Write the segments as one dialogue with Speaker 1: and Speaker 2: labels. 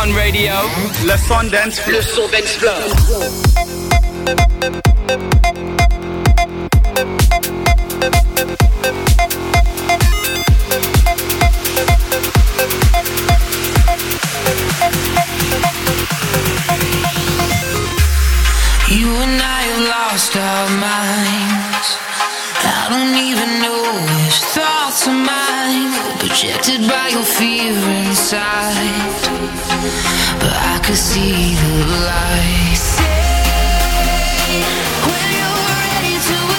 Speaker 1: Fun Radio.
Speaker 2: Le son dance
Speaker 1: Le son dance floor.
Speaker 3: You and I have lost our minds. I don't even know which thoughts are mine, projected by your fear inside. But I could see the light. Say, when you're ready to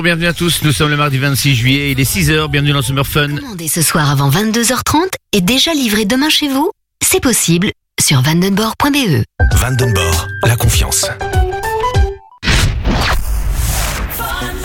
Speaker 4: bonjour, bienvenue à tous. Nous sommes le mardi 26 juillet, il est 6h, bienvenue dans Summer Fun.
Speaker 5: Commandez ce soir avant 22h30 et déjà livré demain chez vous C'est possible sur vandenborg.be.
Speaker 6: Vandenborg, la confiance.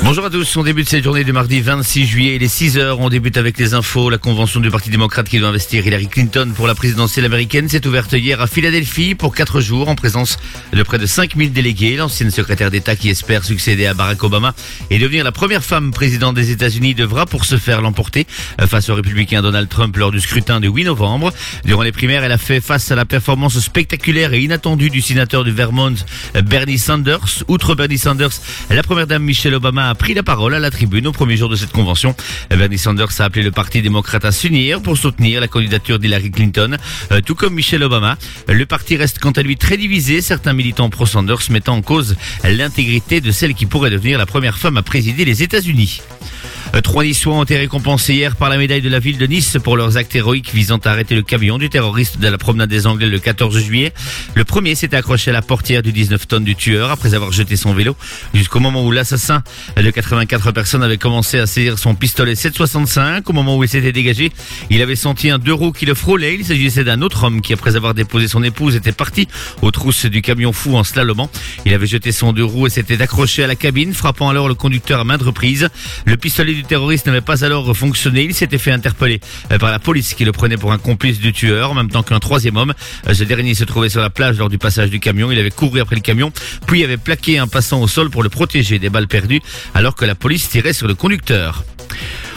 Speaker 4: Bonjour à tous, on débute cette journée du mardi 26 juillet, il est 6h, on débute avec les infos. La convention du Parti démocrate qui doit investir Hillary Clinton pour la présidentielle américaine s'est ouverte hier à Philadelphie pour 4 jours en présence de près de 5000 délégués. L'ancienne secrétaire d'État qui espère succéder à Barack Obama et devenir la première femme présidente des États-Unis devra pour ce faire l'emporter euh, face au républicain Donald Trump lors du scrutin du 8 novembre. Durant les primaires, elle a fait face à la performance spectaculaire et inattendue du sénateur du Vermont euh, Bernie Sanders. Outre Bernie Sanders, la première dame Michelle Obama a pris la parole à la tribune au premier jour de cette convention. Bernie Sanders a appelé le Parti démocrate à s'unir pour soutenir la candidature d'Hillary Clinton, euh, tout comme Michelle Obama. Le parti reste quant à lui très divisé, certains militants pro-Sanders mettant en cause l'intégrité de celle qui pourrait devenir la première femme à présider les États-Unis. Euh, Trois Niçois ont été récompensés hier par la médaille de la ville de Nice pour leurs actes héroïques visant à arrêter le camion du terroriste de la promenade des Anglais le 14 juillet. Le premier s'était accroché à la portière du 19 tonnes du tueur après avoir jeté son vélo jusqu'au moment où l'assassin de 84 personnes avait commencé à saisir son pistolet 7,65. Au moment où il s'était dégagé, il avait senti un deux roues qui le frôlait. Il s'agissait d'un autre homme qui, après avoir déposé son épouse, était parti aux trousses du camion fou en slalomant. Il avait jeté son deux roues et s'était accroché à la cabine, frappant alors le conducteur à maintes reprises. Le pistolet du terroriste n'avait pas alors fonctionné. Il s'était fait interpeller euh, par la police qui le prenait pour un complice du tueur, en même temps qu'un troisième homme. Euh, Ce dernier se trouvait sur la plage lors du passage du camion. Il avait couru après le camion, puis avait plaqué un passant au sol pour le protéger des balles perdues, alors que la police tirait sur le conducteur.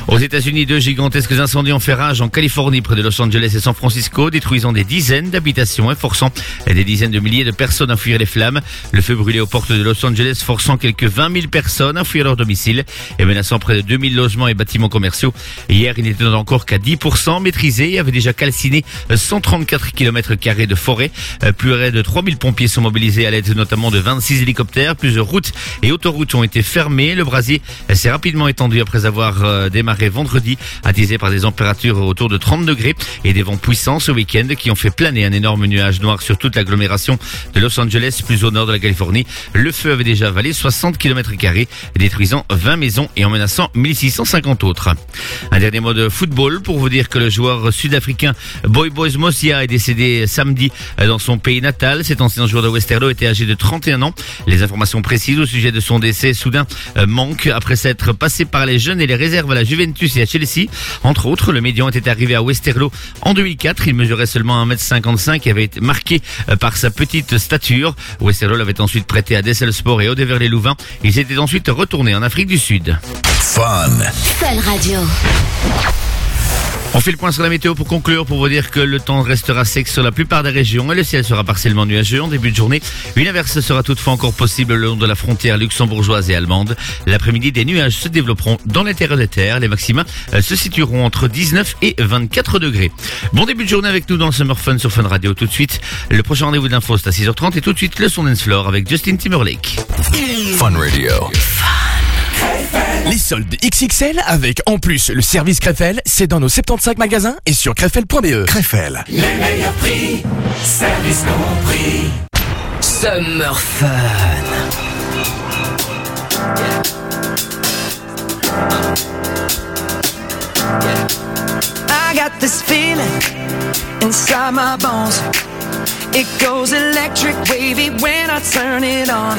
Speaker 4: Aux États-Unis, deux gigantesques incendies ont fait rage en Californie, près de Los Angeles et San Francisco, détruisant des dizaines d'habitations et forçant des dizaines de milliers de personnes à fuir les flammes. Le feu brûlait aux portes de Los Angeles, forçant quelques 20 000 personnes à fuir leur domicile et menaçant près de 2000 logements et bâtiments commerciaux. Hier, il n'était encore qu'à 10% maîtrisé et avait déjà calciné 134 km carrés de forêt. Euh, Plus de 3000 pompiers sont mobilisés à l'aide notamment de 26 hélicoptères. Plusieurs routes et autoroutes ont été fermées. Le brasier s'est rapidement étendu après avoir euh, démarré vendredi, attisé par des températures autour de 30 degrés et des vents puissants ce week-end qui ont fait planer un énorme nuage noir sur toute l'agglomération de Los Angeles, plus au nord de la Californie. Le feu avait déjà avalé 60 km détruisant 20 maisons et en menaçant 1650 autres. Un dernier mot de football pour vous dire que le joueur sud-africain Boy Boys Mosia est décédé samedi dans son pays natal. Cet ancien joueur de Westerlo était âgé de 31 ans. Les informations précises au sujet de son décès soudain euh, manquent après s'être passé par les jeunes et les réserves à la Juventus et à Chelsea. Entre autres, le médian était arrivé à Westerlo en 2004. Il mesurait seulement 1m55 et avait été marqué euh, par sa petite stature. Westerlo l'avait ensuite prêté à Desselsport et Audeverlet-Louvain. Ils étaient ensuite retournés en Afrique du Sud.
Speaker 7: Fun.
Speaker 5: Fun Radio.
Speaker 4: On fait le point sur la météo pour conclure, pour vous dire que le temps restera sec sur la plupart des régions et le ciel sera partiellement nuageux en début de journée. Une averse sera toutefois encore possible le long de la frontière luxembourgeoise et allemande. L'après-midi, des nuages se développeront dans l'intérieur des terres. Les maxima euh, se situeront entre 19 et 24 degrés. Bon début de journée avec nous dans Summer Fun sur Fun Radio. Tout de suite, le prochain rendez-vous d'info c'est à 6h30 et tout de suite le son floor avec Justin Timberlake.
Speaker 7: Fun Radio.
Speaker 6: Les soldes XXL avec en plus le service Krefel, c'est dans nos 75 magasins et sur krefel.be.
Speaker 7: Krefel.
Speaker 8: Les meilleurs prix, service compris.
Speaker 1: Summer Fun.
Speaker 3: I got this feeling inside my bones. It goes electric wavy when I turn it on.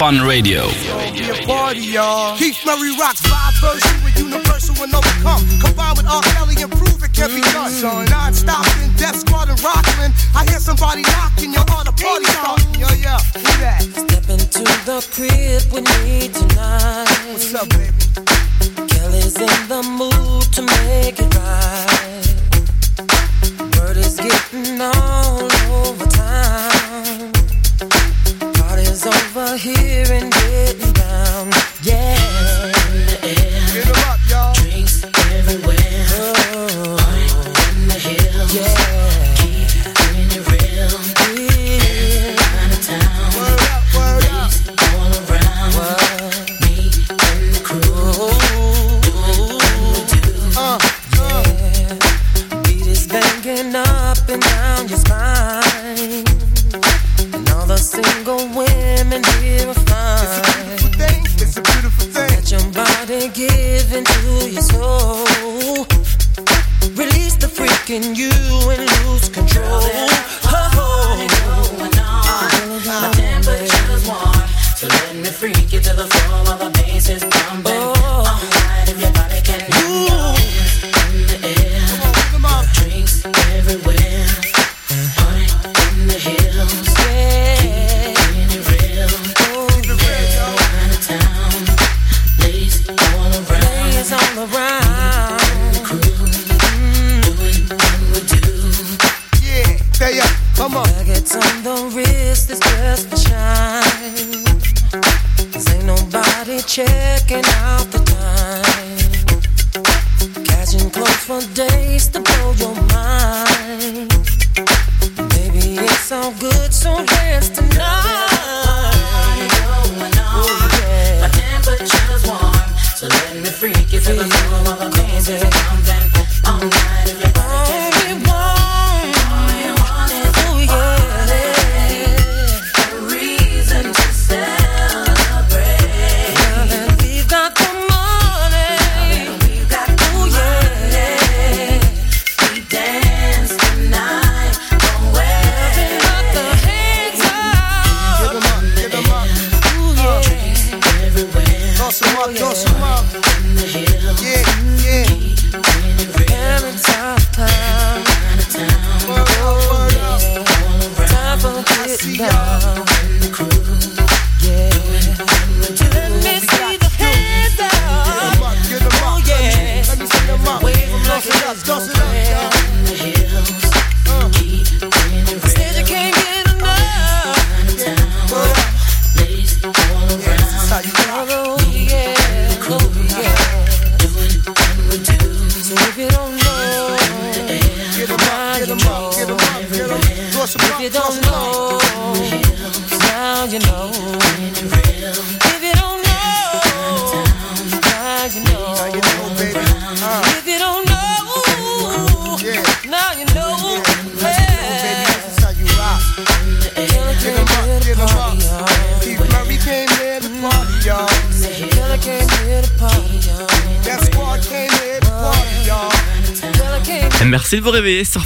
Speaker 6: Fun Radio.
Speaker 9: Party, Keith Murray rocks live version with Universal and Overcome. Combined with R. Kelly and Prove It Can Be Done. Non-stop in Death Squad and Rockin'. I hear somebody knocking, you're on a party stop. Yeah, yeah, who that?
Speaker 10: Step into the crib with me tonight.
Speaker 9: What's up, baby?
Speaker 10: Kelly's in the mood to make it right.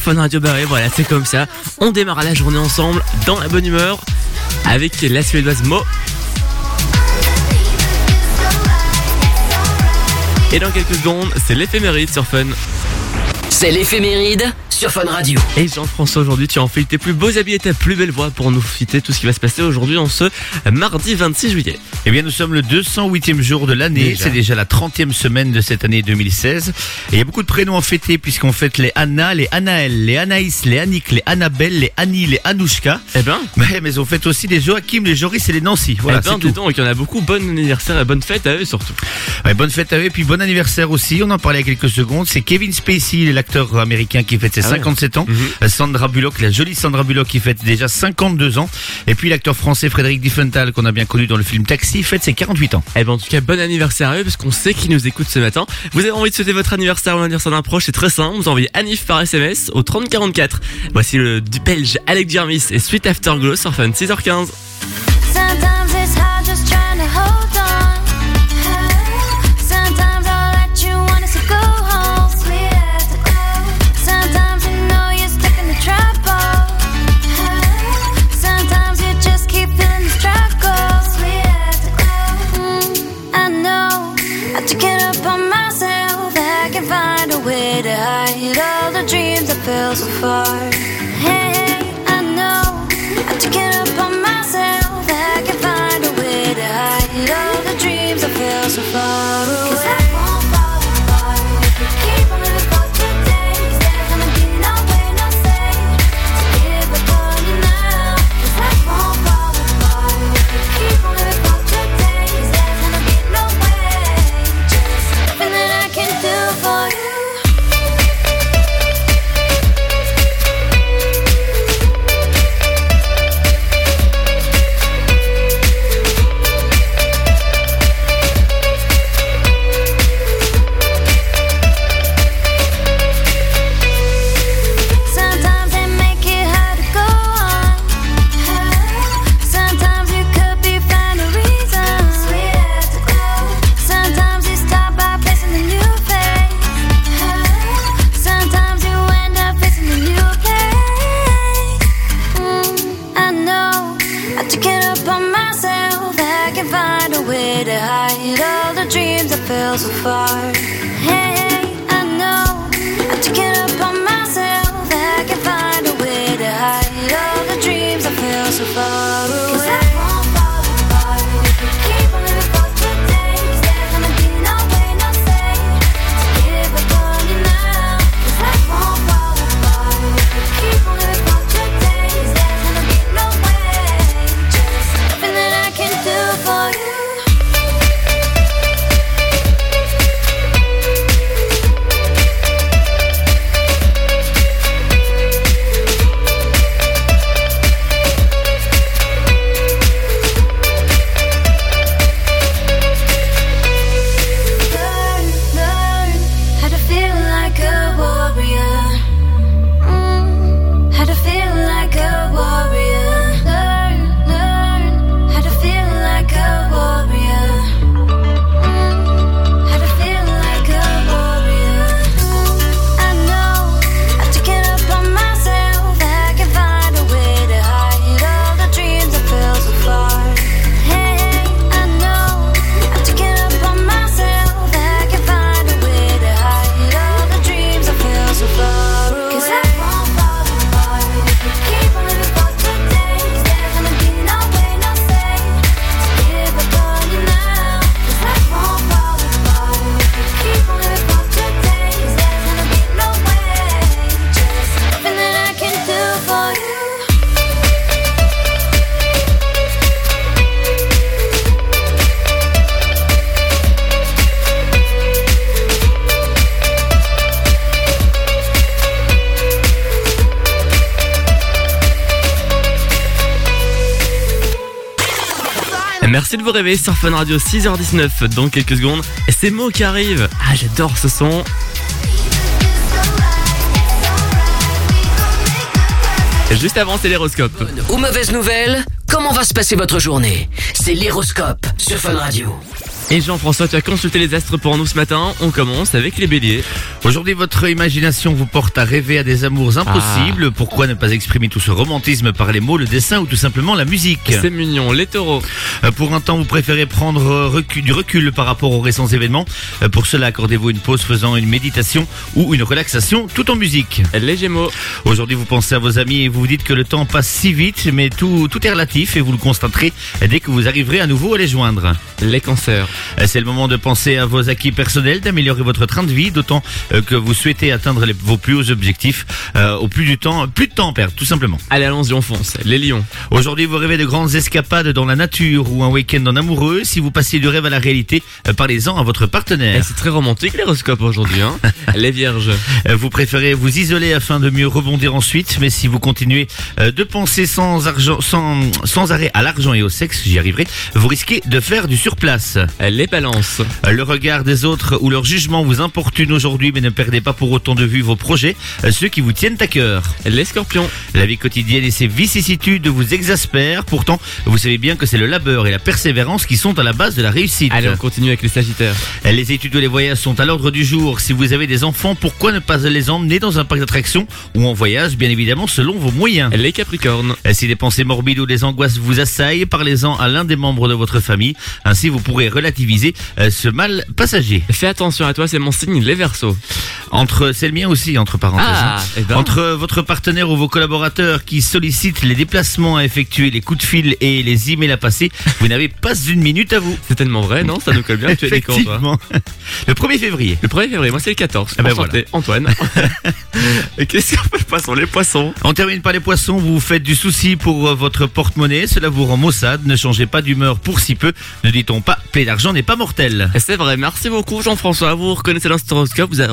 Speaker 11: Fun Radio Barré. Voilà, c'est comme ça. On démarre la journée ensemble dans la bonne humeur avec la suédoise Mo. Et dans quelques secondes, c'est l'éphéméride sur Fun.
Speaker 1: C'est l'éphéméride sur Fun Radio.
Speaker 11: Et Jean-François, aujourd'hui, tu as enfilé tes plus beaux habits et ta plus belle voix pour nous citer tout ce qui va se passer aujourd'hui en ce mardi 26 juillet.
Speaker 4: Eh bien, nous sommes le 208e jour de l'année. C'est déjà la 30e semaine de cette année 2016. Et il y a beaucoup de prénoms à fêter puisqu'on fête les Anna, les Anaël, les Anaïs, les Annick, les Annabelle, les Annie, les Anouchka.
Speaker 11: Eh ben,
Speaker 4: Mais, mais on fête aussi les Joachim, les Joris et les Nancy. Voilà,
Speaker 11: eh ben,
Speaker 4: c'est tout.
Speaker 11: dis donc, il y en a beaucoup. Bon anniversaire et bonne fête à eux surtout.
Speaker 4: Ouais, bonne fête à eux et puis bon anniversaire aussi. On en parlait il y a quelques secondes. C'est Kevin Spacey, l'acteur américain qui fête ses
Speaker 11: Ah ouais.
Speaker 4: 57 ans.
Speaker 11: Mhm.
Speaker 4: Euh, Sandra Bullock, la jolie Sandra Bullock qui fête déjà 52 ans. Et puis l'acteur français Frédéric Diffenthal qu'on a bien connu dans le film Taxi fête ses 48 ans.
Speaker 11: Eh ben, en tout cas, bon anniversaire à eux parce qu'on sait qu'ils nous écoutent ce matin. Vous avez envie de souhaiter votre anniversaire ou l'anniversaire d'un proche, c'est très simple. Vous envoyez Anif par SMS au 3044. Voici le du belge Alex Jermis et Sweet Afterglow sur Fun 6h15.
Speaker 12: To hide all the dreams that fell so far. Hey, I know I have to get up on myself. I can find a way to hide all the dreams that fell so far
Speaker 11: vous réveiller sur Fun Radio 6h19 dans quelques secondes. Et c'est Mo qui arrive. Ah, j'adore ce son. Juste avant, c'est l'héroscope.
Speaker 1: Ou mauvaise nouvelle, comment va se passer votre journée? C'est l'héroscope sur Fun Radio.
Speaker 11: Et Jean-François, tu as consulté les astres pour nous ce matin. On commence avec les béliers.
Speaker 4: Aujourd'hui, votre imagination vous porte à rêver à des amours impossibles. Pourquoi ne pas exprimer tout ce romantisme par les mots, le dessin ou tout simplement la musique
Speaker 11: C'est mignon, les taureaux.
Speaker 4: Euh, Pour un temps, vous préférez prendre recul- du recul par rapport aux récents événements. Euh, Pour cela, accordez-vous une pause faisant une méditation ou une relaxation tout en musique.
Speaker 11: Les gémeaux.
Speaker 4: Aujourd'hui, vous pensez à vos amis et vous vous dites que le temps passe si vite, mais tout, tout est relatif et vous le constaterez dès que vous arriverez à nouveau à les joindre.
Speaker 11: Les cancers.
Speaker 4: Euh, C'est le moment de penser à vos acquis personnels, d'améliorer votre train de vie, d'autant que vous souhaitez atteindre les- vos plus hauts objectifs euh, au plus du temps, plus de temps à perdre, tout simplement.
Speaker 11: Allez, allons-y, on fonce. Les lions.
Speaker 4: Aujourd'hui, vous rêvez de grandes escapades dans la nature ou un week-end en amoureux. Si vous passez du rêve à la réalité, euh, parlez-en à votre
Speaker 11: Eh,
Speaker 4: partenaire.
Speaker 11: c'est très romantique l'héroscope aujourd'hui. Hein les vierges.
Speaker 4: Euh, Vous préférez vous isoler afin de mieux rebondir ensuite, mais si vous continuez euh, de penser sans argent, sans, sans arrêt à l'argent et au sexe, j'y arriverai, vous risquez de faire du surplace.
Speaker 11: Les balances.
Speaker 4: Euh, Le regard des autres ou leur jugement vous importune aujourd'hui, mais ne perdez pas pour autant de vue vos projets, euh, ceux qui vous tiennent à cœur.
Speaker 11: Les scorpions.
Speaker 4: La vie quotidienne et ses vicissitudes vous exaspèrent, pourtant vous savez bien que c'est le labeur et la persévérance qui sont à la base de la réussite.
Speaker 11: Allez, on continue avec les sagittaires.
Speaker 4: Les études ou les voyages sont à l'ordre du jour. Si vous avez des enfants, pourquoi ne pas les emmener dans un parc d'attractions ou en voyage, bien évidemment, selon vos moyens?
Speaker 11: Les capricornes.
Speaker 4: Euh, Si des pensées morbides ou des angoisses vous assaillent, parlez-en à l'un des membres de votre famille. Ainsi, vous pourrez relativiser euh, ce mal passager.
Speaker 11: Fais attention à toi, c'est mon signe, les versos.
Speaker 4: Entre, c'est le mien aussi, entre parenthèses.
Speaker 11: Ah,
Speaker 4: hein.
Speaker 11: eh ben.
Speaker 4: Entre votre partenaire ou vos collaborateurs qui sollicitent les déplacements à effectuer, les coups de fil et les emails à passer, vous n'avez pas une minute à vous.
Speaker 11: C'est tellement vrai, non? Ça nous colle bien. Tu es toi.
Speaker 4: Le 1er février.
Speaker 11: Le 1er février, moi c'est le 14.
Speaker 4: Ah ben
Speaker 11: Enchanté, Antoine. Et Qu'est-ce qu'on fait le poisson? Les poissons.
Speaker 4: On termine par les poissons, vous vous faites du souci pour euh, votre porte-monnaie, cela vous rend maussade, ne changez pas d'humeur pour si peu, ne dit-on pas, paix d'argent n'est pas mortel.
Speaker 11: C'est vrai, merci beaucoup Jean-François. Vous reconnaissez l'instoroscope, vous avez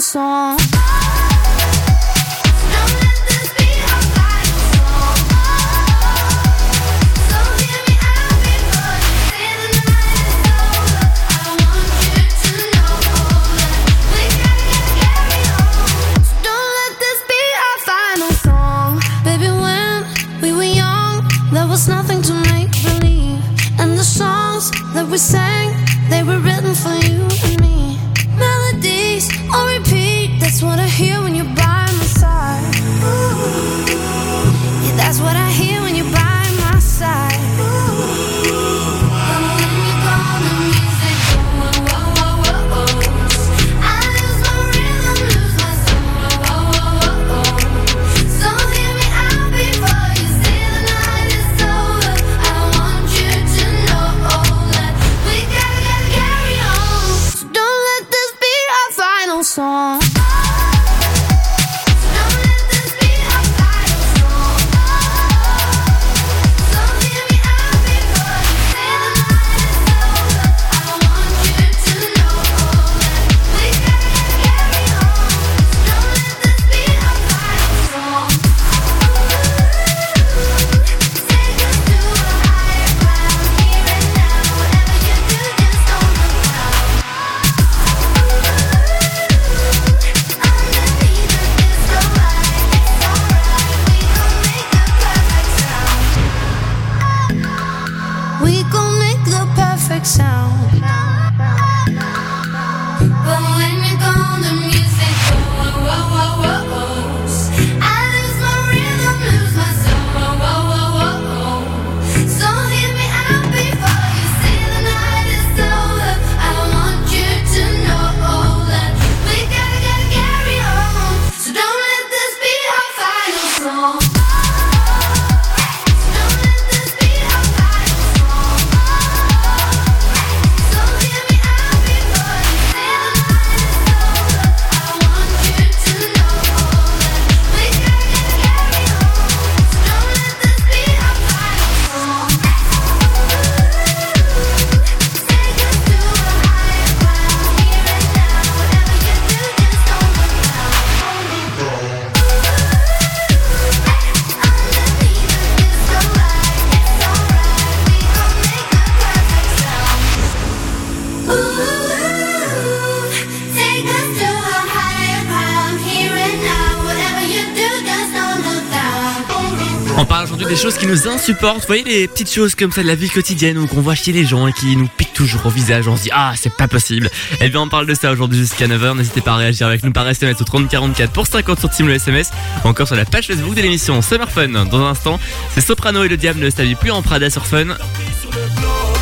Speaker 11: song. Vous voyez les petites choses comme ça de la vie quotidienne où qu'on voit chez les gens et qui nous piquent toujours au visage. On se dit ah c'est pas possible. Eh bien on parle de ça aujourd'hui jusqu'à 9h. N'hésitez pas à réagir avec nous par SMS au 3044 pour 50 centimes le SMS ou encore sur la page Facebook de l'émission Summer Fun. Dans un instant, c'est Soprano et le diable ne s'habille plus en Prada sur Fun.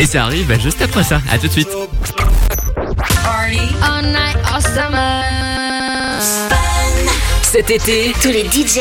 Speaker 11: Et ça arrive bah, juste après ça. À tout de suite.
Speaker 1: Cet été,
Speaker 5: Tous les DJ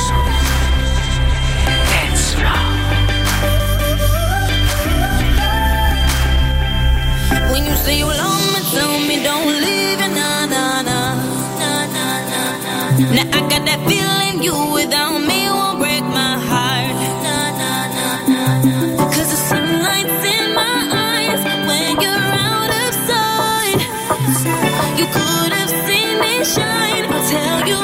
Speaker 12: When you say you love me, tell me don't leave it, nah, nah, nah, nah, nah, nah. Now I got that feeling you without me won't break my heart. 'Cause the sunlight's in my eyes when you're out of sight. You could have seen me shine. I'll tell you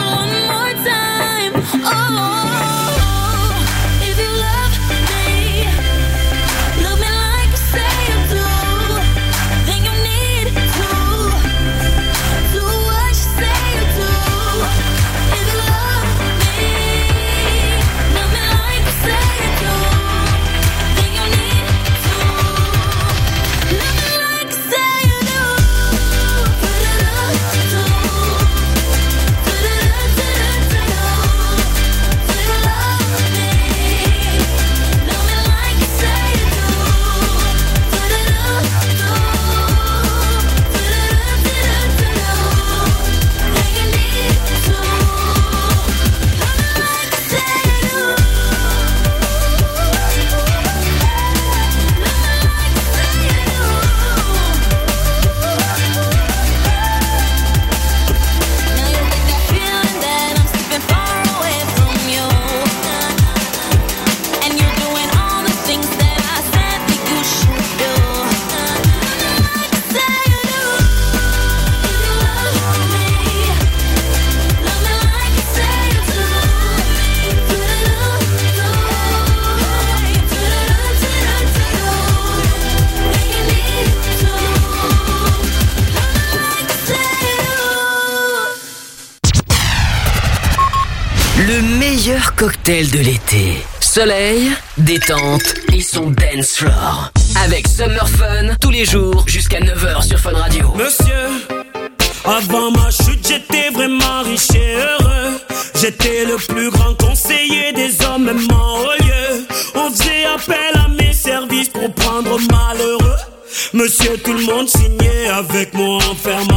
Speaker 1: de l'été. Soleil, détente et son dance floor. Avec Summer Fun tous les jours jusqu'à 9h sur Fun Radio.
Speaker 13: Monsieur, avant ma chute, j'étais vraiment riche et heureux. J'étais le plus grand conseiller des hommes, même en haut lieu. On faisait appel à mes services pour prendre malheureux. Monsieur, tout le monde signait avec moi en fermant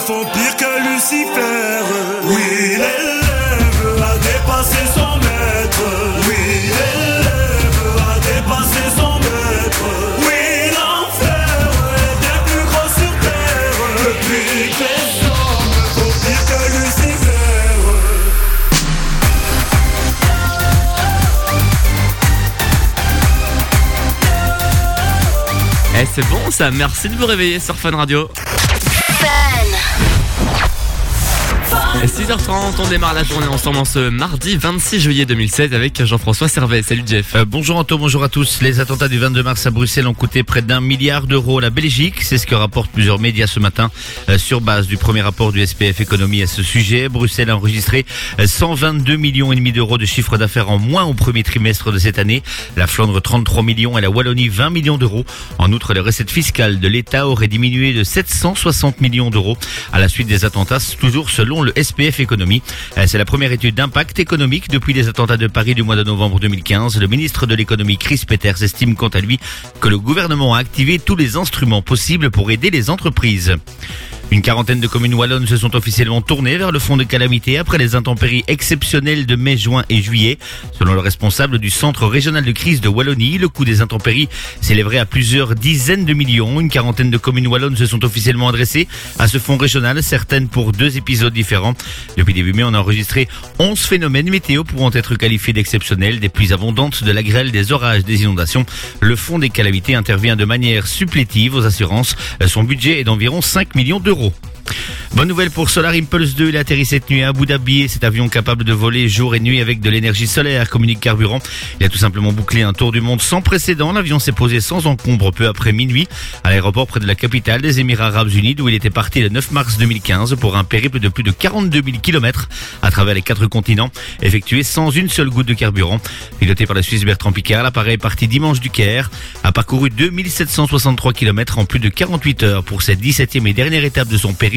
Speaker 13: font pire que Lucifer. Oui, l'élève a dépassé son maître. Oui, l'élève a dépassé son maître. Oui, l'enfer est bien plus gros sur terre. Depuis que les hommes font pire que Lucifer.
Speaker 11: Eh, c'est bon ça, merci de vous réveiller sur Fun Radio. 6h30, on démarre la journée ensemble en ce mardi 26 juillet 2016 avec Jean-François Servet. Salut Jeff.
Speaker 4: Euh, bonjour Anto, bonjour à tous. Les attentats du 22 mars à Bruxelles ont coûté près d'un milliard d'euros à la Belgique. C'est ce que rapportent plusieurs médias ce matin euh, sur base du premier rapport du SPF Économie à ce sujet. Bruxelles a enregistré euh, 122 millions et demi d'euros de chiffre d'affaires en moins au premier trimestre de cette année. La Flandre 33 millions et la Wallonie 20 millions d'euros. En outre, les recettes fiscales de l'État auraient diminué de 760 millions d'euros à la suite des attentats, toujours selon le SPF Économie. Euh, C'est la première étude d'impact économique depuis les attentats de Paris du mois de novembre 2015. Le ministre de l'économie Chris Peters estime quant à lui que le gouvernement a activé tous les instruments possibles pour aider les entreprises. Une quarantaine de communes wallonnes se sont officiellement tournées vers le fonds de calamité après les intempéries exceptionnelles de mai, juin et juillet. Selon le responsable du centre régional de crise de Wallonie, le coût des intempéries s'élèverait à plusieurs dizaines de millions. Une quarantaine de communes wallonnes se sont officiellement adressées à ce fonds régional, certaines pour deux épisodes différents. Depuis début mai, on a enregistré 11 phénomènes météo pouvant être qualifiés d'exceptionnels, des pluies abondantes, de la grêle, des orages, des inondations. Le fonds des calamités intervient de manière supplétive aux assurances. Son budget est d'environ 5 millions d'euros. euros. Bonne nouvelle pour Solar Impulse 2, il a atterri cette nuit à Abu Dhabi et cet avion capable de voler jour et nuit avec de l'énergie solaire communique carburant. Il a tout simplement bouclé un tour du monde sans précédent. L'avion s'est posé sans encombre peu après minuit à l'aéroport près de la capitale des Émirats Arabes Unis d'où il était parti le 9 mars 2015 pour un périple de plus de 42 000 km à travers les quatre continents effectué sans une seule goutte de carburant. Piloté par la Suisse Bertrand Picard, l'appareil est parti dimanche du Caire, a parcouru 2763 km en plus de 48 heures pour cette 17e et dernière étape de son périple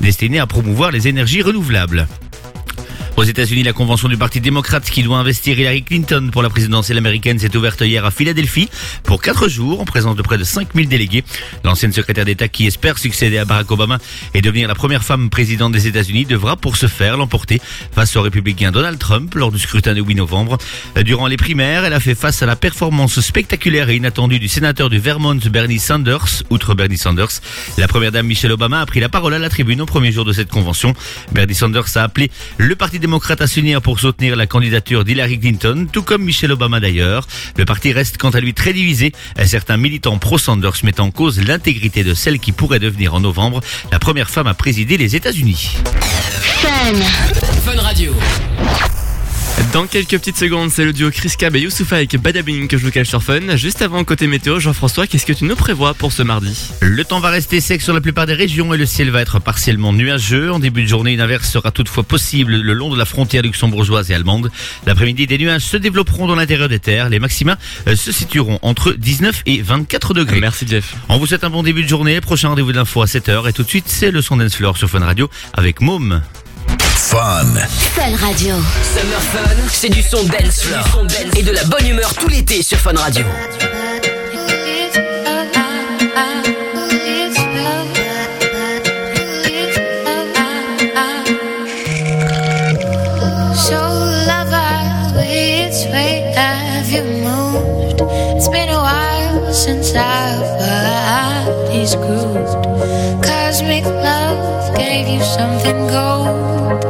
Speaker 4: destiné à promouvoir les énergies renouvelables. Aux États-Unis, la convention du Parti démocrate qui doit investir Hillary Clinton pour la présidentielle américaine s'est ouverte hier à Philadelphie pour quatre jours en présence de près de 5000 délégués. L'ancienne secrétaire d'État qui espère succéder à Barack Obama et devenir la première femme présidente des États-Unis devra pour ce faire l'emporter face au républicain Donald Trump lors du scrutin de 8 novembre. Durant les primaires, elle a fait face à la performance spectaculaire et inattendue du sénateur du Vermont Bernie Sanders. Outre Bernie Sanders, la première dame Michelle Obama a pris la parole à la tribune au premier jour de cette convention. Bernie Sanders a appelé le Parti démocrate à s'unir pour soutenir la candidature d'Hillary Clinton, tout comme Michelle Obama d'ailleurs. Le parti reste quant à lui très divisé. Certains militants pro-Sanders mettent en cause l'intégrité de celle qui pourrait devenir en novembre la première femme à présider les États-Unis.
Speaker 1: Fun Radio.
Speaker 11: Dans quelques petites secondes, c'est le duo Chris Cab et Youssoufa avec Badabing que je vous cache sur Fun. Juste avant, côté météo, Jean-François, qu'est-ce que tu nous prévois pour ce mardi?
Speaker 4: Le temps va rester sec sur la plupart des régions et le ciel va être partiellement nuageux. En début de journée, une averse sera toutefois possible le long de la frontière luxembourgeoise et allemande. L'après-midi, des nuages se développeront dans l'intérieur des terres. Les maxima euh, se situeront entre 19 et 24 degrés.
Speaker 11: Merci Jeff.
Speaker 4: On vous souhaite un bon début de journée. Prochain rendez-vous d'info à 7h. Et tout de suite, c'est le son dance floor sur Fun Radio avec Môme.
Speaker 7: Fun.
Speaker 5: Fun Radio.
Speaker 1: Summer Fun, c'est du son dance floor. Et de la bonne humeur tout l'été sur Fun Radio.
Speaker 14: So lover, which way have you moved? It's been a while since our bodies grooved. Cosmic love gave you something gold.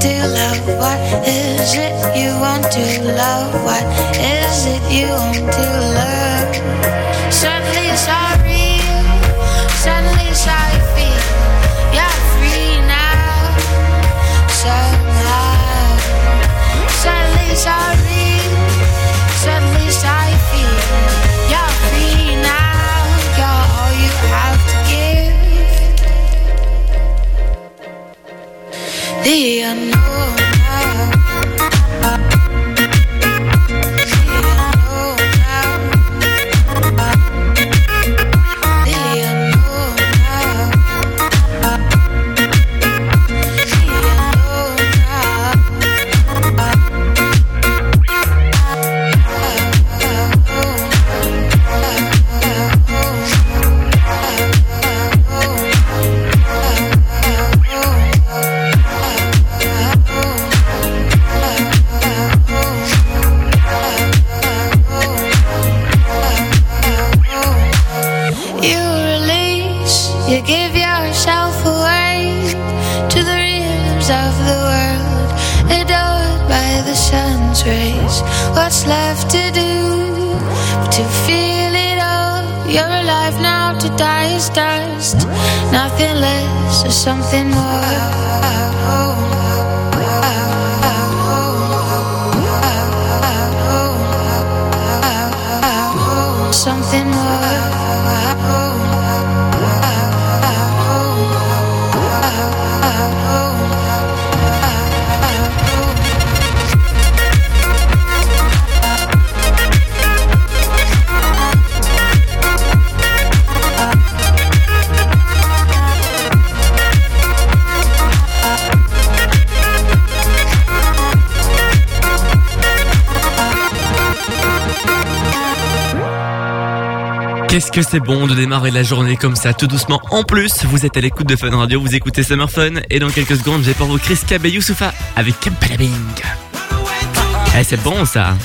Speaker 14: to love? What is it you want to love? What is it you want to love? Suddenly have to give. Baby, I know
Speaker 11: c'est bon de démarrer la journée comme ça, tout doucement. En plus, vous êtes à l'écoute de Fun Radio, vous écoutez Summer Fun, et dans quelques secondes, j'ai pour vous Chris Cab et Youssoufa avec Kampalabing. Eh, c'est bon ça.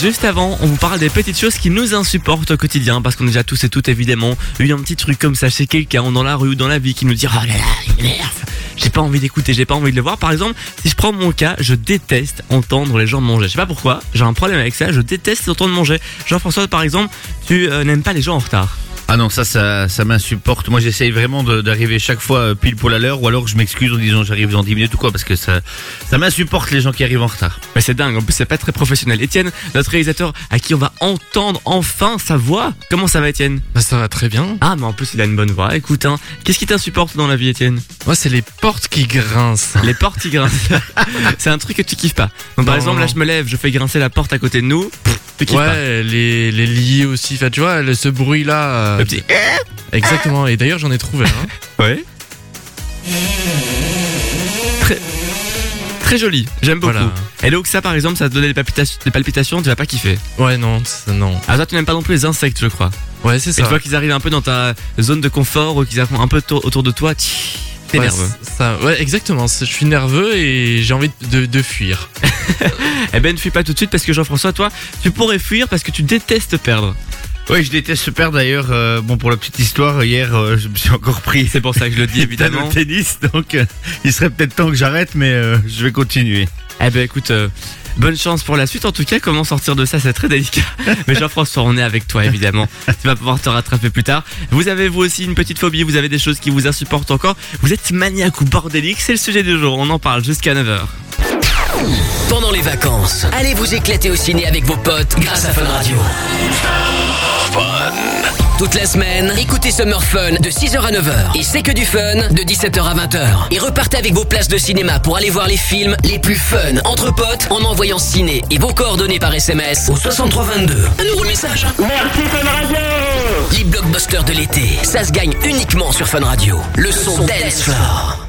Speaker 11: Juste avant, on vous parle des petites choses qui nous insupportent au quotidien, parce qu'on a déjà tous et toutes évidemment eu un petit truc comme ça chez quelqu'un, dans la rue ou dans la vie, qui nous dit oh là là. J'ai pas envie d'écouter, j'ai pas envie de le voir. Par exemple, si je prends mon cas, je déteste entendre les gens manger. Je sais pas pourquoi, j'ai un problème avec ça, je déteste entendre manger. Jean-François, par exemple, tu euh, n'aimes pas les gens en retard.
Speaker 4: Ah non, ça, ça, ça m'insupporte. Moi, j'essaye vraiment d'arriver chaque fois euh, pile pour à l'heure, ou alors je m'excuse en disant j'arrive dans 10 minutes ou quoi, parce que ça, ça m'insupporte les gens qui arrivent en retard.
Speaker 11: Mais c'est dingue, en plus c'est pas très professionnel. Étienne, notre réalisateur à qui on va entendre enfin sa voix. Comment ça va Étienne?
Speaker 15: Bah ça va très bien.
Speaker 11: Ah mais en plus il a une bonne voix. Écoute, hein, qu'est-ce qui t'insupporte dans la vie Étienne?
Speaker 15: Moi c'est les portes qui grincent.
Speaker 11: Les portes qui grincent. c'est un truc que tu kiffes pas. Donc par
Speaker 15: Non,
Speaker 11: exemple
Speaker 15: non.
Speaker 11: là je me lève, je fais grincer la porte à côté de nous. Pff, tu.
Speaker 15: Ouais, les, les liés aussi. Enfin, tu vois, le- ce bruit-là.
Speaker 11: Le petit.
Speaker 15: Exactement. Et d'ailleurs, j'en ai trouvé un.
Speaker 11: Ouais. Très, très joli, j'aime beaucoup.
Speaker 15: Voilà.
Speaker 11: Et donc ça par exemple, ça te donnait des palpitations, des palpitations tu vas pas kiffer.
Speaker 15: Ouais, non, c'est- non.
Speaker 11: Ah toi tu n'aimes pas non plus les insectes je crois.
Speaker 15: Ouais, c'est ça.
Speaker 11: Une fois qu'ils arrivent un peu dans ta zone de confort ou qu'ils arrivent un peu to- autour de toi, tch, t'es
Speaker 15: Ouais,
Speaker 11: nerveux.
Speaker 15: c'est- ça, ouais, exactement. Je suis nerveux et j'ai envie de, de fuir.
Speaker 11: Eh ben ne fuis pas tout de suite parce que Jean-François, toi, tu pourrais fuir parce que tu détestes perdre.
Speaker 4: Oui, je déteste perdre d'ailleurs. euh, bon, pour la petite histoire, hier, euh, je me suis encore pris.
Speaker 11: C'est pour ça que je le dis évidemment.
Speaker 4: au tennis, donc euh, il serait peut-être temps que j'arrête, mais euh, je vais continuer.
Speaker 11: Eh ben écoute, euh, bonne chance pour la suite. En tout cas, comment sortir de ça, c'est très délicat. Mais Jean-François, on est avec toi évidemment. Tu vas pouvoir te rattraper plus tard. Vous avez vous aussi une petite phobie, vous avez des choses qui vous insupportent encore. Vous êtes maniaque ou bordélique, c'est le sujet du jour. On en parle jusqu'à 9h.
Speaker 1: Pendant les vacances, allez vous éclater au ciné avec vos potes grâce à Fun Radio. Toute la semaine, écoutez Summer Fun de 6h à 9h. Et c'est que du fun de 17h à 20h. Et repartez avec vos places de cinéma pour aller voir les films les plus fun entre potes en envoyant ciné et vos coordonnées par SMS au 6322. Un nouveau message. Merci Fun Radio Les blockbusters de l'été, ça se gagne uniquement sur Fun Radio. Le, son, Dance Floor.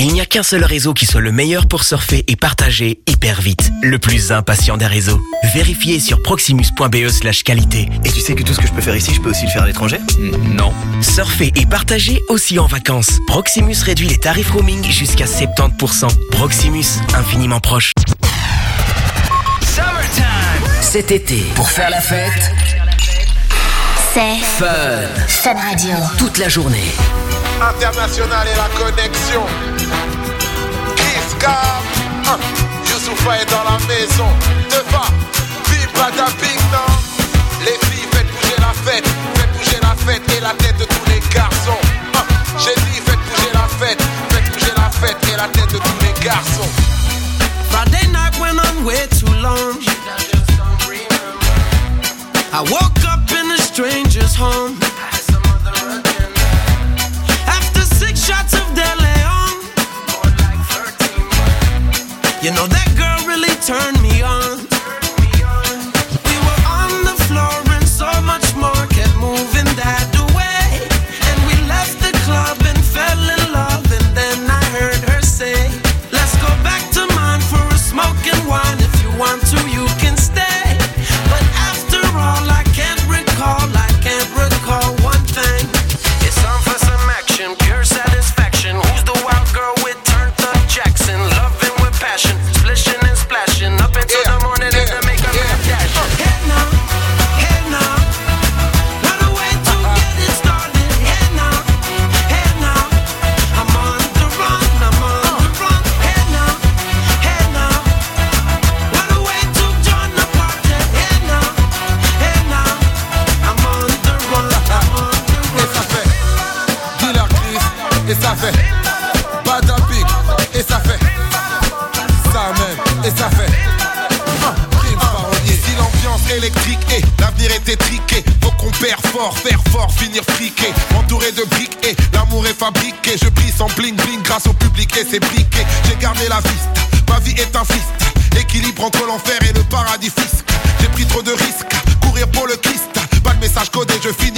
Speaker 16: Il n'y a qu'un seul réseau qui soit le meilleur pour surfer et partager hyper vite. Le plus impatient des réseaux. Vérifiez sur proximus.be slash qualité.
Speaker 17: Et tu sais que tout ce que je peux faire ici, je peux aussi le faire à l'étranger?
Speaker 6: Non.
Speaker 16: Surfer et partager aussi en vacances. Proximus réduit les tarifs roaming jusqu'à 70%. Proximus, infiniment proche.
Speaker 1: Cet été, pour faire la fête,
Speaker 18: C'est
Speaker 1: Fun.
Speaker 18: Fun Radio.
Speaker 1: Toute la journée.
Speaker 19: International et la connexion. Kiss Gab, hein, Youssoufa est dans la maison. Devant, Bibada Big non? Les filles, faites bouger la fête. Faites bouger la fête et la tête de tous les garçons. Hein, j'ai dit, faites bouger la fête. Faites bouger la fête et la tête de tous les garçons.
Speaker 10: Friday night went on way too long. I woke up in a stranger's home. You know that girl really turned me on.
Speaker 19: et l'avenir est étriqué. Faut qu'on perd fort, faire fort, finir friqué. Entouré de briques et l'amour est fabriqué. Je prie sans bling bling grâce au public et ses briquets. J'ai gardé la viste, ma vie est un fist. Équilibre entre l'enfer et le paradis fisc. J'ai pris trop de risques, courir pour le Christ. Pas de message codé, je finis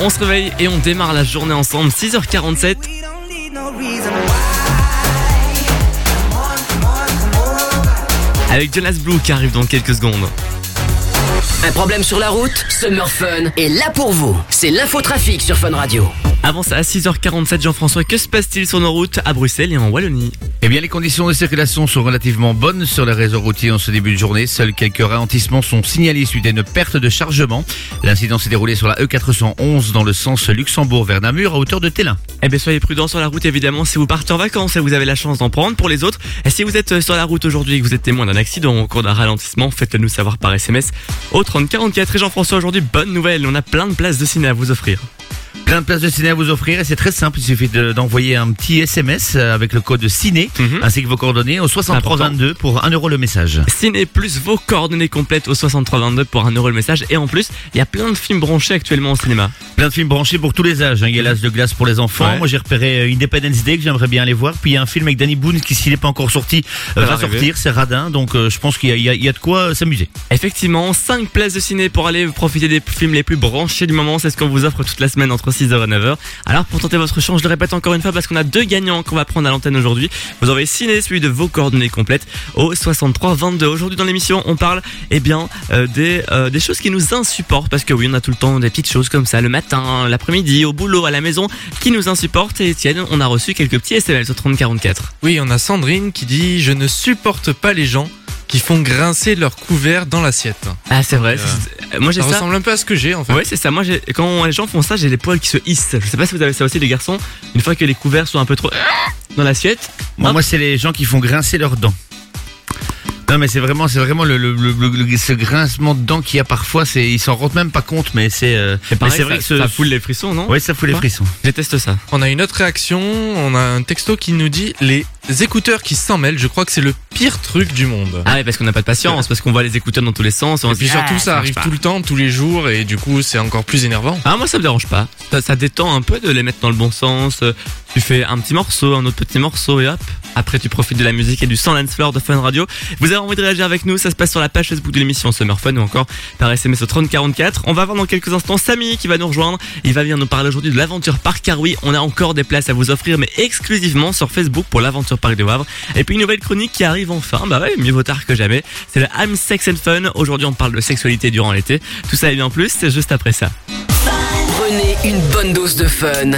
Speaker 11: on se réveille et on démarre la journée ensemble. 6h47. Avec Jonas Blue qui arrive dans quelques secondes.
Speaker 1: Un problème sur la route Summer Fun est là pour vous. C'est l'infotrafic sur Fun Radio.
Speaker 11: Avant ça, à 6h47, Jean-François, que se passe-t-il sur nos routes à Bruxelles et en Wallonie
Speaker 4: Eh bien, les conditions de circulation sont relativement bonnes sur les réseaux routiers en ce début de journée. Seuls quelques ralentissements sont signalés suite à une perte de chargement. L'incident s'est déroulé sur la E411 dans le sens Luxembourg vers Namur à hauteur de Télin.
Speaker 11: Eh bien, soyez prudents sur la route, évidemment, si vous partez en vacances et vous avez la chance d'en prendre. Pour les autres, et si vous êtes euh, sur la route aujourd'hui et que vous êtes témoin d'un accident au cours d'un ralentissement, faites-le nous savoir par SMS au 3044. Et Jean-François, aujourd'hui, bonne nouvelle, on a plein de places de ciné à vous offrir.
Speaker 4: Plein de places de ciné à vous offrir et c'est très simple. Il suffit de- d'envoyer un petit SMS avec le code ciné ainsi que vos coordonnées au 6322 pour 1 euro le message.
Speaker 11: Ciné plus vos coordonnées complètes au 6322 pour 1 euro le message. Et en plus, il y a plein de films branchés actuellement au cinéma.
Speaker 4: Plein de films branchés pour tous les âges. hein. Il y a l'âge de glace pour les enfants.
Speaker 11: Ouais.
Speaker 4: Moi, j'ai repéré euh, Independence Day que j'aimerais bien aller voir. Puis il y a un film avec Danny Boone qui, s'il n'est pas encore sorti, euh,
Speaker 11: va
Speaker 4: sortir. C'est radin. Donc, euh, je pense qu'il y, a- y y de quoi s'amuser.
Speaker 11: Effectivement, 5 places de ciné pour aller profiter des films les plus branchés du moment. C'est ce qu'on vous offre toute la semaine entre 6h et 9h. Alors pour tenter votre chance, je le répète encore une fois parce qu'on a deux gagnants qu'on va prendre à l'antenne aujourd'hui. Vous envoyez ciné, celui de vos coordonnées complètes au 63 22. Aujourd'hui dans l'émission, on parle eh bien euh, des euh, des choses qui nous insupportent parce que oui, on a tout le temps des petites choses comme ça le matin, l'après-midi, au boulot, à la maison qui nous insupportent et Étienne, on a reçu quelques petits SMS au 3044.
Speaker 15: Oui, on a Sandrine qui dit Je ne supporte pas les gens qui font grincer leur couvert dans l'assiette.
Speaker 11: Ah, c'est vrai.
Speaker 15: Euh,
Speaker 11: c'est- Moi j'ai
Speaker 15: ça
Speaker 11: ça.
Speaker 15: ressemble un peu à ce que j'ai en fait.
Speaker 11: Ouais, c'est ça. Moi, j'ai- quand les gens font ça, j'ai les poils qui se hissent. Je sais pas si vous avez ça aussi, les garçons. Une fois que les couverts sont un peu trop dans l'assiette.
Speaker 4: Moi c'est les gens qui font grincer leurs dents. Non mais c'est vraiment c'est vraiment le, le, le- le- ce grincement de dents qu'il y a parfois c'est ils s'en rendent même pas compte mais c'est euh, c'est vrai
Speaker 11: ça-
Speaker 4: que ce-
Speaker 11: ça fout les frissons, non?
Speaker 4: Ouais ça fout les
Speaker 11: Quoi
Speaker 4: frissons.
Speaker 11: Je déteste ça.
Speaker 15: On a une autre réaction, on a un texto qui nous dit les écouteurs qui s'en mêlent, je crois que c'est le pire truc du monde.
Speaker 11: Ah ouais, parce qu'on n'a pas de patience, parce qu'on voit les écouteurs dans tous les sens. on
Speaker 15: Et
Speaker 11: se
Speaker 15: puis
Speaker 11: dit,
Speaker 15: surtout
Speaker 11: ah,
Speaker 15: ça arrive
Speaker 11: pas.
Speaker 15: tout le temps, tous les jours et du coup c'est encore plus énervant.
Speaker 11: Ah moi ça me dérange pas. Ça, ça détend un peu de les mettre dans le bon sens. Euh, Tu fais un petit morceau, un autre petit morceau et hop. Après tu profites de la musique et du sans lance floor de Fun Radio. Vous avez envie de réagir avec nous, ça se passe sur la page Facebook de l'émission Summer Fun ou encore par SMS au 3044. On va voir dans quelques instants Samy qui va nous rejoindre. Il va venir nous parler aujourd'hui de l'aventure Parc car oui, on a encore des places à vous offrir mais exclusivement sur Facebook pour l'aventure Parc de Wavre. Et puis une nouvelle chronique qui arrive enfin. Bah ouais, mieux vaut tard que jamais. C'est le I'm Sex and Fun. Aujourd'hui on parle de sexualité durant l'été. Tout ça et bien plus, c'est juste après ça.
Speaker 1: Prenez une bonne dose de fun.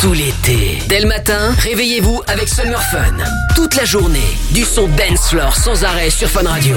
Speaker 1: Tout l'été. Dès le matin, réveillez-vous avec Summer Fun. Toute la journée, du son dance floor sans arrêt sur Fun Radio.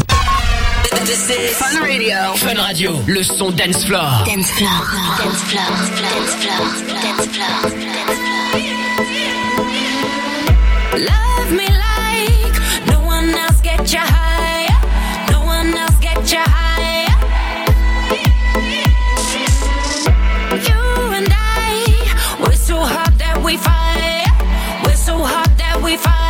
Speaker 1: Fun Radio. Fun Radio. Le son dance floor.
Speaker 18: Dance floor. Dance floor. Dance floor. Dance floor.
Speaker 12: Love me like no one else get you higher. No one else get you higher. You and I, we're so hot that we fire. We're so hot that we fire.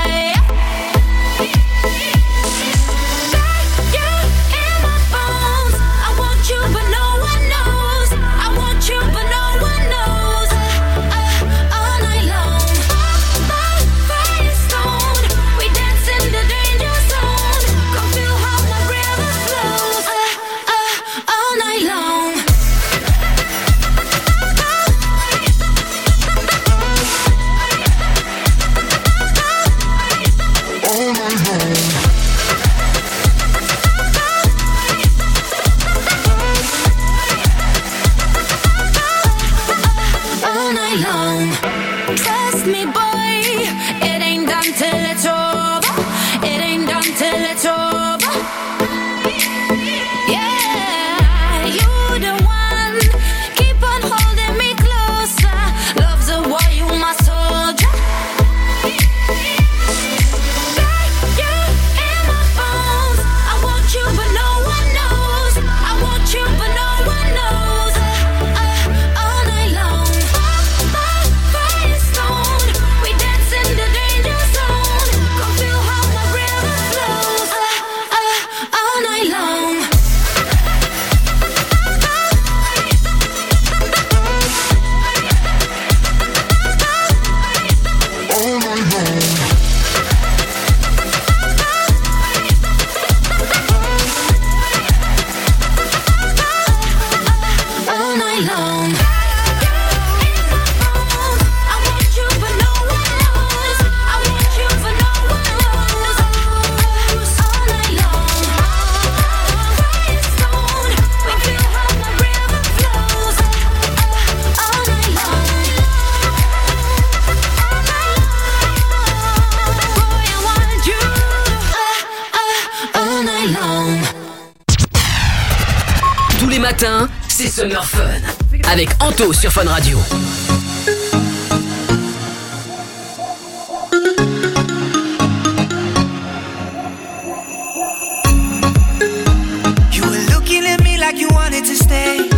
Speaker 1: Matins, c'est Summer Fun. Avec Anto sur Fun Radio.
Speaker 20: You were looking at me like you wanted to stay.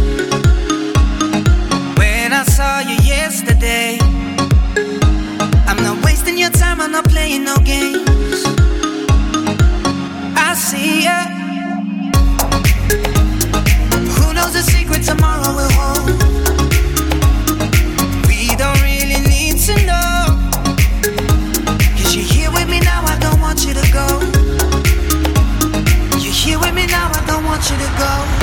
Speaker 20: When I saw you yesterday, I'm not wasting your time, I'm not playing no games. I see ya. Secret tomorrow will hold? We don't really need to know. Cause you're here with me now, I don't want you to go. You're here with me now, I don't want you to go.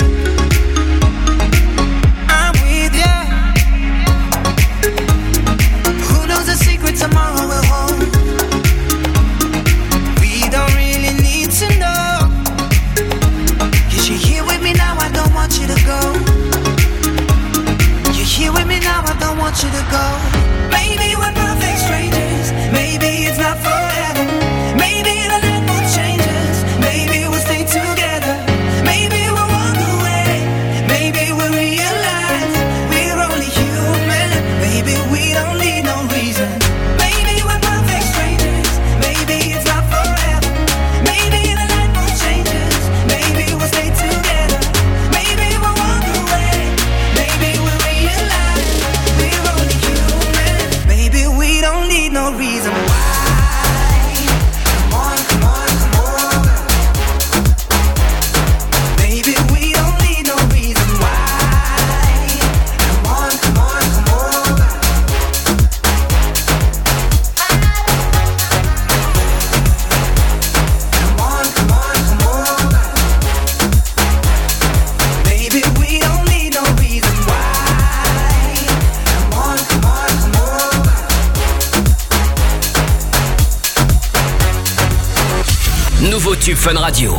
Speaker 1: Fun Radio.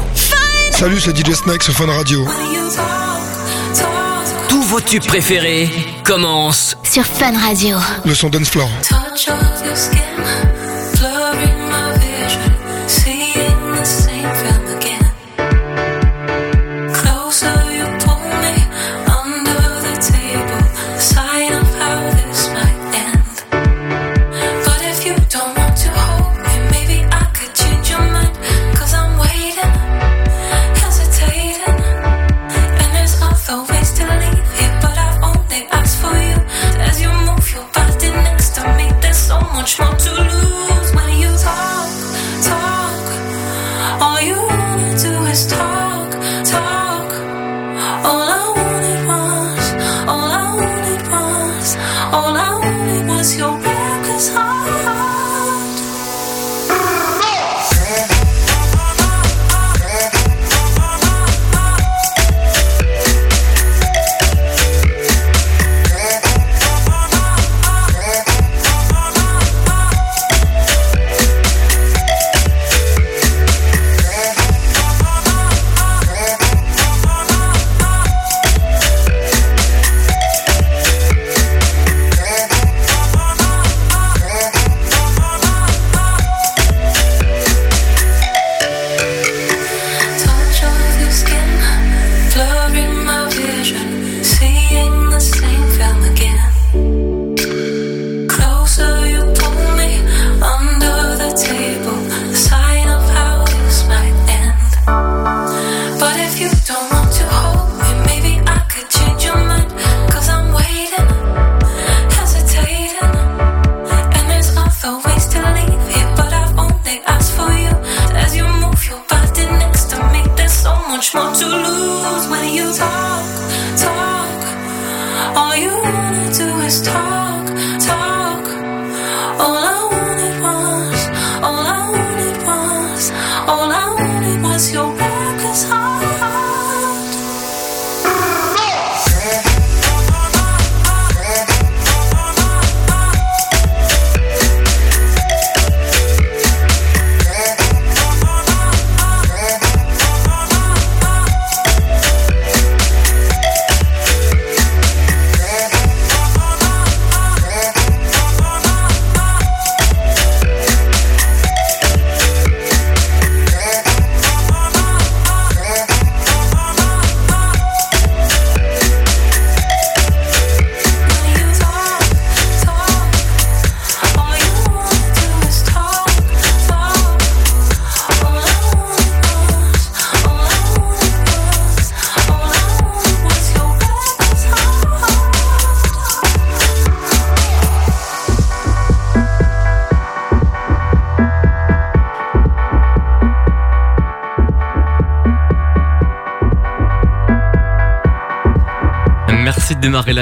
Speaker 21: Salut, c'est DJ Snake sur Fun Radio.
Speaker 1: Tous vos tubes préférés commencent
Speaker 5: sur Fun Radio.
Speaker 21: Le son dance floor.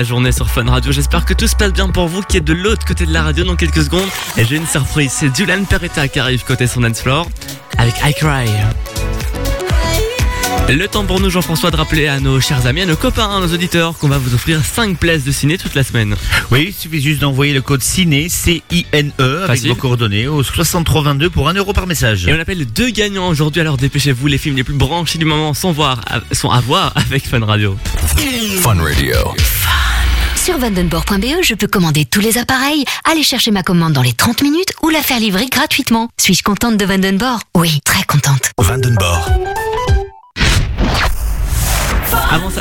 Speaker 11: La journée sur Fun Radio. J'espère que tout se passe bien pour vous qui êtes de l'autre côté de la radio dans quelques secondes. Et j'ai une surprise, c'est Dulan Peretta qui arrive côté son dance floor avec I Cry. Le temps pour nous, Jean-François, de rappeler à nos chers amis, à nos copains, à nos auditeurs, qu'on va vous offrir 5 places de ciné toute la semaine.
Speaker 4: Oui, il suffit juste d'envoyer le code CINE, C-I-N-E, avec vos coordonnées au 6322 pour 1 euro par message.
Speaker 11: Et on appelle deux gagnants aujourd'hui, alors dépêchez-vous, les films les plus branchés du moment sont, voir, sont à voir avec Fun Radio.
Speaker 7: Fun Radio.
Speaker 5: Sur vandenborg.be, je peux commander tous les appareils, aller chercher ma commande dans les 30 minutes ou la faire livrer gratuitement. Suis-je contente de Vandenborg Oui, très contente.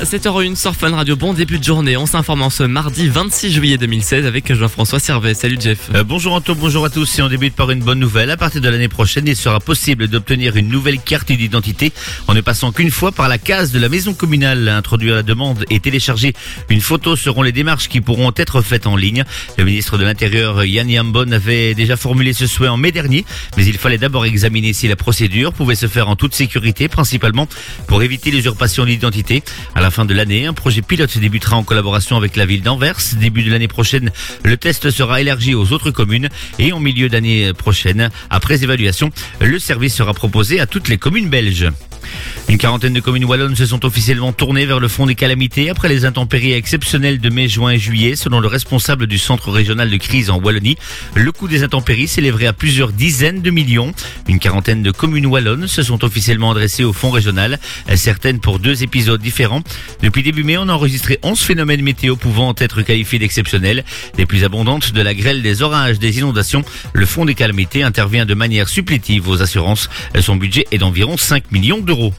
Speaker 11: 7h01 sur Radio, bon début de journée. On s'informe en ce mardi 26 juillet 2016 avec Jean-François Servet. Salut Jeff.
Speaker 4: Euh, bonjour Anto, bonjour à tous et on débute par une bonne nouvelle. À partir de l'année prochaine, il sera possible d'obtenir une nouvelle carte d'identité en ne passant qu'une fois par la case de la maison communale. Introduire la demande et télécharger une photo seront les démarches qui pourront être faites en ligne. Le ministre de l'Intérieur Yann Yambon avait déjà formulé ce souhait en mai dernier, mais il fallait d'abord examiner si la procédure pouvait se faire en toute sécurité, principalement pour éviter l'usurpation d'identité. À de l'année, un projet pilote débutera en collaboration avec la ville d'Anvers. Début de l'année prochaine, le test sera élargi aux autres communes et en milieu d'année prochaine, après évaluation, le service sera proposé à toutes les communes belges. Une quarantaine de communes wallonnes se sont officiellement tournées vers le fond des calamités après les intempéries exceptionnelles de mai, juin et juillet. Selon le responsable du centre régional de crise en Wallonie, le coût des intempéries s'élèverait à plusieurs dizaines de millions. Une quarantaine de communes wallonnes se sont officiellement adressées au fonds régional, certaines pour deux épisodes différents. Depuis début mai, on a enregistré 11 phénomènes météo pouvant être qualifiés d'exceptionnels. Les plus abondantes de la grêle, des orages, des inondations. Le fonds des calamités intervient de manière supplétive aux assurances. Son budget est d'environ 5 millions d'euros.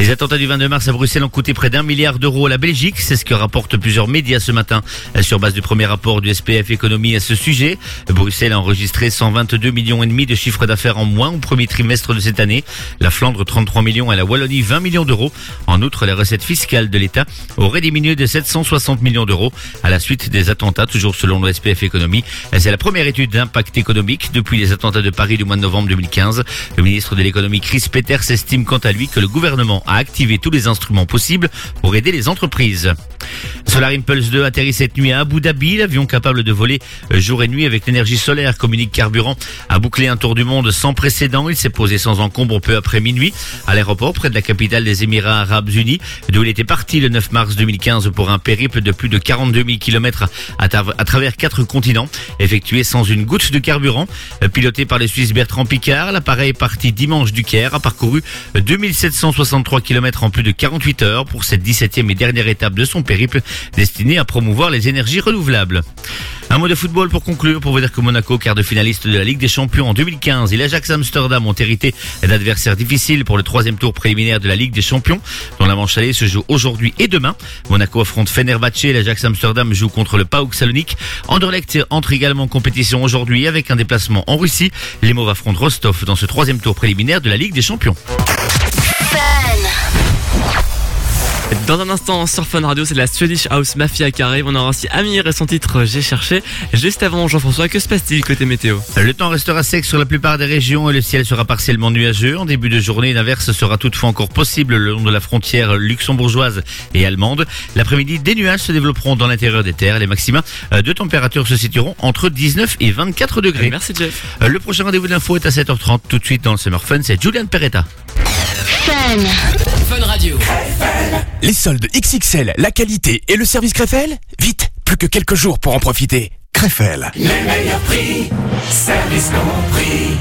Speaker 4: Les attentats du 22 mars à Bruxelles ont coûté près d'un milliard d'euros à la Belgique. C'est ce que rapportent plusieurs médias ce matin sur base du premier rapport du SPF Économie à ce sujet. Bruxelles a enregistré 122 millions et demi de chiffre d'affaires en moins au premier trimestre de cette année. La Flandre 33 millions et la Wallonie 20 millions d'euros. En outre, les recettes fiscales de l'État auraient diminué de 760 millions d'euros à la suite des attentats, toujours selon le SPF Économie. C'est la première étude d'impact économique depuis les attentats de Paris du mois de novembre 2015. Le ministre de l'économie Chris Peters estime quant à lui que le gouvernement a activé tous les instruments possibles pour aider les entreprises. Solar Impulse 2 atterrit cette nuit à Abu Dhabi. L'avion capable de voler euh, jour et nuit avec l'énergie solaire communique carburant a bouclé un tour du monde sans précédent. Il s'est posé sans encombre peu après minuit à l'aéroport près de la capitale des Émirats Arabes Unis, d'où il était parti le 9 mars 2015 pour un périple de plus de 42 000 km à, travers quatre continents, effectué sans une goutte de carburant. Euh, Piloté par le Suisse Bertrand Picard, l'appareil parti dimanche du Caire a parcouru 2763 km en plus de 48 heures pour cette 17e et dernière étape de son périple destinée à promouvoir les énergies renouvelables. Un mot de football pour conclure, pour vous dire que Monaco, quart de finaliste de la Ligue des Champions en 2015, et l'Ajax Amsterdam ont hérité d'adversaires difficiles pour le troisième tour préliminaire de la Ligue des Champions, dont la manche allée se joue aujourd'hui et demain. Monaco affronte Fenerbahçe, l'Ajax Amsterdam joue contre le PAOK Salonique. Anderlecht entre également en compétition aujourd'hui avec un déplacement en Russie. Les Mauves affrontent Rostov dans ce troisième tour préliminaire de la Ligue des Champions.
Speaker 11: Dans un instant sur Fun Radio, c'est la Swedish House Mafia qui arrive. On aura aussi Amir et son titre J'ai cherché. Juste avant, Jean-François, que se passe-t-il côté météo?
Speaker 4: Le temps restera sec sur la plupart des régions et le ciel sera partiellement nuageux. En début de journée, une averse sera toutefois encore possible le long de la frontière luxembourgeoise et allemande. L'après-midi, des nuages se développeront dans l'intérieur des terres. Les maxima euh, de température se situeront entre 19 et 24 degrés.
Speaker 11: Merci Jeff.
Speaker 4: Euh, Le prochain rendez-vous de l'info est à 7h30. Tout de suite dans le Summer Fun, c'est Julian Peretta.
Speaker 1: Fun. Fun Radio.
Speaker 6: Les soldes XXL, la qualité et le service Krefel Vite, plus que quelques jours pour en profiter. Krefel.
Speaker 8: Les meilleurs prix, service compris.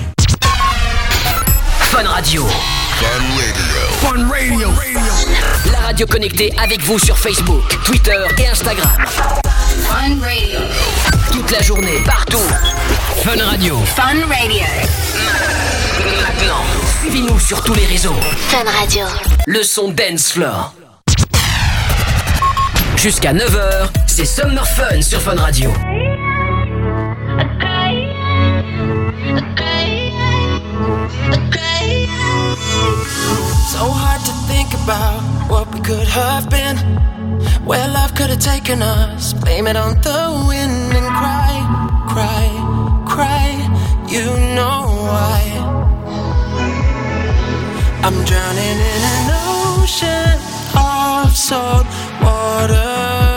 Speaker 1: Fun Radio.
Speaker 8: Fun Radio.
Speaker 1: La radio connectée avec vous sur Facebook, Twitter et Instagram.
Speaker 12: Fun Radio.
Speaker 1: Toute la journée, partout. Fun Radio.
Speaker 12: Fun Radio.
Speaker 1: Maintenant, suivez-nous sur tous les réseaux.
Speaker 5: Fun Radio.
Speaker 1: Le son Dance Floor. Jusqu'à 9h, c'est Summer Fun sur Fun Radio.
Speaker 10: So hard to think about what we could have been. Where love could have taken us. Blame it on the wind and cry, cry, cry. You know why. I'm drowning in an ocean of salt water.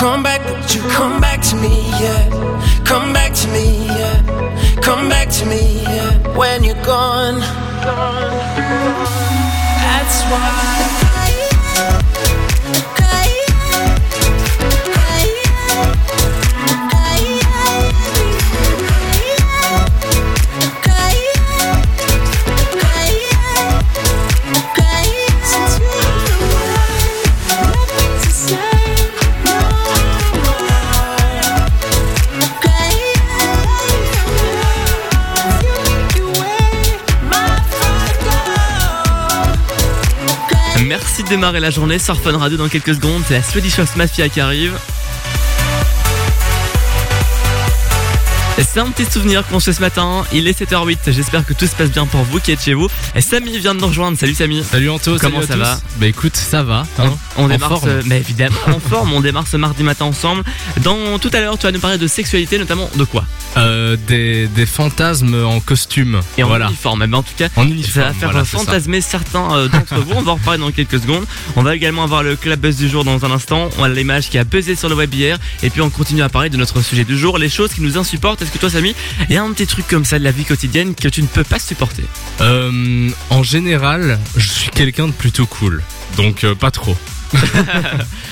Speaker 10: Come back, but you come back to me,
Speaker 3: yeah. Come back to me, yeah. Come back to me, yeah. When you're gone, that's why.
Speaker 11: Démarrer la journée sur Fun Radio dans quelques secondes. C'est la Swedish House Mafia qui arrive. C'est un petit souvenir qu'on se fait ce matin. Il est 7h08. J'espère que tout se passe bien pour vous qui êtes chez vous. Et Samy vient de nous rejoindre. Salut Samy.
Speaker 22: Salut Anto.
Speaker 11: Comment
Speaker 22: salut
Speaker 11: ça va.
Speaker 22: Bah écoute, ça va. hein.
Speaker 11: On démarre
Speaker 22: forme.
Speaker 11: ce- mais évidemment en forme, on démarre ce mardi matin ensemble. Dans tout à l'heure, tu vas nous parler de sexualité, notamment de quoi?
Speaker 22: Euh, des, des fantasmes en costume.
Speaker 11: Et en
Speaker 22: voilà.
Speaker 11: uniforme, mais en tout cas,
Speaker 22: En
Speaker 11: ça va faire
Speaker 22: voilà, ça.
Speaker 11: fantasmer certains euh, d'entre vous. On va en reparler dans quelques secondes. On va également avoir le club buzz du jour dans un instant. On a l'image qui a buzzé sur le web hier. Et puis on continue à parler de notre sujet du jour, les choses qui nous insupportent. Que toi, Samy, il y a un petit truc comme ça de la vie quotidienne que tu ne peux pas supporter
Speaker 22: Euh, en général, je suis quelqu'un de plutôt cool. Donc euh, pas trop.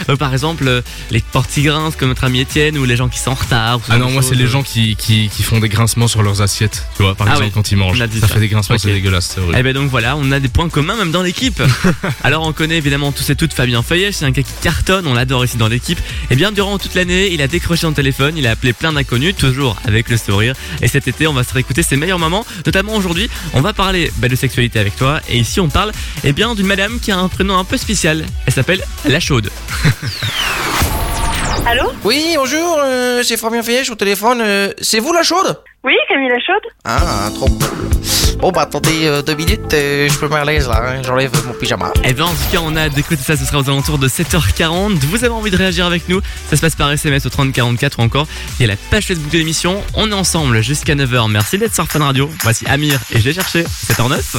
Speaker 11: Euh, Par exemple, euh, les portes qui grincent comme notre ami Étienne ou les gens qui sont en retard.
Speaker 22: Ah non, moi c'est les gens qui, qui, qui font des grincements sur leurs assiettes. Tu vois, par
Speaker 11: Ah
Speaker 22: exemple quand ils mangent. ça, fait des grincements,
Speaker 11: Ok.
Speaker 22: c'est dégueulasse. c'est horrible.
Speaker 11: Eh ben donc voilà, on a des points communs même dans l'équipe. Alors on connaît évidemment tous et toutes Fabien Feuillet, c'est un gars qui cartonne, on l'adore ici dans l'équipe. Et bien durant toute l'année, il a décroché son téléphone, il a appelé plein d'inconnus, toujours avec le sourire. Et cet été, on va se réécouter ses meilleurs moments. Notamment aujourd'hui, on va parler bah, de sexualité avec toi. Et ici, on parle eh bien d'une madame qui a un prénom un peu spécial. Elle s'appelle La Chaude.
Speaker 23: Allô
Speaker 3: Oui, bonjour, euh, c'est Fabien Fayech au téléphone. euh, c'est vous la chaude?
Speaker 23: Oui, Camille la chaude
Speaker 3: Ah, trop cool. Bon, bah attendez euh, deux minutes, euh, je peux me mettre à l'aise là, hein, j'enlève mon pyjama.
Speaker 11: Eh bien en tout cas on a hâte d'écouter ça, ce sera aux alentours de 7h40. Vous avez envie de réagir avec nous? Ça se passe par SMS au 3044 ou encore il y a la page Facebook de l'émission. On est ensemble jusqu'à 9h. Merci d'être sur Fun Radio. Voici Amir et je l'ai cherché. 7h09.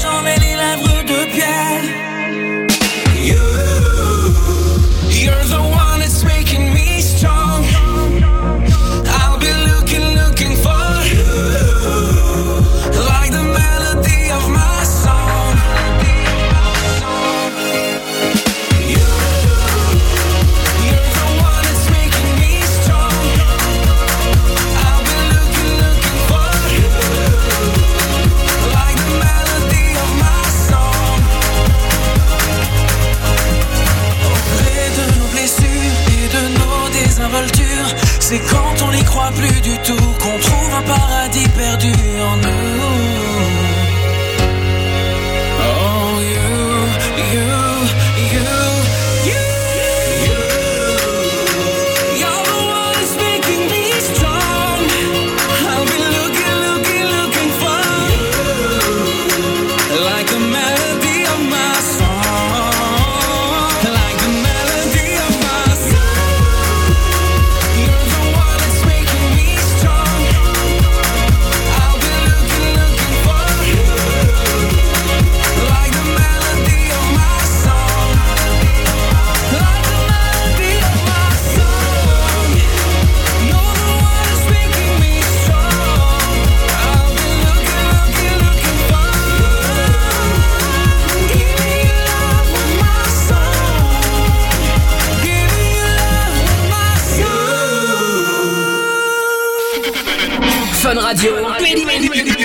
Speaker 3: J'en ai perdu en nous.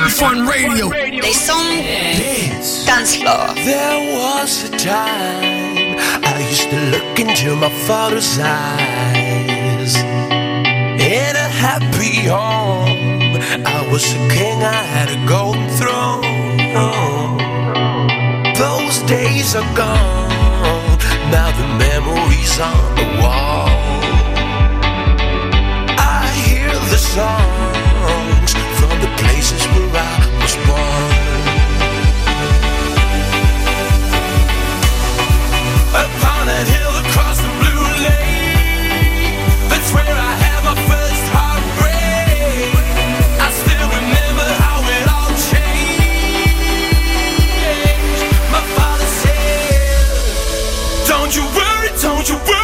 Speaker 1: Fun Radio.
Speaker 24: They song dance floor.
Speaker 10: There was a time I used to look into my father's eyes. In a happy home, I was a king, I had a golden throne. Those days are gone, now the memories on the wall. I hear the songs from the places where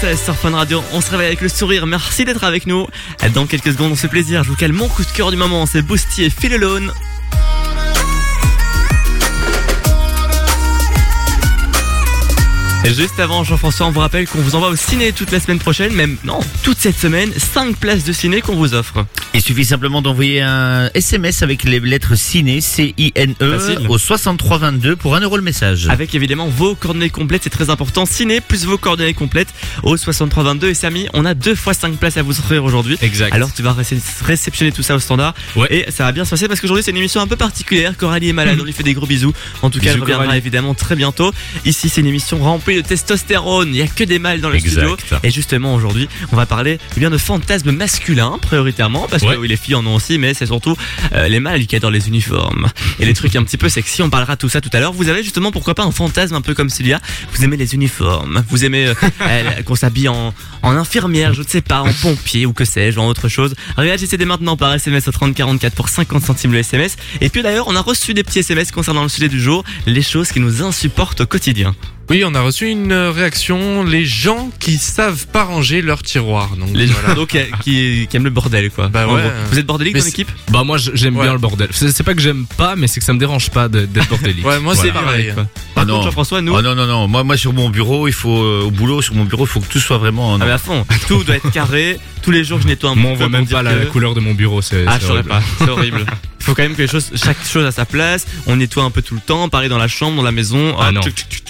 Speaker 11: 16 sur Fun Radio. On se réveille avec le sourire. Merci d'être avec nous. Dans quelques secondes, on se plaisir. Je vous calme mon coup de cœur du moment. C'est Boosty et Phil Alone. Juste avant, Jean-François, on vous rappelle qu'on vous envoie au ciné toute la semaine prochaine, même non, toute cette semaine, 5 places de ciné qu'on vous offre.
Speaker 4: Il suffit simplement d'envoyer un SMS avec les lettres ciné, C-I-N-E,
Speaker 11: Facile.
Speaker 4: au 6322 pour 1 euro le message.
Speaker 11: Avec évidemment vos coordonnées complètes, c'est très important. Ciné plus vos coordonnées complètes au 6322. Et Samy, on a deux fois 5 places à vous offrir aujourd'hui.
Speaker 15: Exact.
Speaker 11: Alors tu vas récep- réceptionner tout ça au standard. Et ça va bien se passer parce qu'aujourd'hui c'est une émission un peu particulière. Coralie est malade, on lui fait des gros bisous. En tout cas, elle
Speaker 15: Bisous,
Speaker 11: reviendra
Speaker 15: Coralie.
Speaker 11: évidemment très bientôt. Ici, c'est une émission remplie de testostérone. Il y a que des mâles dans le
Speaker 15: Exact.
Speaker 11: studio. Et justement, aujourd'hui, on va parler eh bien de fantasmes masculins prioritairement parce que oui, les filles en ont aussi, mais c'est surtout euh, les mâles qui adorent les uniformes et les trucs un petit peu sexy. On parlera de tout ça tout à l'heure. Vous avez justement pourquoi pas un fantasme un peu comme Sylvia. Vous aimez les uniformes. Vous aimez euh, qu'on s'habille en, en infirmière, je ne sais pas, en pompier ou que sais-je, en autre chose. Réagissez dès maintenant par SMS au 3044 pour 50 centimes le SMS. Et puis d'ailleurs, on a reçu des petits SMS concernant le sujet du jour, les choses qui nous insupportent au quotidien.
Speaker 15: Oui, on a reçu une euh, réaction, les gens qui savent pas ranger leur tiroir. Donc,
Speaker 11: Les gens donc, euh, qui, qui aiment le bordel, quoi.
Speaker 15: Bah
Speaker 11: En
Speaker 15: ouais.
Speaker 11: gros. Vous êtes bordélique
Speaker 22: Mais
Speaker 11: dans
Speaker 22: c'est-
Speaker 11: l'équipe?
Speaker 22: Bah moi j'aime
Speaker 15: Ouais.
Speaker 22: bien le bordel. C'est pas que j'aime pas, mais c'est que ça me dérange pas d'être bordélique.
Speaker 15: Ouais, moi, c'est pareil.
Speaker 11: quoi.
Speaker 4: Ah
Speaker 11: Par contre, Jean-François, nous.
Speaker 4: Oh non, non, non. Moi, moi, sur mon bureau, il faut, euh, au boulot, sur mon bureau, il faut que tout soit vraiment. en
Speaker 11: Ah mais à fond, tout doit être carré. Tous les jours, je nettoie un
Speaker 22: Moi on voit même pas la
Speaker 11: que-
Speaker 22: couleur de mon bureau. c'est
Speaker 11: Ah,
Speaker 22: c'est
Speaker 11: je saurais
Speaker 22: horrible.
Speaker 11: pas, c'est horrible. faut quand même que les choses, chaque chose à sa place. On nettoie un peu tout le temps, pareil dans la chambre, dans la maison.
Speaker 15: Ah
Speaker 11: Hop,
Speaker 15: non.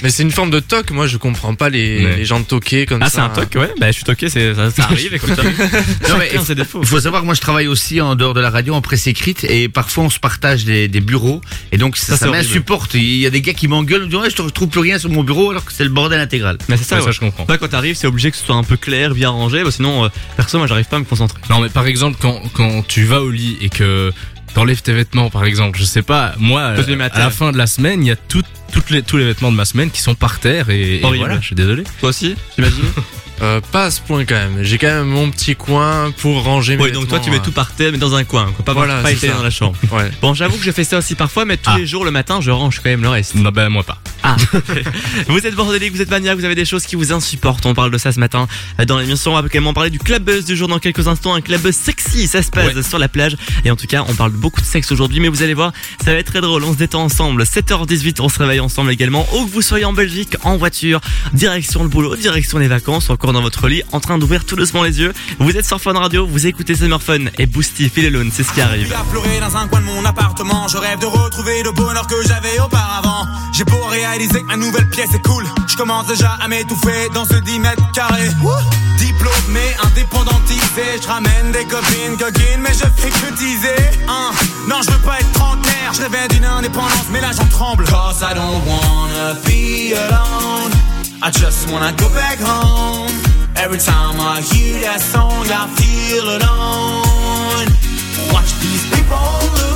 Speaker 15: Mais c'est une forme de toc, moi je comprends pas les,
Speaker 11: Ouais.
Speaker 15: les gens toqués comme
Speaker 11: Ah,
Speaker 15: ça.
Speaker 11: c'est un toc, ouais. Bah, je suis toqué, c'est, ça, ça arrive, écoute.
Speaker 4: Non, mais
Speaker 11: défauts.
Speaker 4: Il faut savoir, moi je travaille aussi en dehors de la radio en presse écrite et parfois on se partage des, des bureaux et donc ça,
Speaker 11: Ça,
Speaker 4: ça,
Speaker 11: c'est
Speaker 4: m'insupporte. Il y a des gars qui m'engueulent, me disent ouais je trouve plus rien sur mon bureau alors que c'est le bordel intégral.
Speaker 11: Mais c'est ça,
Speaker 22: Ouais, ça,
Speaker 11: ouais.
Speaker 22: je comprends.
Speaker 11: Là, quand t'arrives, c'est obligé que ce soit un peu clair, bien rangé, bah, sinon, euh, perso, moi, j'arrive pas à me concentrer.
Speaker 22: Non, mais par exemple, quand, quand tu vas au lit et que t'enlèves tes vêtements, par exemple, je sais pas, moi,
Speaker 11: les à
Speaker 22: la fin de la semaine, il y a tout- toutes les, tous les vêtements de ma semaine qui sont par terre et, et voilà, je suis désolé.
Speaker 11: Toi aussi, j'imagine
Speaker 15: Euh, pas à ce point quand même. J'ai quand même mon petit coin pour ranger mes
Speaker 11: Oui, donc toi, tu mets tout par terre, mais dans un coin, quoi. Pas,
Speaker 15: Voilà,
Speaker 11: pas étalé dans la chambre.
Speaker 15: euh, Ouais.
Speaker 11: Bon, j'avoue que je fais ça aussi parfois, mais tous
Speaker 22: Ah.
Speaker 11: les jours, le matin, je range quand même le reste.
Speaker 22: Non, ben, moi pas.
Speaker 11: Ah, vous êtes bordélique, vous êtes maniaque, vous avez des choses qui vous insupportent. On parle de ça ce matin euh, dans l'émission. On va également parler du club buzz du jour dans quelques instants. Un club buzz sexy, ça se passe sur la plage. Et en tout cas, on parle beaucoup de sexe aujourd'hui, mais vous allez voir, ça va être très drôle. On se détend ensemble. 7h18, on se réveille ensemble également. Où que vous soyez en Belgique, en voiture, direction le boulot, direction les vacances, encore dans votre lit, en train d'ouvrir tout doucement les yeux. Vous êtes sur Fun Radio, vous écoutez Summer Fun et Boosty, Feel Alone, c'est ce qui arrive.
Speaker 25: à pleurer dans un coin de mon appartement. Je rêve de retrouver le bonheur que j'avais auparavant. J'ai beau réaliser que ma nouvelle pièce est cool. Je commence déjà à m'étouffer dans ce 10 mètres carrés. Diplômé, indépendantisé. Je ramène des copines, coquines, mais je fais que teaser. Hein. Non, je veux pas être trentenaire. Je rêvais d'une indépendance, mais là j'en tremble. Cause I don't wanna be alone. I just wanna go back home. Every time I hear that song, I feel alone. Watch these people look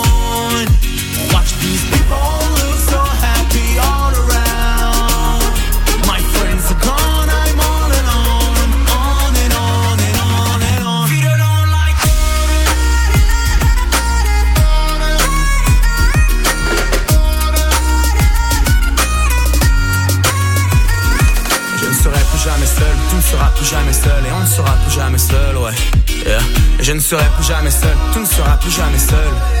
Speaker 25: Watch these people look so happy all around. My friends are gone, I'm all alone. On and on and on and on. Feel alone like Je ne serai plus jamais seul, tu ne seras plus jamais seul et on ne sera plus jamais seul, ouais. Je ne serai plus jamais seul, tu ne seras plus jamais seul.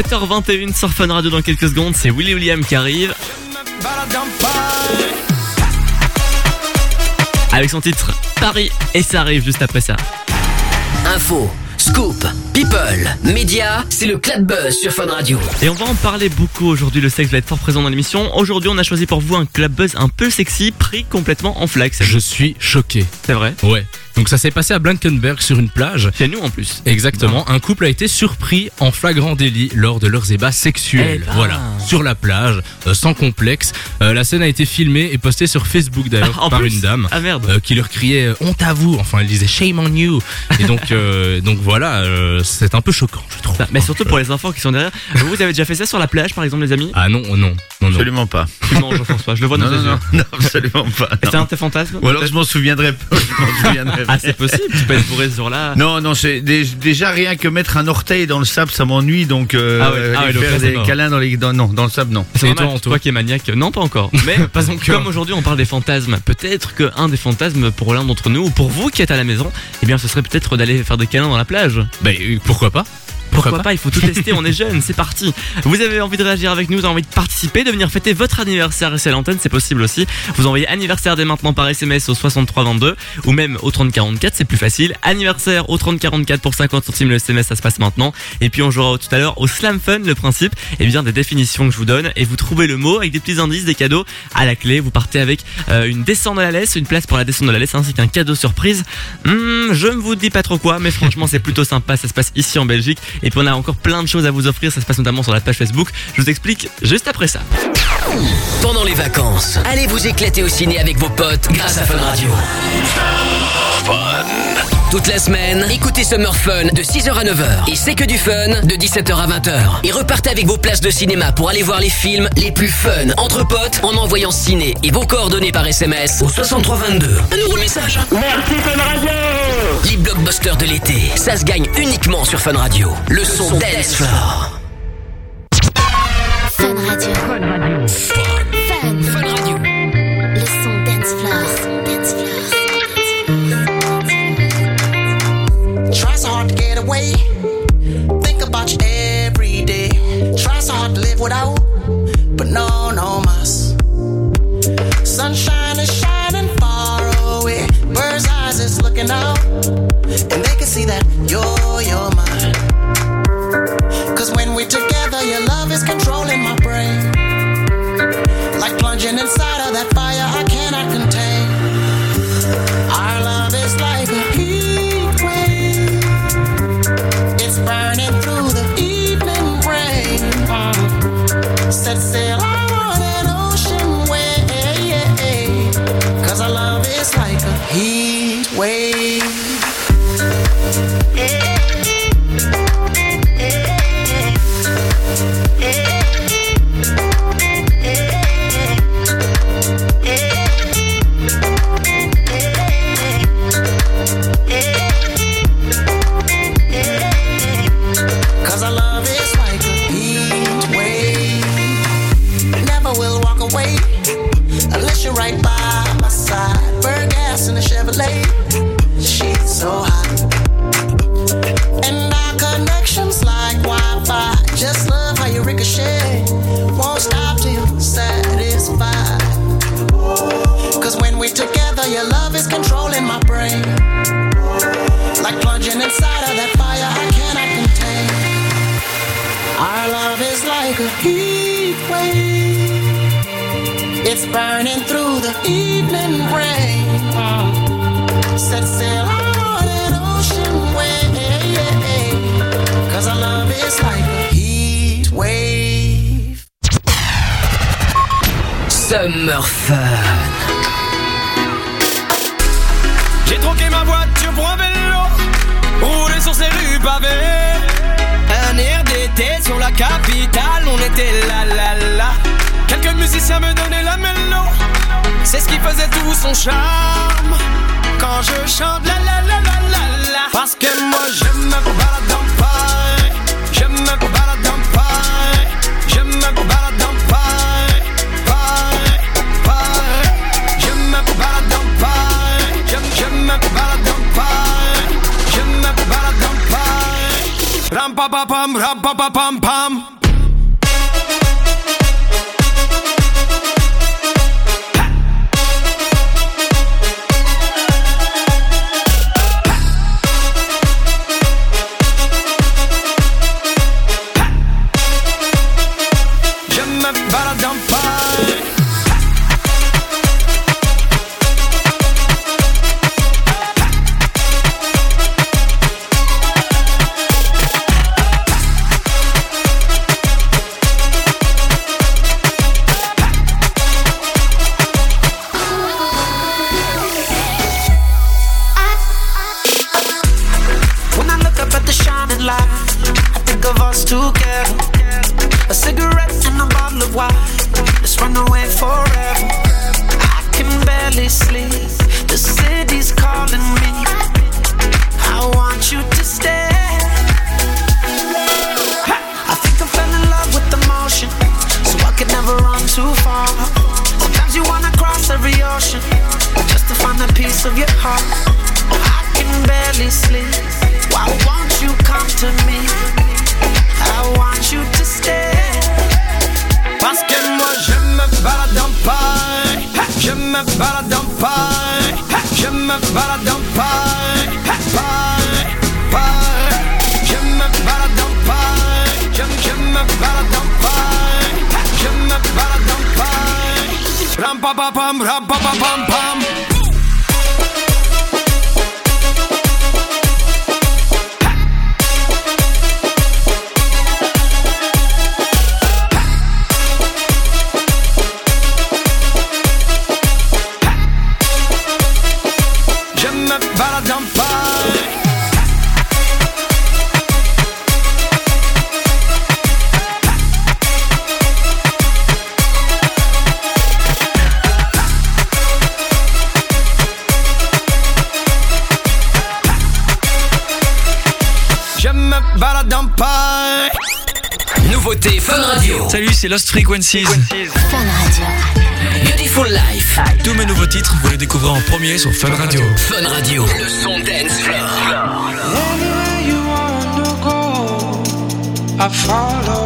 Speaker 11: 7h21 sur Fun Radio dans quelques secondes, c'est Willy William qui arrive. Avec son titre Paris et ça arrive juste après ça.
Speaker 1: Info, scoop, people, médias, c'est le Club Buzz sur Fun Radio.
Speaker 11: Et on va en parler beaucoup aujourd'hui, le sexe va être fort présent dans l'émission. Aujourd'hui on a choisi pour vous un club buzz un peu sexy, pris complètement en flax.
Speaker 22: Je suis choqué.
Speaker 11: C'est vrai?
Speaker 22: Ouais. Donc ça s'est passé à Blankenberg sur une plage.
Speaker 11: Chez nous en plus.
Speaker 22: Exactement. Un couple a été surpris en flagrant délit lors de leurs ébats sexuels.
Speaker 11: Eh ben.
Speaker 22: Voilà. Sur la plage, euh, sans complexe. Euh, la scène a été filmée et postée sur Facebook d'ailleurs
Speaker 11: Ah,
Speaker 22: par
Speaker 11: plus
Speaker 22: une dame.
Speaker 11: Ah merde.
Speaker 22: euh, qui leur criait honte à vous. Enfin, elle disait shame on you. Et donc, euh, donc voilà, euh, c'est un peu choquant, je trouve.
Speaker 11: Ça, Mais surtout pour les enfants qui sont derrière. Vous, vous avez déjà fait ça sur la plage par exemple les amis?
Speaker 22: Ah non, non, non, non.
Speaker 4: Absolument pas.
Speaker 11: Non Jean-François, je le vois dans
Speaker 4: Non,
Speaker 11: tes
Speaker 4: non,
Speaker 11: yeux.
Speaker 4: non, non, absolument pas.
Speaker 11: C'est
Speaker 4: non.
Speaker 11: un de tes fantasmes
Speaker 4: Ou alors je m'en souviendrai pas. Je m'en souviendrai
Speaker 11: Ah c'est possible, tu peux être bourré ce jour-là.
Speaker 4: Non, non, c'est dé- déjà rien que mettre un orteil dans le sable, ça m'ennuie. Donc, euh,
Speaker 11: Ah ouais, ah
Speaker 4: aller
Speaker 11: ouais, donc
Speaker 4: faire
Speaker 11: là, c'est
Speaker 4: des
Speaker 11: mort.
Speaker 4: câlins dans les, dans, non, dans le sable, non.
Speaker 11: C'est
Speaker 22: Et toi, Anto
Speaker 11: toi qui es maniaque, non pas encore. Mais
Speaker 22: Pas encore.
Speaker 11: comme aujourd'hui on parle des fantasmes, peut-être qu'un des fantasmes pour l'un d'entre nous ou pour vous qui êtes à la maison, eh bien ce serait peut-être d'aller faire des câlins dans la plage.
Speaker 22: Bah, euh, pourquoi pas?
Speaker 11: Pourquoi,
Speaker 22: Pourquoi
Speaker 11: pas,
Speaker 22: pas
Speaker 11: Il faut tout tester, on est jeunes, c'est parti. Vous avez envie de réagir avec nous, vous avez envie de participer, de venir fêter votre anniversaire ici à l'antenne, c'est possible aussi. Vous envoyez anniversaire dès maintenant par SMS au 6322 ou même au 3044, c'est plus facile. Anniversaire au 3044 pour 50 centimes le SMS, ça se passe maintenant. Et puis on jouera tout à l'heure au Slam Fun, le principe, et bien des définitions que je vous donne et vous trouvez le mot avec des petits indices, des cadeaux à la clé. Vous partez avec euh, une descente de la laisse, une place pour la descente de la laisse ainsi qu'un cadeau surprise. Hmm, je ne vous dis pas trop quoi, mais franchement c'est plutôt sympa. Ça se passe ici en Belgique et puis on a encore plein de choses à vous offrir. Ça se passe notamment sur la page Facebook. Je vous explique juste après ça.
Speaker 1: Pendant les vacances, allez vous éclater au ciné avec vos potes grâce à Fun Radio. Toute la semaine, écoutez Summer Fun de 6h à 9h. Et c'est que du fun de 17h à 20h. Et repartez avec vos places de cinéma pour aller voir les films les plus fun entre potes en envoyant ciné et vos coordonnées par SMS au 6322. Un nouveau message. Merci Fun Radio Les blockbusters de l'été, ça se gagne uniquement sur Fun Radio. Le son Dance Floor.
Speaker 18: Fun Radio.
Speaker 26: Without, but no, no mas. Sunshine is shining far away. Bird's eyes is looking out, and they can see that you're, you're mine. Cause when we're together, your love is controlling my brain. Like plunging inside Wait. Your love is controlling my brain. Like plunging inside of that fire I cannot contain. Our love is like a heat wave. It's burning through the evening rain. Set sail on an ocean wave. Cause our love is like a heat wave.
Speaker 1: Summer Fun.
Speaker 10: Un air d'été sur la capitale, on était là là là. Quelques musiciens me donnaient la mélo, c'est ce qui faisait tout son charme. Quand je chante la la la la la la, parce que moi je me balade en paille, je me balade en paille, je me balade pa pa pam, ram pa pa pam pam.
Speaker 27: pump. C'est Lost Frequencies.
Speaker 1: Beautiful Life.
Speaker 27: Tous mes nouveaux titres, vous les découvrez en premier sur Fun Radio.
Speaker 1: Fun Radio. Le son dance floor.
Speaker 10: Anywhere you wanna go, I follow.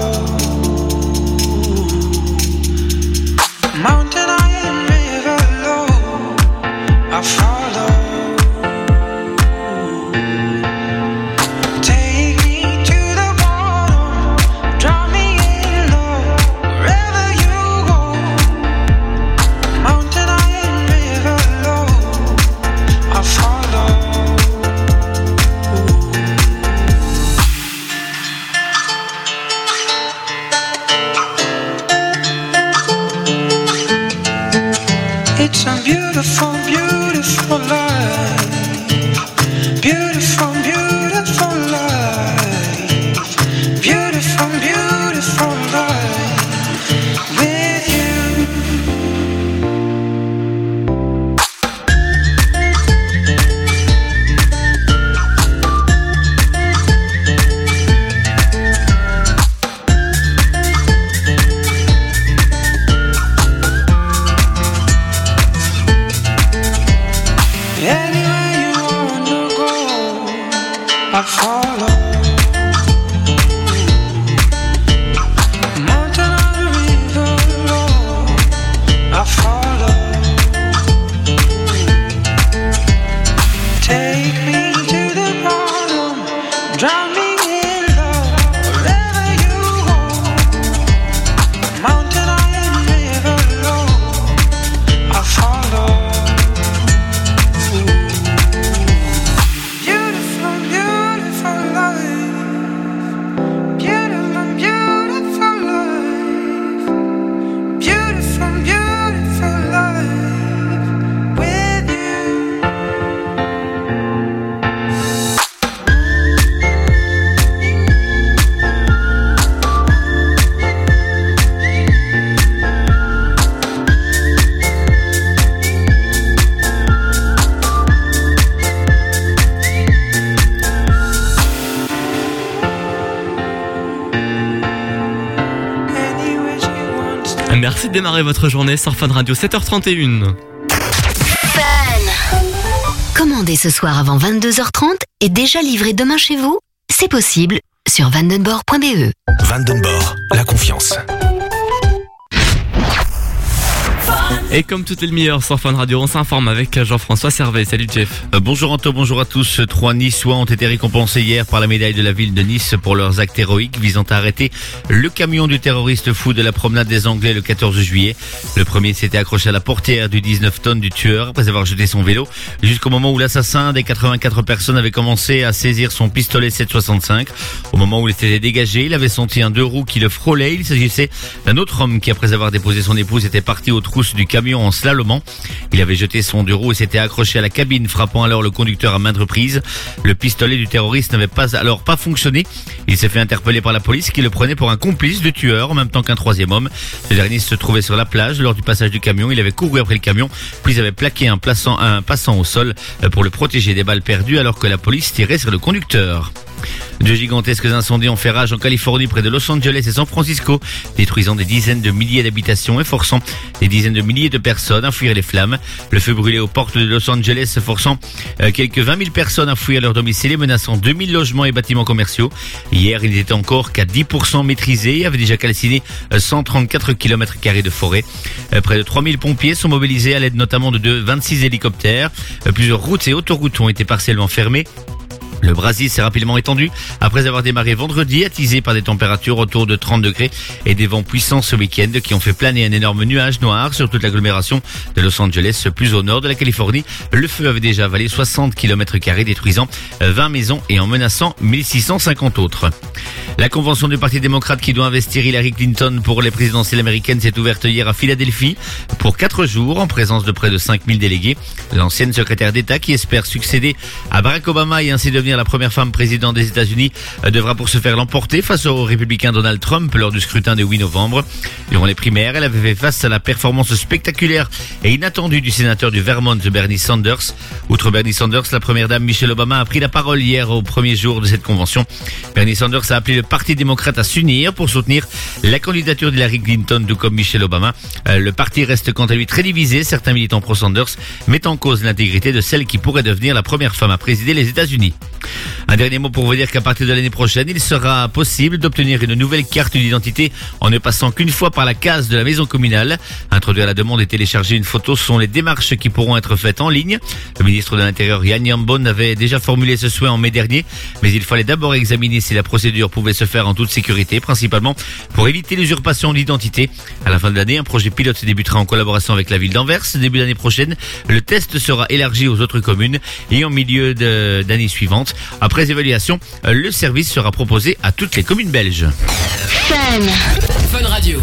Speaker 11: Démarrer votre journée sur Fun Radio 7h31.
Speaker 5: Commandez ce soir avant 22h30 et déjà livré demain chez vous C'est possible sur vandenborg.be.
Speaker 16: Vandenborg, la confiance.
Speaker 11: Et comme toutes les demi-heures sur Radio, on s'informe avec Jean-François Servet. Salut Jeff.
Speaker 4: Euh, bonjour Anto, bonjour à tous. Trois Niçois ont été récompensés hier par la médaille de la ville de Nice pour leurs actes héroïques visant à arrêter le camion du terroriste fou de la promenade des Anglais le 14 juillet. Le premier s'était accroché à la portière du 19 tonnes du tueur après avoir jeté son vélo jusqu'au moment où l'assassin des 84 personnes avait commencé à saisir son pistolet 765. Au moment où il s'était dégagé, il avait senti un deux roues qui le frôlait. Il s'agissait d'un autre homme qui, après avoir déposé son épouse, était parti aux trousses du camion en slalomant. Il avait jeté son deux roues et s'était accroché à la cabine, frappant alors le conducteur à maintes reprises. Le pistolet du terroriste n'avait pas alors pas fonctionné. Il s'est fait interpeller par la police qui le prenait pour un complice de tueur en même temps qu'un troisième homme. Ce dernier se trouvait sur la plage lors du passage du camion. Il avait couru après le camion, puis avait plaqué un, passant au sol pour le protéger des balles perdues alors que la police tirait sur le conducteur. De gigantesques incendies ont fait rage en Californie près de Los Angeles et San Francisco, détruisant des dizaines de milliers d'habitations et forçant des dizaines de milliers de personnes à fuir les flammes. Le feu brûlait aux portes de Los Angeles, forçant euh, quelques 20 000 personnes à fuir leur domicile et menaçant 2000 logements et bâtiments commerciaux. Hier, il n'était encore qu'à 10% maîtrisé et avait déjà calciné euh, 134 km de forêt. Euh, Près de 3000 pompiers sont mobilisés à l'aide notamment de deux- 26 hélicoptères. Euh, Plusieurs routes et autoroutes ont été partiellement fermées. Le Brésil s'est rapidement étendu après avoir démarré vendredi, attisé par des températures autour de 30 degrés et des vents puissants ce week-end qui ont fait planer un énorme nuage noir sur toute l'agglomération de Los Angeles, plus au nord de la Californie. Le feu avait déjà avalé 60 km détruisant euh, 20 maisons et en menaçant 1650 autres. La convention du Parti démocrate qui doit investir Hillary Clinton pour les présidentielles américaines s'est ouverte hier à Philadelphie pour quatre jours en présence de près de 5000 délégués. L'ancienne secrétaire d'État qui espère succéder à Barack Obama et ainsi devenir la première femme présidente des États-Unis euh, devra pour se faire l'emporter face au républicain Donald Trump lors du scrutin de 8 novembre. Durant les primaires, elle avait fait face à la performance spectaculaire et inattendue du sénateur du Vermont Bernie Sanders. Outre Bernie Sanders, la première dame Michelle Obama a pris la parole hier au premier jour de cette convention. Bernie Sanders a appelé le Parti démocrate à s'unir pour soutenir la candidature d'Hillary Clinton, tout comme Michelle Obama. Euh, le parti reste quant à lui très divisé. Certains militants pro-Sanders mettent en cause l'intégrité de celle qui pourrait devenir la première femme à présider les États-Unis. Un dernier mot pour vous dire qu'à partir de l'année prochaine, il sera possible d'obtenir une nouvelle carte d'identité en ne passant qu'une fois par la case de la maison communale. Introduire la demande et télécharger une photo sont les démarches qui pourront être faites en ligne. Le ministre de l'Intérieur Yann Yambon avait déjà formulé ce souhait en mai dernier, mais il fallait d'abord examiner si la procédure pouvait se faire en toute sécurité, principalement pour éviter l'usurpation d'identité. À la fin de l'année, un projet pilote débutera en collaboration avec la ville d'Anvers. Début d'année prochaine, le test sera élargi aux autres communes et en milieu d'année suivante. Après évaluation, euh, le service sera proposé à toutes les communes belges.
Speaker 1: Fun Radio.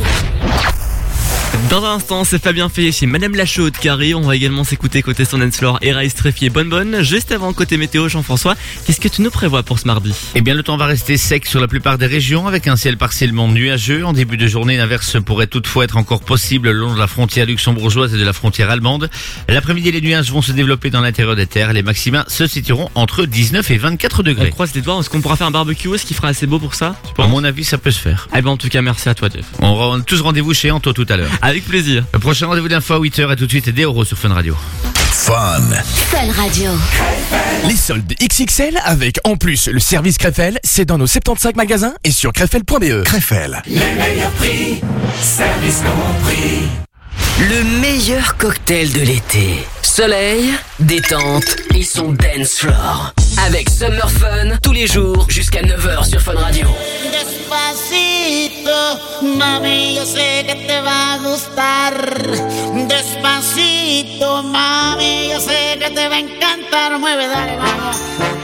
Speaker 11: Dans un instant, c'est Fabien Fayet chez Madame la Chaude qui arrive. On va également s'écouter côté son floor et Rice Treffier Bonne Bonne. Juste avant, côté météo, Jean-François, qu'est-ce que tu nous prévois pour ce mardi?
Speaker 4: Eh bien, le temps va rester sec sur la plupart des régions avec un ciel partiellement nuageux. En début de journée, l'inverse pourrait toutefois être encore possible le long de la frontière luxembourgeoise et de la frontière allemande. L'après-midi, les nuages vont se développer dans l'intérieur des terres. Les maxima se situeront entre 19 et 24
Speaker 11: On
Speaker 4: degrés.
Speaker 11: croise les doigts. Est-ce qu'on pourra faire un barbecue? Est-ce qu'il fera assez beau pour ça?
Speaker 4: À mon avis, ça peut se faire.
Speaker 11: Eh ben, en tout cas, merci à toi, Jeff.
Speaker 4: On aura tous rendez-vous chez Anto tout à l'heure.
Speaker 11: Avec plaisir.
Speaker 4: Le prochain rendez-vous d'info à 8h et tout de suite des euros sur Fun Radio.
Speaker 6: Fun.
Speaker 5: Fun Radio.
Speaker 6: Les soldes XXL avec en plus le service Krefel, c'est dans nos 75 magasins et sur krefel.be. Krefel.
Speaker 8: Les meilleurs prix, service compris.
Speaker 1: Le meilleur cocktail de l'été. Soleil, détente et son dance floor. Avec Summer Fun tous les jours jusqu'à 9h sur Fun Radio.
Speaker 28: Despacito, mami, yo sé que te va a gustar. Despacito, mami, yo sé que te va a encantar. Mueve, dale, vamos.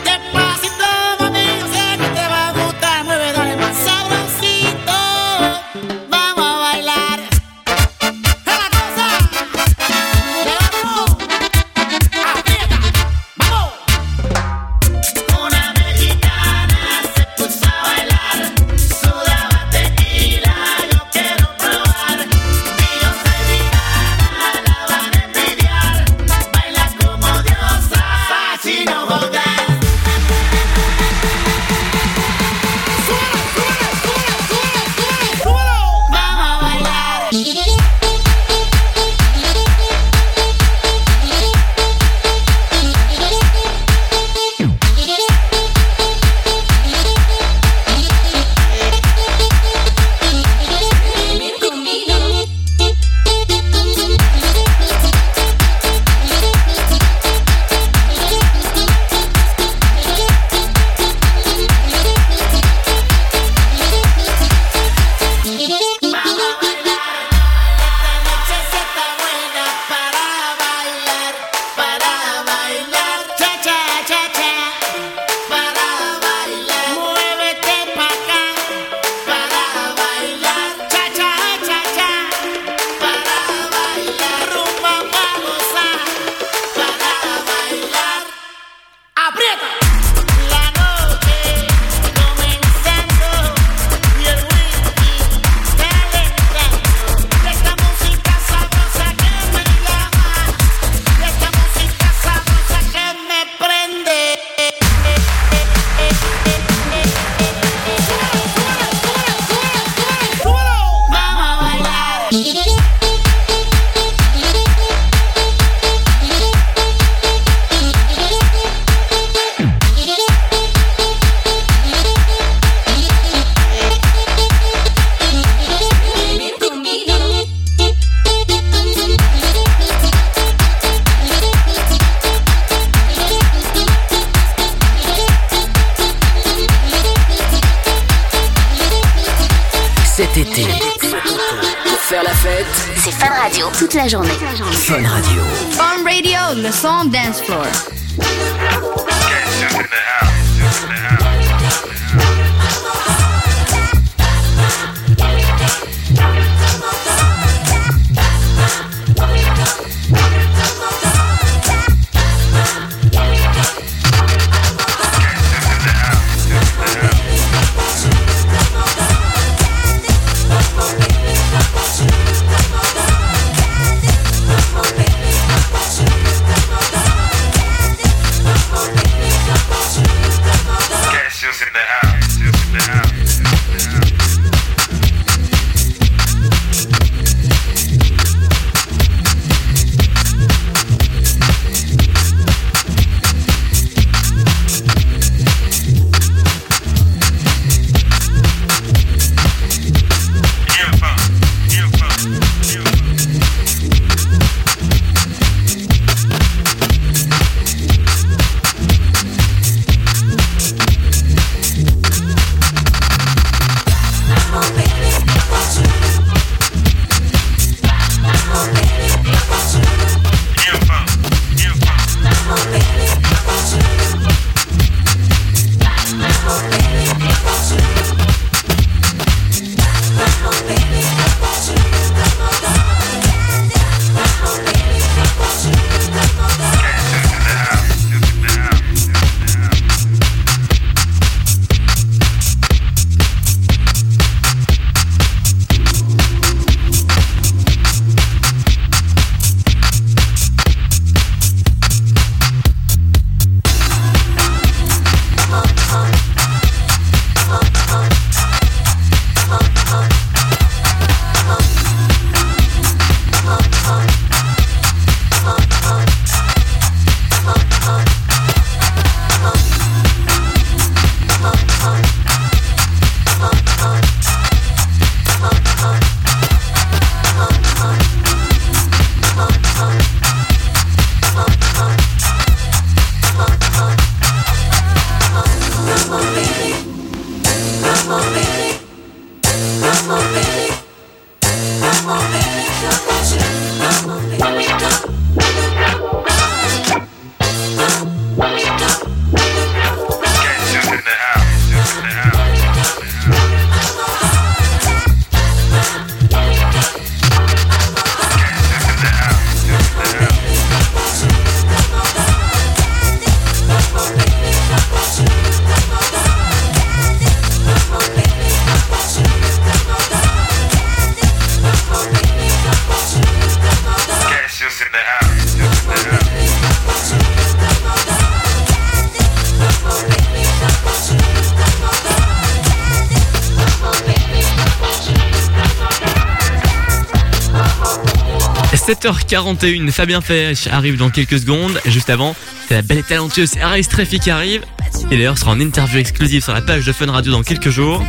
Speaker 11: 41. Fabien Fesch arrive dans quelques secondes. Juste avant, c'est la belle et talentueuse Aris Treffy qui arrive. Et d'ailleurs, sera en interview exclusive sur la page de Fun Radio dans quelques jours.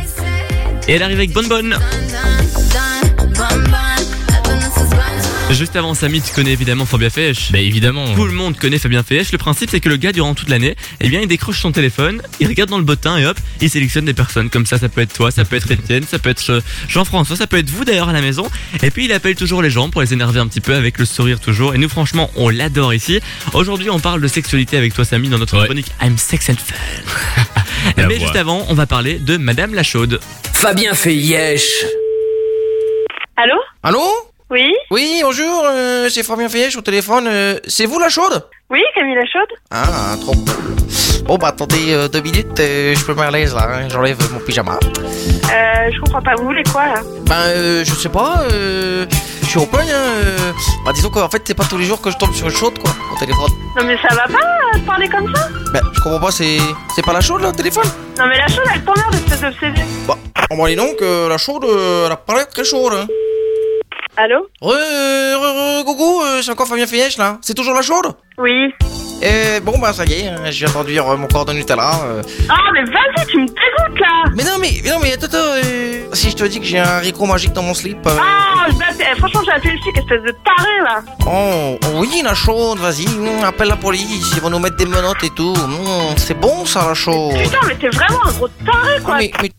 Speaker 11: Et elle arrive avec Bonne Bonne. Juste avant Samy, tu connais évidemment Fabien Fesch.
Speaker 22: Bah évidemment.
Speaker 11: Tout le monde connaît Fabien Fesch. Le principe, c'est que le gars, durant toute l'année, eh bien, il décroche son téléphone, il regarde dans le bottin et hop, il sélectionne des personnes. Comme ça, ça peut être toi, ça peut être Étienne, ça peut être euh, Jean-François, ça peut être vous d'ailleurs à la maison. Et puis, il appelle toujours les gens pour les énerver un petit peu avec le sourire toujours. Et nous, franchement, on l'adore ici. Aujourd'hui, on parle de sexualité avec toi, Samy, dans notre chronique I'm Sex and Fun. Mais
Speaker 22: voix.
Speaker 11: juste avant, on va parler de Madame la Chaude.
Speaker 1: Fabien Feyesh.
Speaker 23: Allô?
Speaker 29: Allô?
Speaker 23: Oui
Speaker 29: Oui, bonjour, euh, c'est Fabien Feyesh au téléphone. euh, c'est vous la chaude?
Speaker 23: Oui, Camille la chaude
Speaker 29: Ah, trop cool. Bon, bah attendez euh, deux minutes, euh, je peux me mettre à l'aise là, hein, j'enlève mon pyjama.
Speaker 23: Euh, je comprends pas, vous voulez quoi là?
Speaker 29: Ben, euh, je sais pas, euh, je suis open, hein. euh, bah disons qu'en fait, c'est pas tous les jours que je tombe sur une chaude quoi, au téléphone.
Speaker 23: Non mais ça va pas euh, parler comme ça?
Speaker 29: Ben, je comprends pas, c'est c'est pas la chaude là au téléphone?
Speaker 23: Non mais la chaude elle t'emmerde espèce d'obsédé.
Speaker 29: On m'a dit donc la chaude, euh, elle a l'air très chaude. Hein.
Speaker 23: Allô
Speaker 29: Re, re, re, coucou, euh, c'est encore Fabien Feyesh là, c'est toujours la chaude
Speaker 23: Oui.
Speaker 29: Euh, bon bah ça y est, hein, je viens euh, mon corps de Nutella. euh.
Speaker 23: Ah mais vas-y, tu me dégoûtes là
Speaker 29: Mais non mais, mais non mais attends, attends, euh, si je te dis que j'ai un rico magique dans mon slip. euh,
Speaker 23: Ah, je eh, franchement j'ai appelé le espèce de taré là
Speaker 29: Oh, oui la chaude, vas-y, hum, appelle la police, ils vont nous mettre des menottes et tout. Hum, c'est bon ça la chaude.
Speaker 23: Putain mais t'es vraiment un gros taré quoi
Speaker 29: Mais, mais...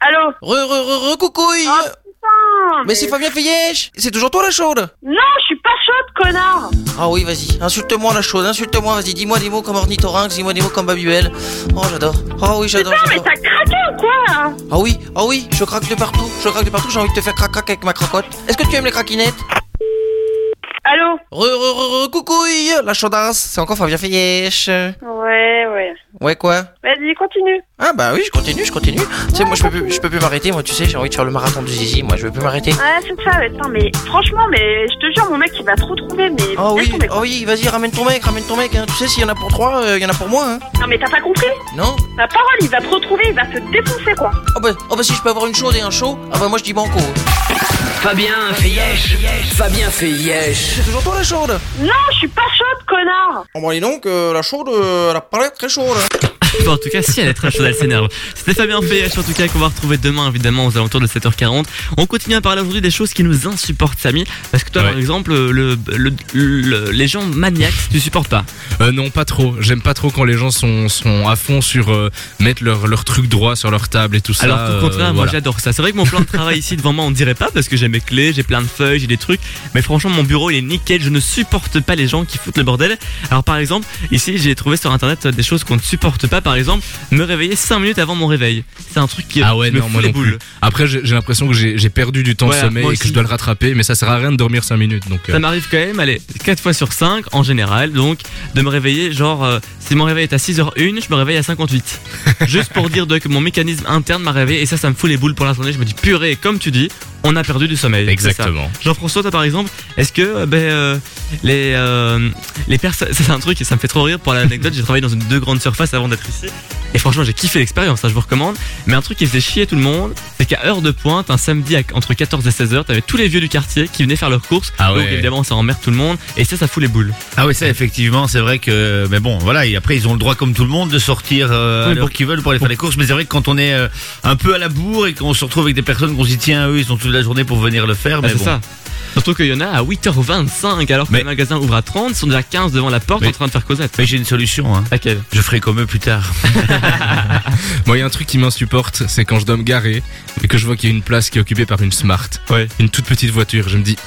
Speaker 23: Allô
Speaker 29: Re, re, re, re, coucouille
Speaker 23: Oh putain
Speaker 29: Mais c'est Fabien Feyesh C'est toujours toi la chaude
Speaker 23: Non, je suis pas chaude, connard
Speaker 29: Ah oui, vas-y, insulte-moi la chaude, insulte-moi, vas-y, dis-moi des mots comme ornithorynx, dis-moi des mots comme Babybel. Oh, j'adore. Oh oui, j'adore.
Speaker 23: Putain, mais t'as craqué ou quoi, là?
Speaker 29: Ah oui, ah oui, je craque de partout, je craque de partout, j'ai envie de te faire crac-crac avec ma cracotte. Est-ce que tu aimes les craquinettes?
Speaker 23: Allô?
Speaker 29: Re, re, re, re, coucouille, la chaudasse, c'est encore Fabien Feyesh.
Speaker 23: Ouais, ouais.
Speaker 29: Ouais, quoi?
Speaker 23: Vas-y, continue.
Speaker 29: Ah bah oui, je continue, je continue. Tu sais, moi je peux plus, je peux plus m'arrêter, moi tu sais, j'ai envie de faire le marathon du zizi, moi je veux plus m'arrêter.
Speaker 23: Ouais, c'est ça, attends, mais franchement, mais je te jure, mon mec, il va trop trouver, mais.
Speaker 29: Oh oui,
Speaker 23: tomber,
Speaker 29: oh oui, vas-y, ramène ton mec, ramène ton mec, hein. Tu sais, s'il y en a pour trois, euh, il y en a pour moi, hein.
Speaker 23: Non, mais t'as pas compris?
Speaker 29: Non
Speaker 23: La parole, il va te retrouver, il va te défoncer, quoi.
Speaker 29: Oh bah, oh bah si je peux avoir une chaude et un chaud, ah bah moi je dis banco.
Speaker 1: Fabien Feyesh. Fabien Feyesh.
Speaker 29: C'est toujours toi la chaude?
Speaker 23: Non, je suis pas chaude, connard
Speaker 29: Oh bah dis donc, euh, la chaude, euh, elle a pas l'air très chaude.
Speaker 11: En tout cas, si elle est très chaude, elle s'énerve. C'était Fabien Feyesh, en tout cas, qu'on va retrouver demain, évidemment, aux alentours de 7h40. On continue à parler aujourd'hui des choses qui nous insupportent, Samy. Parce que toi, par exemple, le, le- le- les gens maniaques, tu supportes pas?
Speaker 22: Euh, non, pas trop. J'aime pas trop quand les gens sont, sont à fond sur euh, mettre leur, leur truc droit sur leur table et tout ça.
Speaker 11: Alors tout le
Speaker 22: euh,
Speaker 11: contraire, moi
Speaker 22: voilà.
Speaker 11: j'adore ça. C'est vrai que mon plan de travail ici devant moi on dirait pas parce que j'ai mes clés, j'ai plein de feuilles, j'ai des trucs. Mais franchement mon bureau il est nickel. Je ne supporte pas les gens qui foutent le bordel. Alors par exemple ici j'ai trouvé sur internet des choses qu'on ne supporte pas. Par exemple me réveiller 5 minutes avant mon réveil. C'est un truc qui
Speaker 22: Ah ouais,
Speaker 11: me
Speaker 22: non,
Speaker 11: fout
Speaker 22: moi
Speaker 11: les
Speaker 22: non
Speaker 11: boules.
Speaker 22: plus. Après, j'ai j'ai l'impression que j'ai j'ai perdu du temps
Speaker 11: Voilà,
Speaker 22: de sommeil
Speaker 11: moi
Speaker 22: et que
Speaker 11: aussi.
Speaker 22: je dois le rattraper, mais ça sert à rien de dormir 5 minutes. Donc, euh,
Speaker 11: Ça m'arrive quand même, allez, 4 fois sur 5 en général, donc de me réveiller, genre, euh, si mon réveil est à 6h01, je me réveille à 58. Juste pour dire de, que mon mécanisme interne m'a réveillé, et ça, ça me fout les boules pour la journée. Je me dis, purée, comme tu dis, on a perdu du sommeil.
Speaker 22: Exactement.
Speaker 11: Jean-François, toi par exemple, est-ce que euh, ben, euh, les, euh, les personnes. C'est un truc ça me fait trop rire pour l'anecdote. J'ai travaillé dans une deux grandes surfaces avant d'être ici. Et franchement, j'ai kiffé l'expérience, ça je vous recommande. Mais un truc qui faisait chier tout le monde, c'est qu'à heure de pointe, un samedi à- entre 14 et 16 heures, t'avais tous les vieux du quartier qui venaient faire leurs courses.
Speaker 4: Ah
Speaker 11: Donc
Speaker 4: ouais.
Speaker 11: évidemment, ça emmerde tout le monde. Et ça, ça fout les boules.
Speaker 4: Ah oui, ça effectivement, c'est vrai que, mais bon, voilà, et après ils ont le droit comme tout le monde de sortir euh, à
Speaker 11: Oui,
Speaker 4: l'heure
Speaker 11: pour-
Speaker 4: qu'ils veulent pour aller faire les courses, mais c'est vrai que quand on est un peu à la bourre et qu'on se retrouve avec des personnes qu'on s'y tient, eux, ils sont toute la journée pour venir le faire,
Speaker 11: Ah,
Speaker 4: mais
Speaker 11: c'est
Speaker 4: bon.
Speaker 11: ça. Surtout qu'il y en a à 8h25 alors que le magasin ouvre à 30, ils sont déjà 15 devant la porte en train de faire causette.
Speaker 4: Mais j'ai une solution, hein.
Speaker 11: Laquelle?
Speaker 4: Je ferai comme eux plus tard.
Speaker 22: Moi, il y a un truc qui m'insupporte, c'est quand je dois me garer et que je vois qu'il y a une place qui est occupée par une Smart. Une toute petite voiture. Je me dis.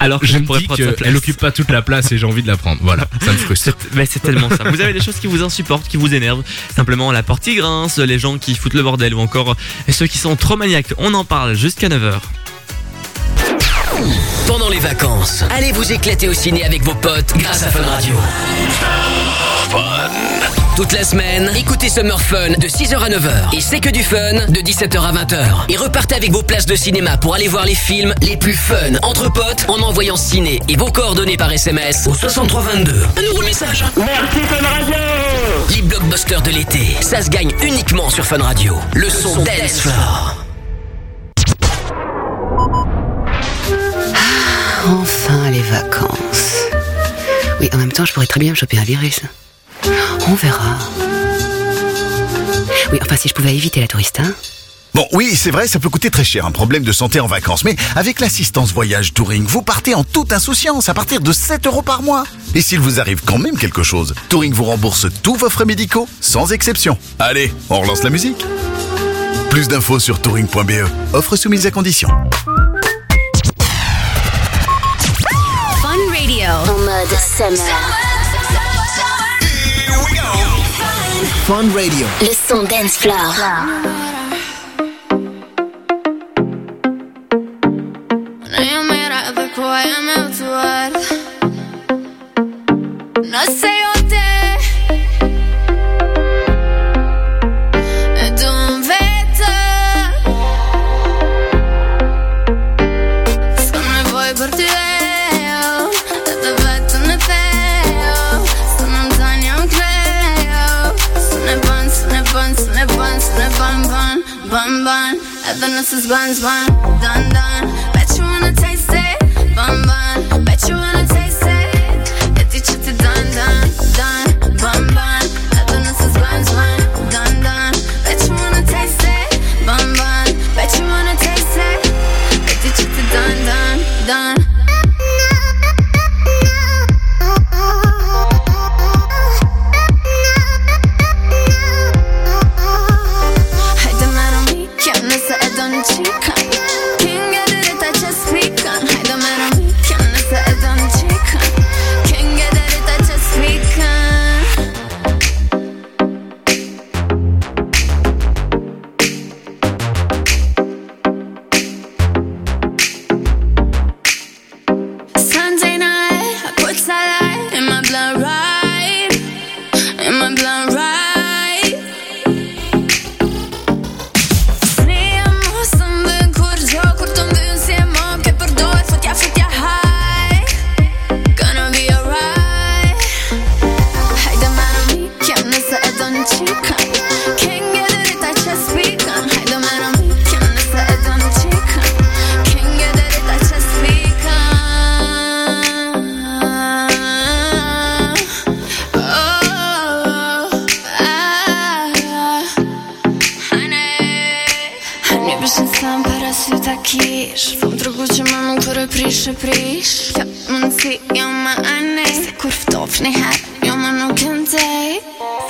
Speaker 11: Alors que
Speaker 22: je
Speaker 11: je
Speaker 22: me
Speaker 11: pourrais
Speaker 22: dis
Speaker 11: prendre sa place.
Speaker 22: qu'elle occupe pas toute la place et j'ai envie de la prendre. Voilà, ça me frustre.
Speaker 11: Mais c'est tellement ça. Vous avez des choses qui vous insupportent, qui vous énervent. Simplement la porte qui grince, les gens qui foutent le bordel ou encore ceux qui sont trop maniaques. On en parle jusqu'à 9h.
Speaker 1: Pendant les vacances, allez vous éclater au ciné avec vos potes grâce à Fun Radio. Toute la semaine, écoutez Summer Fun de 6h à 9h. Et c'est que du fun de 17h à 20h. Et repartez avec vos places de cinéma pour aller voir les films les plus fun entre potes en envoyant ciné et vos coordonnées par SMS au 6322. Un nouveau message. Merci Fun Radio Les blockbusters de l'été, ça se gagne uniquement sur Fun Radio. Le son Dance Floor.
Speaker 30: Enfin les vacances. Oui, en même temps, je pourrais très bien me choper un virus. On verra. Oui, enfin, si je pouvais éviter la touriste, hein.
Speaker 31: Bon, oui, c'est vrai, ça peut coûter très cher, un problème de santé en vacances. Mais avec l'assistance voyage Touring, vous partez en toute insouciance à partir de 7 euros par mois. Et s'il vous arrive quand même quelque chose, Touring vous rembourse tous vos frais médicaux, sans exception. Allez, on relance la musique. Plus d'infos sur touring.be. Offre soumise à condition.
Speaker 32: Fun Radio. En mode summer.
Speaker 18: Fun Radio.
Speaker 32: Le son dance floor.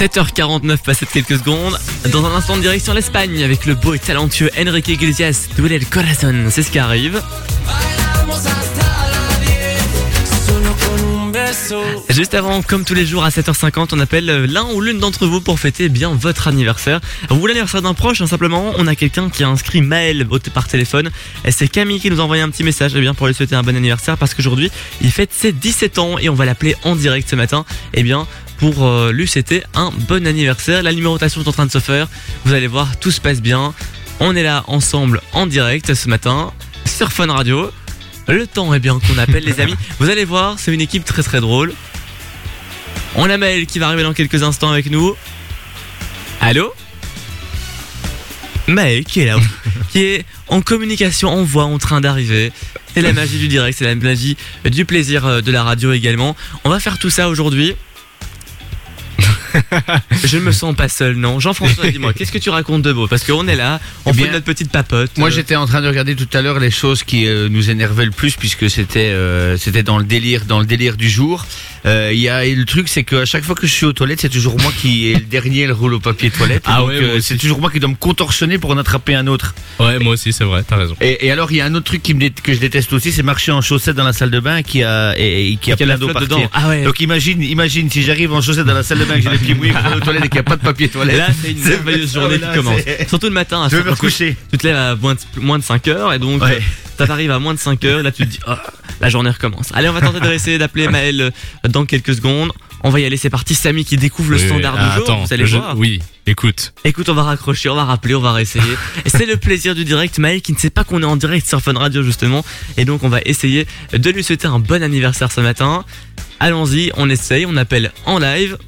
Speaker 11: 7h49 passé de quelques secondes. Dans un instant, direction l'Espagne avec le beau et talentueux Enrique Iglesias, Duele el Corazon. C'est ce qui arrive. Juste avant, comme tous les jours à 7h50, on appelle l'un ou l'une d'entre vous pour fêter bien votre anniversaire. Vous voulez l'anniversaire d'un proche, hein, simplement, on a quelqu'un qui a inscrit Maël par téléphone. Et c'est Camille qui nous a envoyé un petit message eh bien, pour lui souhaiter un bon anniversaire parce qu'aujourd'hui, il fête ses 17 ans et on va l'appeler en direct ce matin. Eh bien, pour euh, lui souhaiter un bon anniversaire. La numérotation est en train de se faire. Vous allez voir, tout se passe bien. On est là ensemble en direct ce matin sur Fun Radio. Le temps est bien qu'on appelle les amis. Vous allez voir, c'est une équipe très très drôle. On a Maël qui va arriver dans quelques instants avec nous. Allô? Maël qui est là, qui est en communication, en voix, en train d'arriver. C'est la magie du direct, c'est la magie du plaisir euh, de la radio également. On va faire tout ça aujourd'hui. Je ne me sens pas seul, non. Jean-François, dis-moi, qu'est-ce que tu racontes de beau? Parce qu'on est là, on
Speaker 4: Eh
Speaker 11: fait notre petite papote.
Speaker 4: Moi,
Speaker 11: euh,
Speaker 4: j'étais en train de regarder tout à l'heure les choses qui euh, nous énervaient le plus, puisque c'était euh, c'était dans le délire, dans le délire du jour. Euh, Il y a et le truc, c'est qu'à chaque fois que je suis aux toilettes, c'est toujours moi qui est le dernier le roule au papier toilette. Et
Speaker 22: Ah
Speaker 4: donc,
Speaker 22: ouais,
Speaker 4: c'est toujours moi qui dois me contorsionner pour en attraper un autre.
Speaker 22: Ouais, moi aussi, c'est vrai, t'as raison.
Speaker 4: Et, et alors, il y a un autre truc qui me que je déteste aussi, c'est marcher en chaussettes dans la salle de bain qui a et, et qui a
Speaker 11: Et
Speaker 4: plein d'eau.
Speaker 11: Ah ouais.
Speaker 4: Donc imagine, imagine si j'arrive en chaussettes dans la salle de bain, que j'ai je vais aux toilettes et qu'il n'y a pas de papier toilette.
Speaker 11: Là, c'est une merveilleuse journée qui commence. Surtout le matin. à
Speaker 4: Je me recoucher.
Speaker 11: Tu te lèves à moins de, moins de 5 heures et donc
Speaker 4: Ouais.
Speaker 11: euh, t'arrives à moins de 5 heures. Là, tu te dis, oh, la journée recommence. Allez, on va tenter d'essayer d'appeler Maël euh, dans quelques secondes. On va y aller, c'est parti. Samy qui découvre le
Speaker 22: Oui,
Speaker 11: standard
Speaker 22: ah,
Speaker 11: du jour.
Speaker 22: attends,
Speaker 11: vous allez
Speaker 22: je-
Speaker 11: voir.
Speaker 22: Oui, écoute.
Speaker 11: Écoute, on va raccrocher, on va rappeler, on va réessayer. Et c'est le plaisir du direct. Maël qui ne sait pas qu'on est en direct sur Fun Radio justement. Et donc on va essayer de lui souhaiter un bon anniversaire ce matin. Allons-y, on essaye, on appelle en live.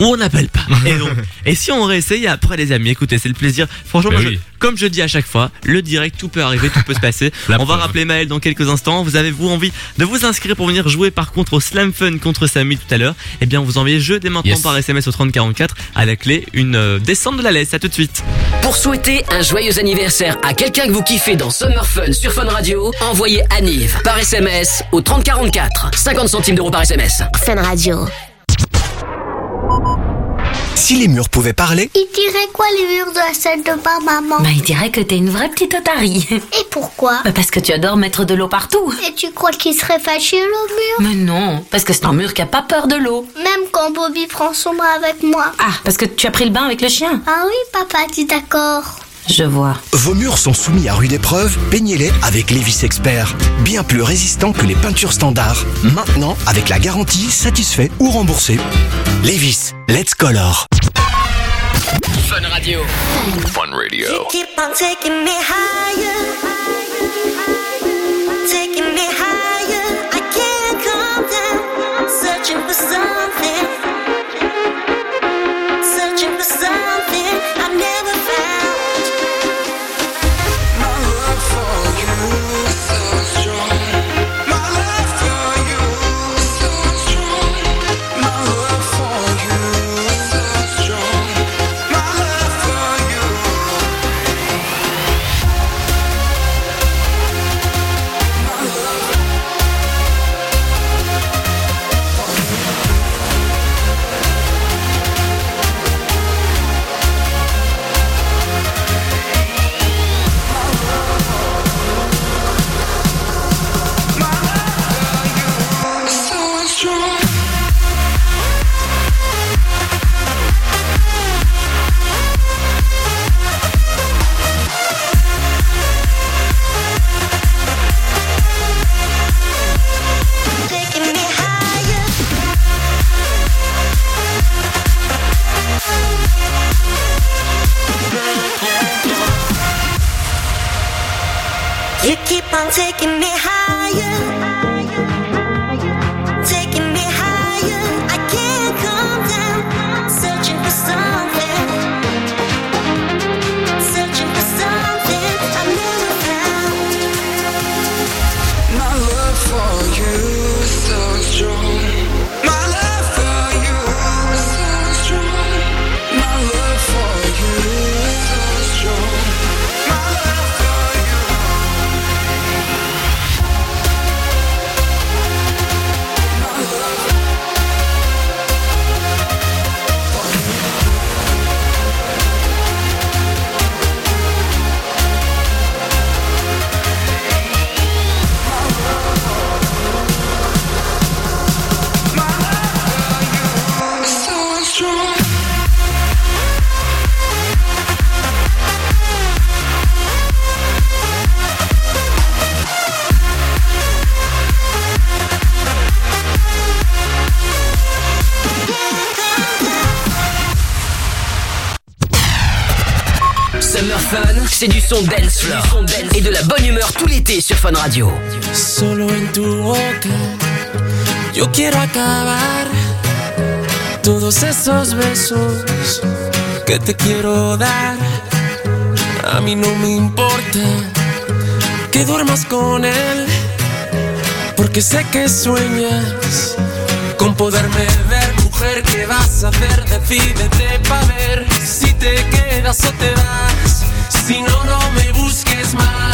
Speaker 11: Ou on n'appelle pas. Et, donc, et si on réessaye après les amis, écoutez, c'est le plaisir. Franchement,
Speaker 22: Bah
Speaker 11: moi, je-
Speaker 22: oui.
Speaker 11: comme je dis à chaque fois, le direct, tout peut arriver, tout peut se passer.
Speaker 22: La
Speaker 11: on va rappeler Maël dans quelques instants. Vous avez-vous envie de vous inscrire pour venir jouer par contre au Slam Fun contre Samy tout à l'heure? Eh bien, vous envoyez jeu dès maintenant
Speaker 22: Yes.
Speaker 11: par SMS au 3044 à la clé une euh, descente de la laisse. À tout de suite.
Speaker 1: Pour souhaiter un joyeux anniversaire à quelqu'un que vous kiffez dans Summer Fun sur Fun Radio, envoyez Anniv par SMS au 3044. 50 centimes d'euros par SMS.
Speaker 33: Fun Radio.
Speaker 6: Si les murs pouvaient parler,
Speaker 33: Il dirait quoi les murs de la salle de bain, maman?
Speaker 12: Bah, il dirait que t'es une vraie petite otarie.
Speaker 33: Et pourquoi?
Speaker 12: Bah, parce que tu adores mettre de l'eau partout.
Speaker 33: Et tu crois qu'il serait fâché le mur?
Speaker 12: Mais non, parce que c'est un mur qui a pas peur de l'eau.
Speaker 33: Même quand Bobby prend son bras avec moi.
Speaker 12: Ah, parce que tu as pris le bain avec le chien.
Speaker 33: Ah oui, papa, dis d'accord.
Speaker 12: Je vois.
Speaker 6: vos murs sont soumis à rude épreuve, peignez-les avec Lévis Expert. Bien plus résistants que les peintures standards. Maintenant, avec la garantie satisfait ou remboursé. Lévis, let's color.
Speaker 1: Fun Radio.
Speaker 31: Fun Radio.
Speaker 34: You keep on taking me higher. Taking
Speaker 1: son dance floor et de la bonne humeur tout l'été sur Fun Radio.
Speaker 10: Solo en tu boca, yo quiero acabar todos esos besos que te quiero dar. A mí no me importa que duermas con él, porque sé que sueñas con poderme ver. Mujer, ¿qué vas a hacer? Decídete pa' ver si te quedas o te vas. Si no, no me busques más.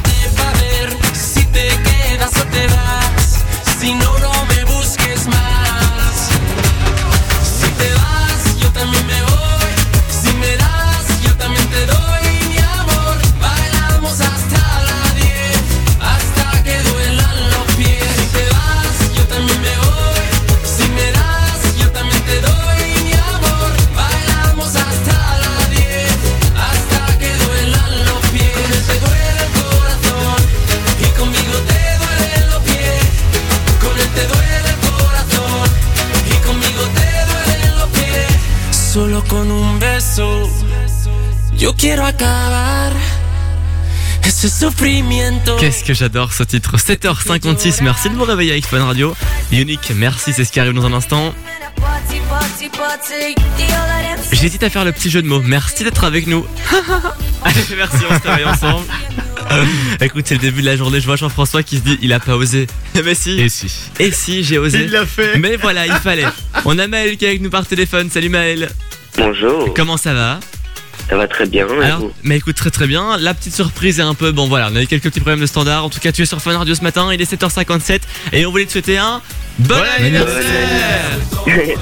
Speaker 10: yo quiero acabar ese sufrimiento.
Speaker 11: Qu'est-ce que j'adore ce titre 7h56, merci de vous réveiller avec Fun Radio. Unique, merci, c'est ce qui arrive dans un instant. J'hésite à faire le petit jeu de mots. Merci d'être avec nous. Allez, merci, on se réveille ensemble. Écoute, c'est le début de la journée. Je vois Jean-François qui se dit il a pas osé. Mais si.
Speaker 22: Et si.
Speaker 11: Et si, j'ai osé.
Speaker 22: Il l'a fait.
Speaker 11: Mais voilà, il fallait. On a Maël qui est avec nous par téléphone. Salut Maël.
Speaker 35: Bonjour.
Speaker 11: Comment ça va?
Speaker 35: Ça va très bien.
Speaker 11: Alors, mais écoute très très bien. La petite surprise est un peu bon voilà, on a eu quelques petits problèmes de standard. En tout cas, tu es sur Fun Radio ce matin, il est 7h57 et on voulait te souhaiter un bon, anniversaire.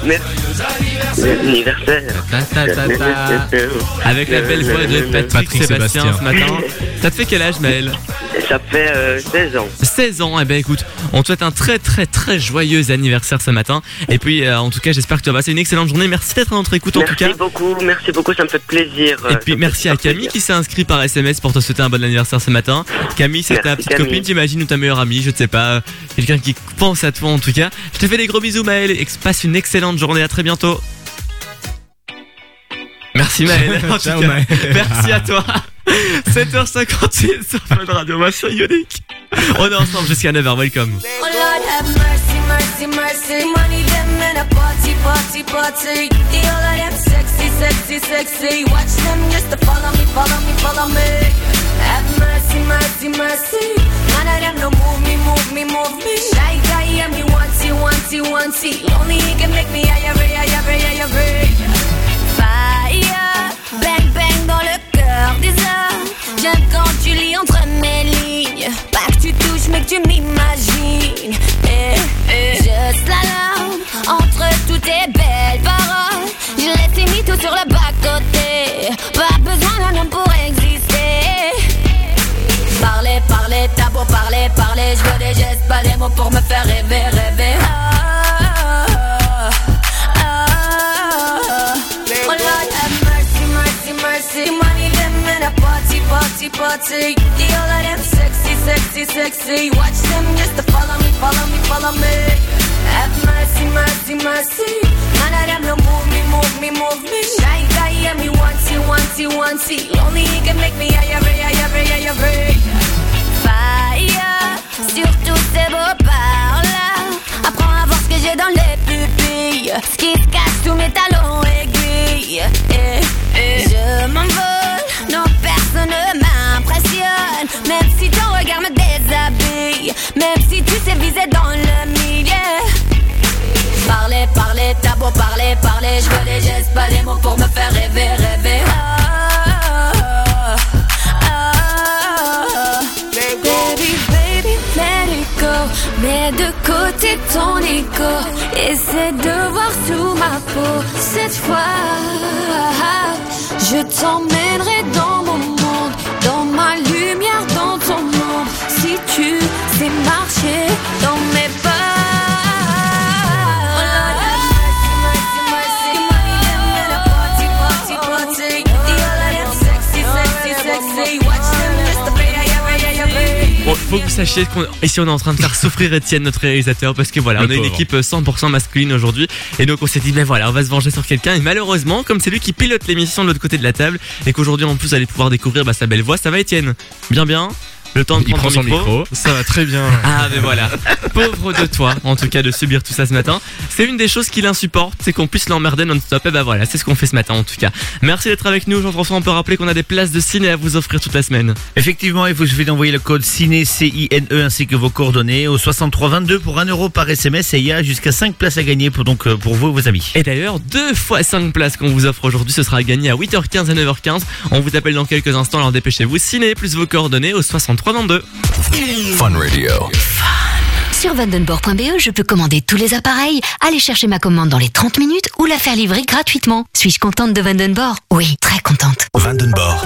Speaker 35: Merci. Anniversaire.
Speaker 11: Avec la belle voix de Patrick,
Speaker 22: Patrick
Speaker 11: Sébastien,
Speaker 22: Sébastien.
Speaker 11: ce matin. Ça te fait quel âge Maël
Speaker 35: Ça fait euh, 16 ans.
Speaker 11: 16 ans, eh ben écoute, on te souhaite un très très très joyeux anniversaire ce matin. Et puis euh, en tout cas, j'espère que tu vas passer une excellente journée. Merci d'être à notre écoute en
Speaker 35: merci
Speaker 11: tout cas.
Speaker 35: beaucoup, merci beaucoup, ça me fait plaisir.
Speaker 11: Et puis merci à Camille qui s'est inscrit par SMS pour te souhaiter un bon anniversaire ce matin. Camille, c'est
Speaker 35: Merci,
Speaker 11: ta petite
Speaker 35: Camille.
Speaker 11: copine, j'imagine, ou ta meilleure amie, je ne sais pas, euh, quelqu'un qui pense à toi en tout cas. Je te fais des gros bisous Maël et passe une excellente journée, à très bientôt. Merci Maël.
Speaker 22: Ciao. Maël.
Speaker 11: Merci à toi. 7h58 sur Fun Radio, ma sur Unique. On est ensemble jusqu'à 9h, welcome.
Speaker 3: Oh Lord have mercy, mercy, mercy. Money them in a party, party, party. The all of them sexy, sexy, sexy. Watch them just to follow me, follow me, follow me. Have mercy, mercy, mercy. None of them no Fire, bang, bang dans le cœur des hommes. J'aime quand tu lis entre mes lignes. Pas que tu touches, mais que tu m'imagines. Eh, eh. Je slalom entre toutes tes belles paroles. Je laisse mis tout sur le bas-côté. Pas besoin d'un homme pour exister. T'as beau parler, parler. Je veux des gestes, pas des mots pour me faire rêver, rêver. Ah, ah, ah. Oh Lord have mercy, mercy, mercy. Money them in a party, party, party. The all of them sexy, sexy, sexy. Watch them just to follow me, follow me, follow me. Have mercy, mercy, mercy. None of them no move me, move me, move me. Shy guy, yeah, me want you, want you, want you. Only he can make me higher, higher, higher, higher yeah. Surtout ces beaux parts-là. Apprends à voir ce que j'ai dans les pupilles. Ce qui se cache sous mes talons aiguilles. Et, et je m'envole, non, personne m'impressionne. Même si ton regard me déshabille. Même si tu sais viser dans le
Speaker 12: milieu.
Speaker 32: Parler, parler, t'as beau parler, parler. Je veux des gestes, pas des mots pour me faire rêver, rêver.
Speaker 14: Comico. Essaie de voir sous ma peau. Cette fois, je t'emmènerai dans mon monde, dans ma lumière, dans ton monde. Si tu sais marcher
Speaker 11: faut que vous sachiez qu'on ici on est en train de faire souffrir Étienne notre réalisateur parce que voilà
Speaker 22: Le
Speaker 11: on a une équipe euh, 100% masculine aujourd'hui. Et donc on s'est dit mais voilà on va se venger sur quelqu'un. Et malheureusement comme c'est lui qui pilote l'émission de l'autre côté de la table et qu'aujourd'hui en plus vous allez pouvoir découvrir bah, sa belle voix ça va Étienne? Bien bien? Le temps de
Speaker 22: Il
Speaker 11: prendre
Speaker 22: prend son micro. Ça va très bien.
Speaker 11: ah mais voilà pauvre de toi en tout cas de subir tout ça ce matin c'est une des choses qui l'insupporte c'est qu'on puisse l'emmerder non-stop et bah voilà c'est ce qu'on fait ce matin en tout cas merci d'être avec nous Jean-François on peut rappeler qu'on a des places de ciné à vous offrir toute la semaine
Speaker 4: Effectivement, il vous suffit d'envoyer le code CINE, C-I-N-E, ainsi que vos coordonnées au 6322 pour 1 euro par SMS et il y a jusqu'à 5 places à gagner pour, donc, euh, pour vous et vos amis.
Speaker 11: Et d'ailleurs, deux fois 5 places qu'on vous offre aujourd'hui, ce sera à gagner à 8h15 et 9h15. On vous appelle dans quelques instants, alors dépêchez-vous. Ciné plus vos coordonnées au 6322.
Speaker 18: Fun Radio.
Speaker 5: Sur vandenborg.be, je peux commander tous les appareils, aller chercher ma commande dans les 30 minutes ou la faire livrer gratuitement. Suis-je contente de Vandenborg? Oui, très contente.
Speaker 18: Vandenborg.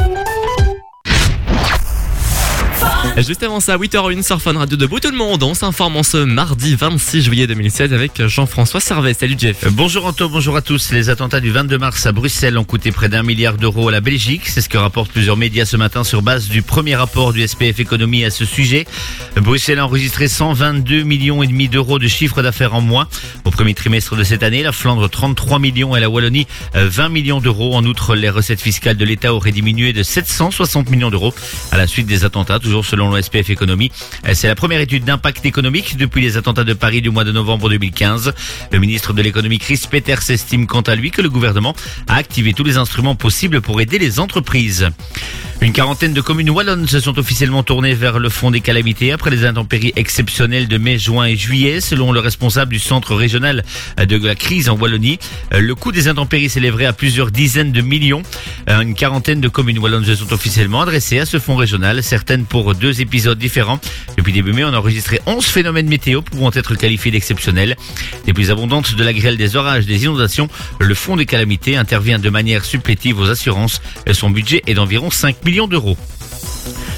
Speaker 11: Juste avant ça, 8h01 sur Fun Radio debout tout le monde. On s'informe en ce mardi 26 juillet 2016 avec Jean-François Servet. Salut Jeff.
Speaker 4: Euh, Bonjour Anto, bonjour à tous. Les attentats du 22 mars à Bruxelles ont coûté près d'un milliard d'euros à la Belgique. C'est ce que rapportent plusieurs médias ce matin sur base du premier rapport du SPF Économie à ce sujet. Bruxelles a enregistré 122 millions et demi d'euros de chiffre d'affaires en moins au premier trimestre de cette année. La Flandre 33 millions et la Wallonie euh, 20 millions d'euros. En outre, les recettes fiscales de l'État auraient diminué de 760 millions d'euros à la suite des attentats, selon le SPF Économie. Euh, C'est la première étude d'impact économique depuis les attentats de Paris du mois de novembre 2015. Le ministre de l'économie Chris Peters estime quant à lui que le gouvernement a activé tous les instruments possibles pour aider les entreprises. Une quarantaine de communes wallonnes se sont officiellement tournées vers le fond des calamités après les intempéries exceptionnelles de mai, juin et juillet, selon le responsable du centre régional de la crise en Wallonie. Euh, Le coût des intempéries s'élèverait à plusieurs dizaines de millions. Euh, Une quarantaine de communes wallonnes se sont officiellement adressées à ce fonds régional, certaines pour deux épisodes différents. Depuis début mai, on a enregistré 11 phénomènes météo pouvant être qualifiés d'exceptionnels. Les plus abondantes de la grêle, des orages, des inondations, le fonds des calamités intervient de manière supplétive aux assurances. Son budget est d'environ 5 millions d'euros.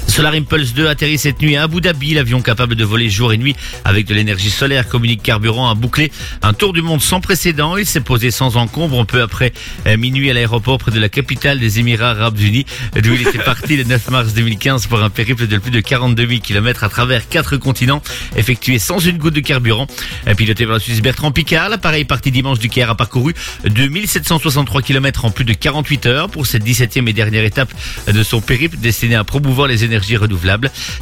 Speaker 4: Solar Impulse 2 atterrit cette nuit à Abu Dhabi. L'avion capable de voler jour et nuit avec de l'énergie solaire communique carburant a bouclé un tour du monde sans précédent. Il s'est posé sans encombre peu après euh, minuit à l'aéroport près de la capitale des Émirats Arabes Unis, d'où il était parti le 9 mars 2015 pour un périple de plus de 42 000 km à travers quatre continents, effectué sans une goutte de carburant. Euh, Piloté par le Suisse Bertrand Picard, l'appareil parti dimanche du Caire a parcouru 2763 km en plus de 48 heures pour cette 17e et dernière étape de son périple destiné à promouvoir les énergies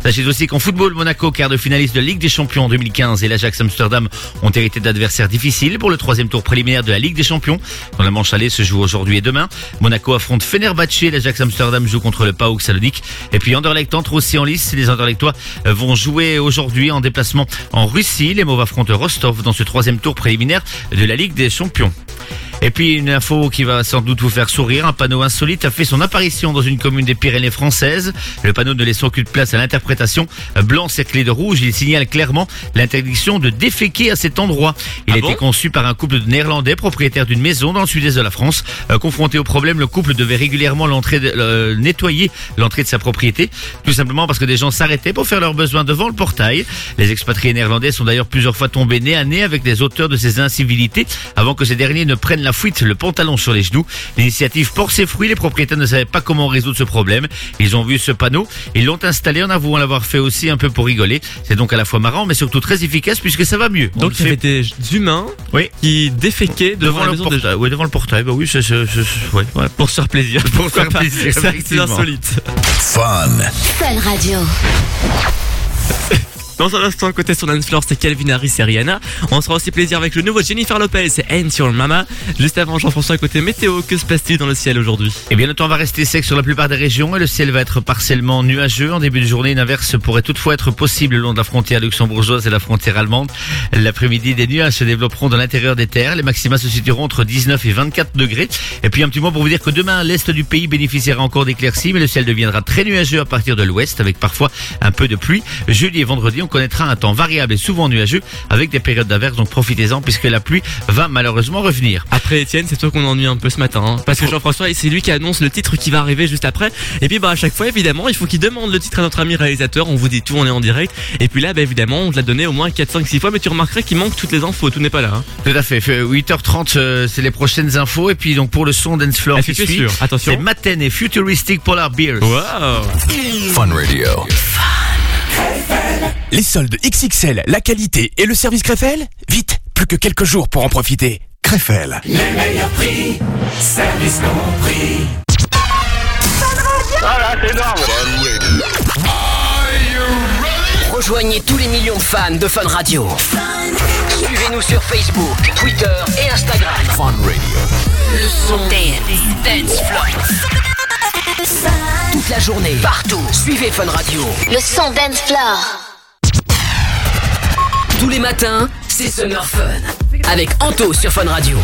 Speaker 4: Sachez aussi qu'en football, Monaco, quart de finaliste de Ligue des Champions en 2015 et l'Ajax Amsterdam ont hérité d'adversaires difficiles pour le troisième tour préliminaire de la Ligue des Champions. Dans la manche allée se joue aujourd'hui et demain. Monaco affronte Fenerbahçe, l'Ajax Amsterdam joue contre le PAOK Salonique. Et puis Anderlecht entre aussi en lice. Les Anderlechtois vont jouer aujourd'hui en déplacement en Russie. Les Mauves affrontent Rostov dans ce troisième tour préliminaire de la Ligue des Champions. Et puis une info qui va sans doute vous faire sourire, un panneau insolite a fait son apparition dans une commune des Pyrénées françaises. Le panneau ne laisse aucune place à l'interprétation. Blanc cerclé de rouge, il signale clairement l'interdiction de déféquer à cet endroit. Il a été conçu par un couple de Néerlandais propriétaires d'une maison dans le sud-est de la France. Euh, confronté au problème, le couple devait régulièrement l'entrée de- euh, nettoyer l'entrée de sa propriété, tout simplement parce que des gens s'arrêtaient pour faire leurs besoins devant le portail. Les expatriés néerlandais sont d'ailleurs plusieurs fois tombés nez à nez avec les auteurs de ces incivilités avant que ces derniers ne prennent la fuite, le pantalon sur les genoux. L'initiative porte ses fruits, les propriétaires ne savaient pas comment résoudre ce problème. Ils ont vu ce panneau, ils l'ont installé en avouant l'avoir fait aussi un peu pour rigoler. C'est donc à la fois marrant mais surtout très efficace puisque ça va mieux. On
Speaker 11: Donc il y avait
Speaker 4: fait
Speaker 11: des humains qui déféquaient devant,
Speaker 4: devant
Speaker 11: la
Speaker 4: le
Speaker 11: maison.
Speaker 4: Oui, devant le portail. Bah oui, c'est ouais.
Speaker 11: Pour se faire plaisir.
Speaker 4: Pour faire
Speaker 11: Pourquoi pas
Speaker 4: plaisir,
Speaker 11: C'est insolite.
Speaker 18: Fun.
Speaker 5: Fun Radio.
Speaker 11: Dans un instant, côté sur Floor, c'est Calvin Harris et Rihanna. On sera aussi plaisir avec le nouveau Jennifer Lopez et Ain't Your Mama. Juste avant, Jean-François, côté météo, que se passe-t-il dans le ciel aujourd'hui?
Speaker 4: Eh bien, le temps va rester sec sur la plupart des régions et le ciel va être partiellement nuageux. En début de journée, une averse pourrait toutefois être possible le long de la frontière luxembourgeoise et la frontière allemande. L'après-midi, des nuages se développeront dans l'intérieur des terres. Les maxima se situeront entre 19 et 24 degrés. Et puis, un petit mot pour vous dire que demain, l'est du pays bénéficiera encore d'éclaircies, mais le ciel deviendra très nuageux à partir de l'ouest avec parfois un peu de pluie. Jeudi et vendredi, on on connaîtra un temps variable et souvent nuageux avec des périodes d'averses. Donc profitez-en puisque la pluie va malheureusement revenir.
Speaker 11: Après Étienne, c'est toi qu'on ennuie un peu ce matin. hein. parce que Jean-François, c'est lui qui annonce le titre qui va arriver juste après. Et puis bah à chaque fois, évidemment, il faut qu'il demande le titre à notre ami réalisateur. On vous dit tout, on est en direct. Et puis là, bah, évidemment, on te l'a donné au moins 4, 5, 6 fois. Mais tu remarqueras qu'il manque toutes les infos. Tout n'est pas là. hein.
Speaker 4: Tout à fait. Fait 8h30, euh, c'est les prochaines infos. Et puis donc pour le son dance floor qui suit,
Speaker 11: sûr Attention.
Speaker 4: c'est Maten et Futuristic Polar Beers.
Speaker 11: Wow.
Speaker 6: Fun Radio. Les soldes XXL, la qualité et le service Krefel Vite, plus que quelques jours pour en profiter. Krefel.
Speaker 36: Les meilleurs prix, service compris.
Speaker 31: Voilà, c'est énorme.
Speaker 19: Rejoignez tous les millions de fans de Fun Radio. Suivez-nous sur Facebook, Twitter et Instagram. Fun Radio. Le son dance, dance floor. Toute la journée, partout. Suivez Fun Radio.
Speaker 18: Le son dance floor.
Speaker 19: Tous les matins, c'est Summer Fun. Avec Anto sur Fun Radio.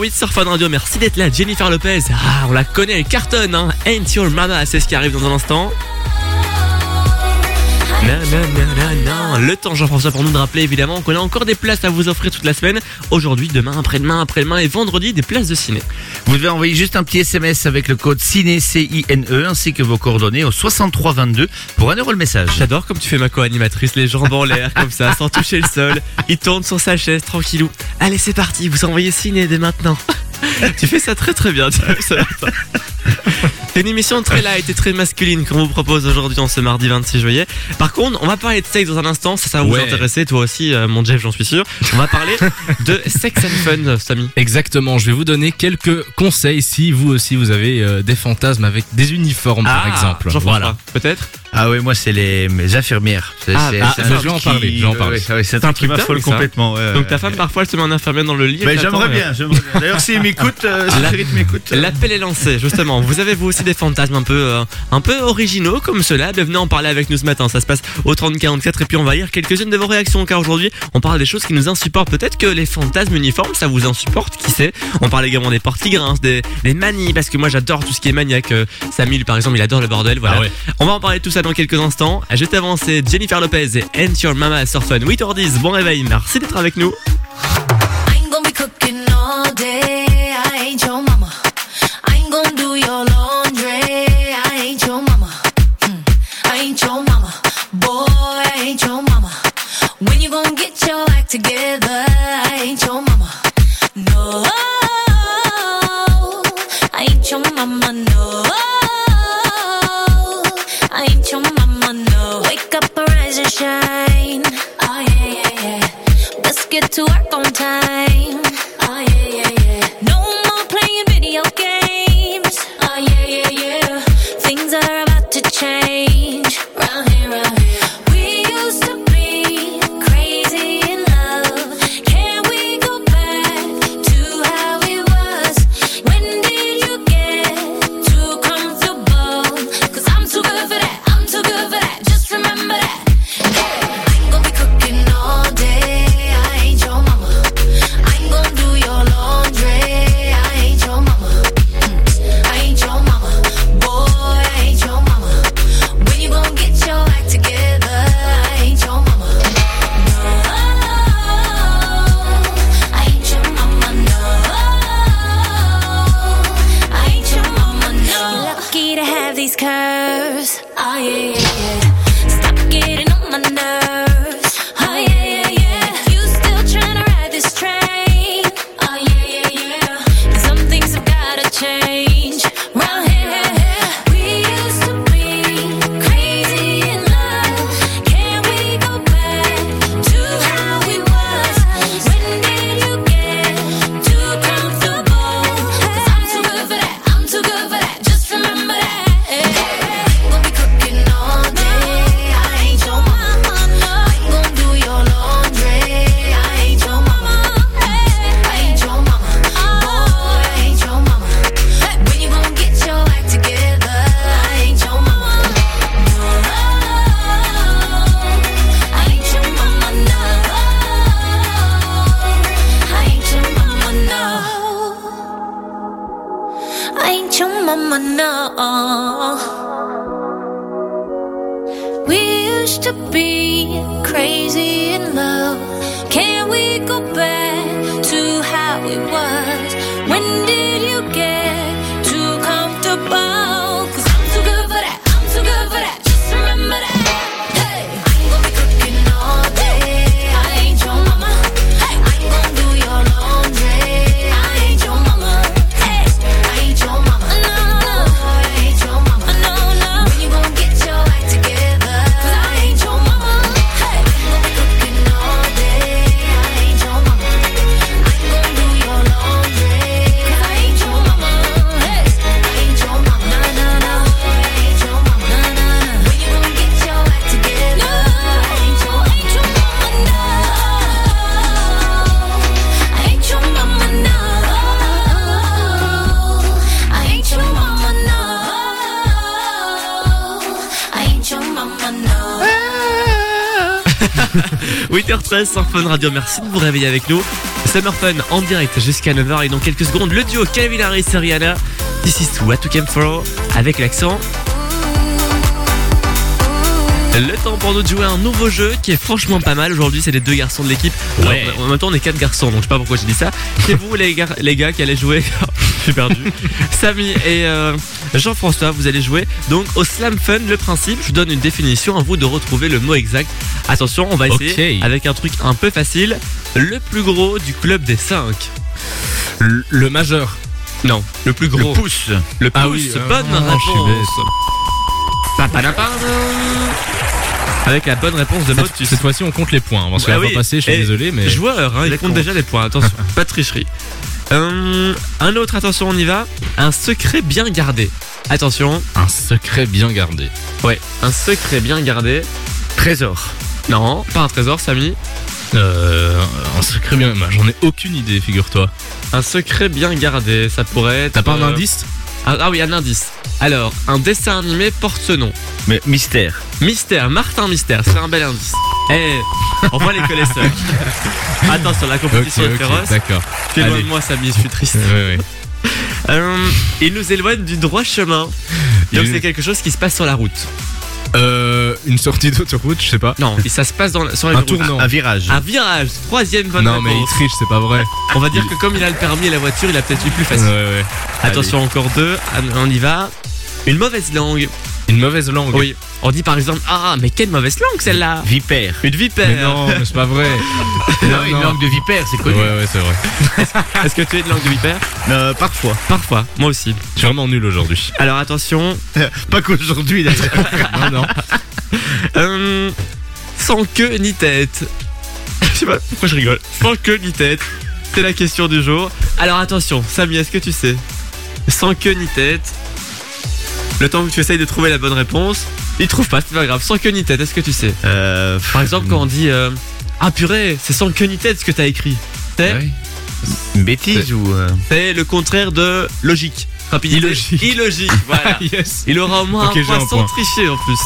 Speaker 11: 8 sur Fun Radio. Merci d'être là, Jennifer Lopez. Ah, on la connaît, elle cartonne, hein. Ain't your mama, c'est ce qui arrive dans un instant. Non, non, non, Le temps, Jean-François, pour nous de rappeler évidemment qu'on a encore des places à vous offrir toute la semaine. Aujourd'hui, demain, après-demain, après-demain et vendredi, des places de ciné.
Speaker 4: Vous devez envoyer juste un petit SMS avec le code ciné, C-I-N-E, ainsi que vos coordonnées au 6322 pour un euro le message.
Speaker 11: J'adore comme tu fais ma co-animatrice, les jambes en l'air, comme ça, sans toucher le sol. Il tourne sur sa chaise, tranquillou. Allez, c'est parti, vous envoyez ciné dès maintenant. tu fais ça très très bien, ça matin. C'est une émission très light et très masculine qu'on vous propose aujourd'hui en ce mardi 26 juillet. Par contre, on va parler de sexe dans un instant, ça, ça va vous
Speaker 22: Ouais.
Speaker 11: intéresser, toi aussi, euh, mon Jeff, j'en suis sûr. On va parler de sex and fun, Samy.
Speaker 22: Exactement, je vais vous donner quelques conseils si vous aussi vous avez euh, des fantasmes avec des uniformes par
Speaker 11: Ah,
Speaker 22: exemple. Voilà.
Speaker 11: peut-être?
Speaker 4: Ah oui, moi c'est les mes infirmières. C'est
Speaker 12: Ah, ah,
Speaker 4: un
Speaker 12: vais en parler, je vais en parler.
Speaker 4: ouais, ouais, c'est un truc
Speaker 12: ça.
Speaker 4: complètement.
Speaker 12: Donc ta femme parfois elle se met un infirmière dans le lit. T'attend,
Speaker 4: j'aimerais bien. D'ailleurs, s'il m'écoute, euh, si m'écoute. euh,
Speaker 12: L'appel est lancé, justement. Vous avez vous aussi des fantasmes un peu, euh, un peu originaux comme cela? Bienvenue en parler avec nous ce matin. Ça se passe au 3044 et puis on va lire quelques-unes de vos réactions car aujourd'hui on parle des choses qui nous insupportent. Peut-être que les fantasmes uniformes ça vous insupporte, qui sait? On parle également des portes qui grincent, des, des manies parce que moi j'adore tout ce qui est maniaque. Euh, Samy par exemple il adore le bordel. Voilà.
Speaker 22: Ah.
Speaker 12: On va en parler de tout ça dans quelques instants. Juste avant c'est Jennifer Lopez et And Your Mama sur Fun 8h10. Bon réveil, merci d'être avec nous.
Speaker 32: When
Speaker 12: 8h13 sur Fun Radio, merci de vous réveiller avec nous. Summer Fun en direct jusqu'à 9h et dans quelques secondes, le duo Calvin Harris et Rihanna. This is what you came for avec l'accent. Le temps pour nous de jouer à un nouveau jeu qui est franchement pas mal. Aujourd'hui, c'est les deux garçons de l'équipe.
Speaker 22: Ouais.
Speaker 12: En même temps, on est quatre garçons, donc je sais pas pourquoi j'ai dit ça. C'est vous, les les gars qui allez jouer. Je suis perdu. Samy et euh, Jean-François, vous allez jouer donc au Slam Fun. Le principe, je vous donne une définition, à vous de retrouver le mot exact. Attention, on va essayer avec un truc un peu facile. Le plus gros du club des 5.
Speaker 22: Le, le majeur.
Speaker 12: Non, le plus gros.
Speaker 4: Le pouce.
Speaker 12: Le pouce,
Speaker 22: Ah oui, euh,
Speaker 12: bonne
Speaker 22: oh,
Speaker 12: réponse. Avec la bonne réponse de Motus.
Speaker 22: cette fois-ci, on compte les points. Parce que
Speaker 12: Ah oui.
Speaker 22: passée, je suis
Speaker 12: Et
Speaker 22: désolé, mais.
Speaker 12: Joueur, hein, il compte déjà les points. Attention, pas de tricherie. Euh, un autre, attention, on y va. Un secret bien gardé.
Speaker 11: Attention.
Speaker 22: Un secret bien gardé.
Speaker 11: Ouais, un secret bien gardé.
Speaker 4: Trésor.
Speaker 11: Non, pas un trésor, Samy.
Speaker 22: Euh, un secret bien. bah, J'en ai aucune idée, figure-toi.
Speaker 11: Un secret bien gardé, ça pourrait être.
Speaker 22: T'as pas un
Speaker 11: euh,
Speaker 22: indice?
Speaker 11: Ah, ah oui, un indice. Alors, un dessin animé porte ce nom.
Speaker 4: Mais mystère.
Speaker 11: Mystère, Martin Mystère, c'est un bel indice. Eh, on voit les connaisseurs. Attention, la compétition est féroce.
Speaker 22: d'accord.
Speaker 11: Tu es loin de moi, Samy, je suis triste.
Speaker 22: Ouais, ouais.
Speaker 11: Euh, il nous éloigne du droit chemin. Donc
Speaker 22: Il-
Speaker 11: c'est quelque chose qui se passe sur la route.
Speaker 22: Euh, une sortie d'autoroute, je sais pas.
Speaker 11: Non, et ça se passe dans, la- sur la
Speaker 22: Un tournant.
Speaker 4: Un virage.
Speaker 11: Un virage, troisième bonne
Speaker 22: non, mais il triche, c'est pas vrai.
Speaker 11: On va dire que comme il a le permis et la voiture, il a peut-être eu plus
Speaker 22: Ouais,
Speaker 11: facile.
Speaker 22: ouais.
Speaker 11: Attention, encore deux, Ah, on y va. Une mauvaise langue.
Speaker 22: Une mauvaise langue.
Speaker 11: Oui. On dit par exemple, ah, mais quelle mauvaise langue celle-là
Speaker 4: Vipère.
Speaker 11: Une vipère.
Speaker 22: Mais non, mais c'est pas vrai.
Speaker 4: Non, une langue de vipère, c'est
Speaker 22: Ouais,
Speaker 4: connu.
Speaker 22: ouais, c'est vrai.
Speaker 11: Est-ce que tu es une langue de vipère?
Speaker 4: Euh, parfois.
Speaker 11: Parfois, moi aussi.
Speaker 22: Je suis vraiment nul aujourd'hui.
Speaker 11: Alors attention,
Speaker 4: Pas qu'aujourd'hui, d'ailleurs.
Speaker 22: non, non.
Speaker 11: euh, sans queue ni tête. Je sais pas pourquoi je rigole. Sans queue ni tête. C'est la question du jour. Alors attention, Samy, est-ce que tu sais? Sans queue ni tête. Le temps que tu essayes de trouver la bonne réponse, il trouve pas, c'est pas grave. Sans queue ni tête, est-ce que tu sais
Speaker 4: Euh,
Speaker 11: Par exemple, quand on dit euh, Ah purée, c'est sans queue ni tête ce que t'as écrit. C'est
Speaker 4: ouais. Une bêtise ou. euh,
Speaker 11: c'est le contraire de logique. Rapidité.
Speaker 22: Illogique.
Speaker 11: Illogique, voilà.
Speaker 22: yes.
Speaker 11: Il aura au moins
Speaker 22: Ok,
Speaker 11: un point
Speaker 22: un
Speaker 11: sans
Speaker 22: point.
Speaker 11: tricher en plus.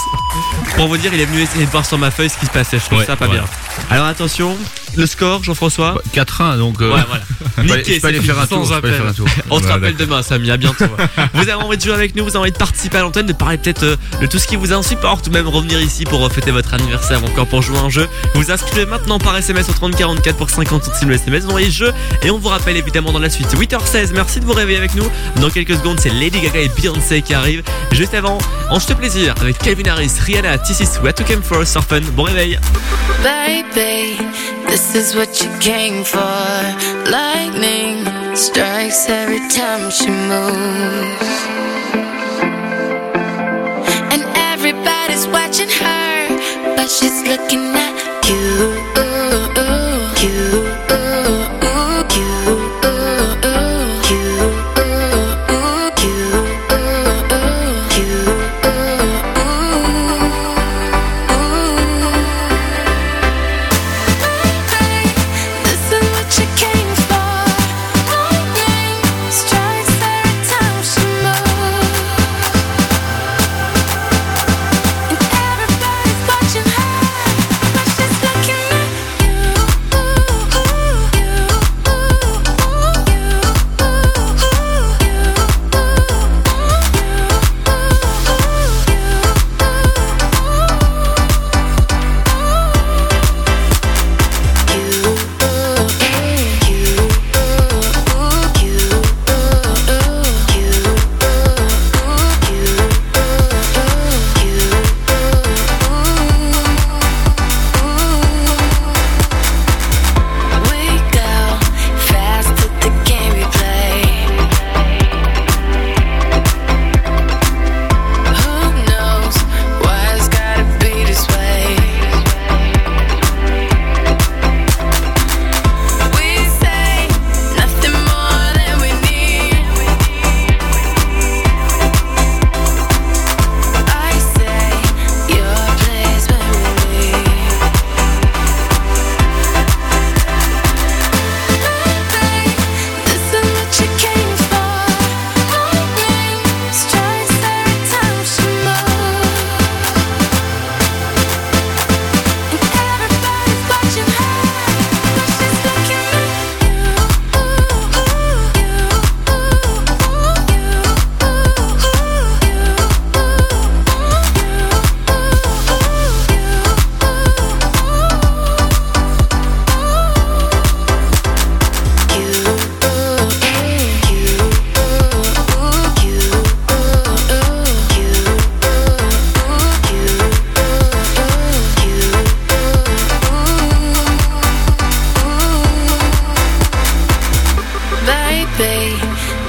Speaker 11: Pour vous dire, il est venu essayer de voir sur ma feuille ce qui se passait. Je trouve
Speaker 22: Ouais,
Speaker 11: ça pas bien. Alors attention, le score, Jean-François.
Speaker 4: 4-1, donc. euh,
Speaker 11: Ouais, voilà. Niqué,
Speaker 4: je peux aller
Speaker 11: c'est
Speaker 4: faire un
Speaker 11: sans
Speaker 4: tour. je peux aller
Speaker 11: appel.
Speaker 4: faire un tour.
Speaker 11: On se rappelle demain, Samy. À bientôt. vous avez envie de jouer avec nous, vous avez envie de participer à l'antenne, de parler peut-être euh, de tout ce qui vous insupporte ou même revenir ici pour euh, fêter votre anniversaire ou encore pour jouer à un jeu. Vous inscrivez maintenant par SMS au 3044 pour 50 centimes le SMS. Vous envoyez jeu et on vous rappelle évidemment dans la suite. 8h16, merci de vous réveiller avec nous. Dans quelques secondes, c'est Lady Gaga et Beyoncé qui arrivent. Juste avant, en juste plaisir avec Calvin Harris, Rihanna, Tissis, What to Came For, Sur Fun. Bon réveil.
Speaker 14: Baby, this is what you came for. Lightning strikes every time she moves. And everybody's watching her, but she's looking at you. You.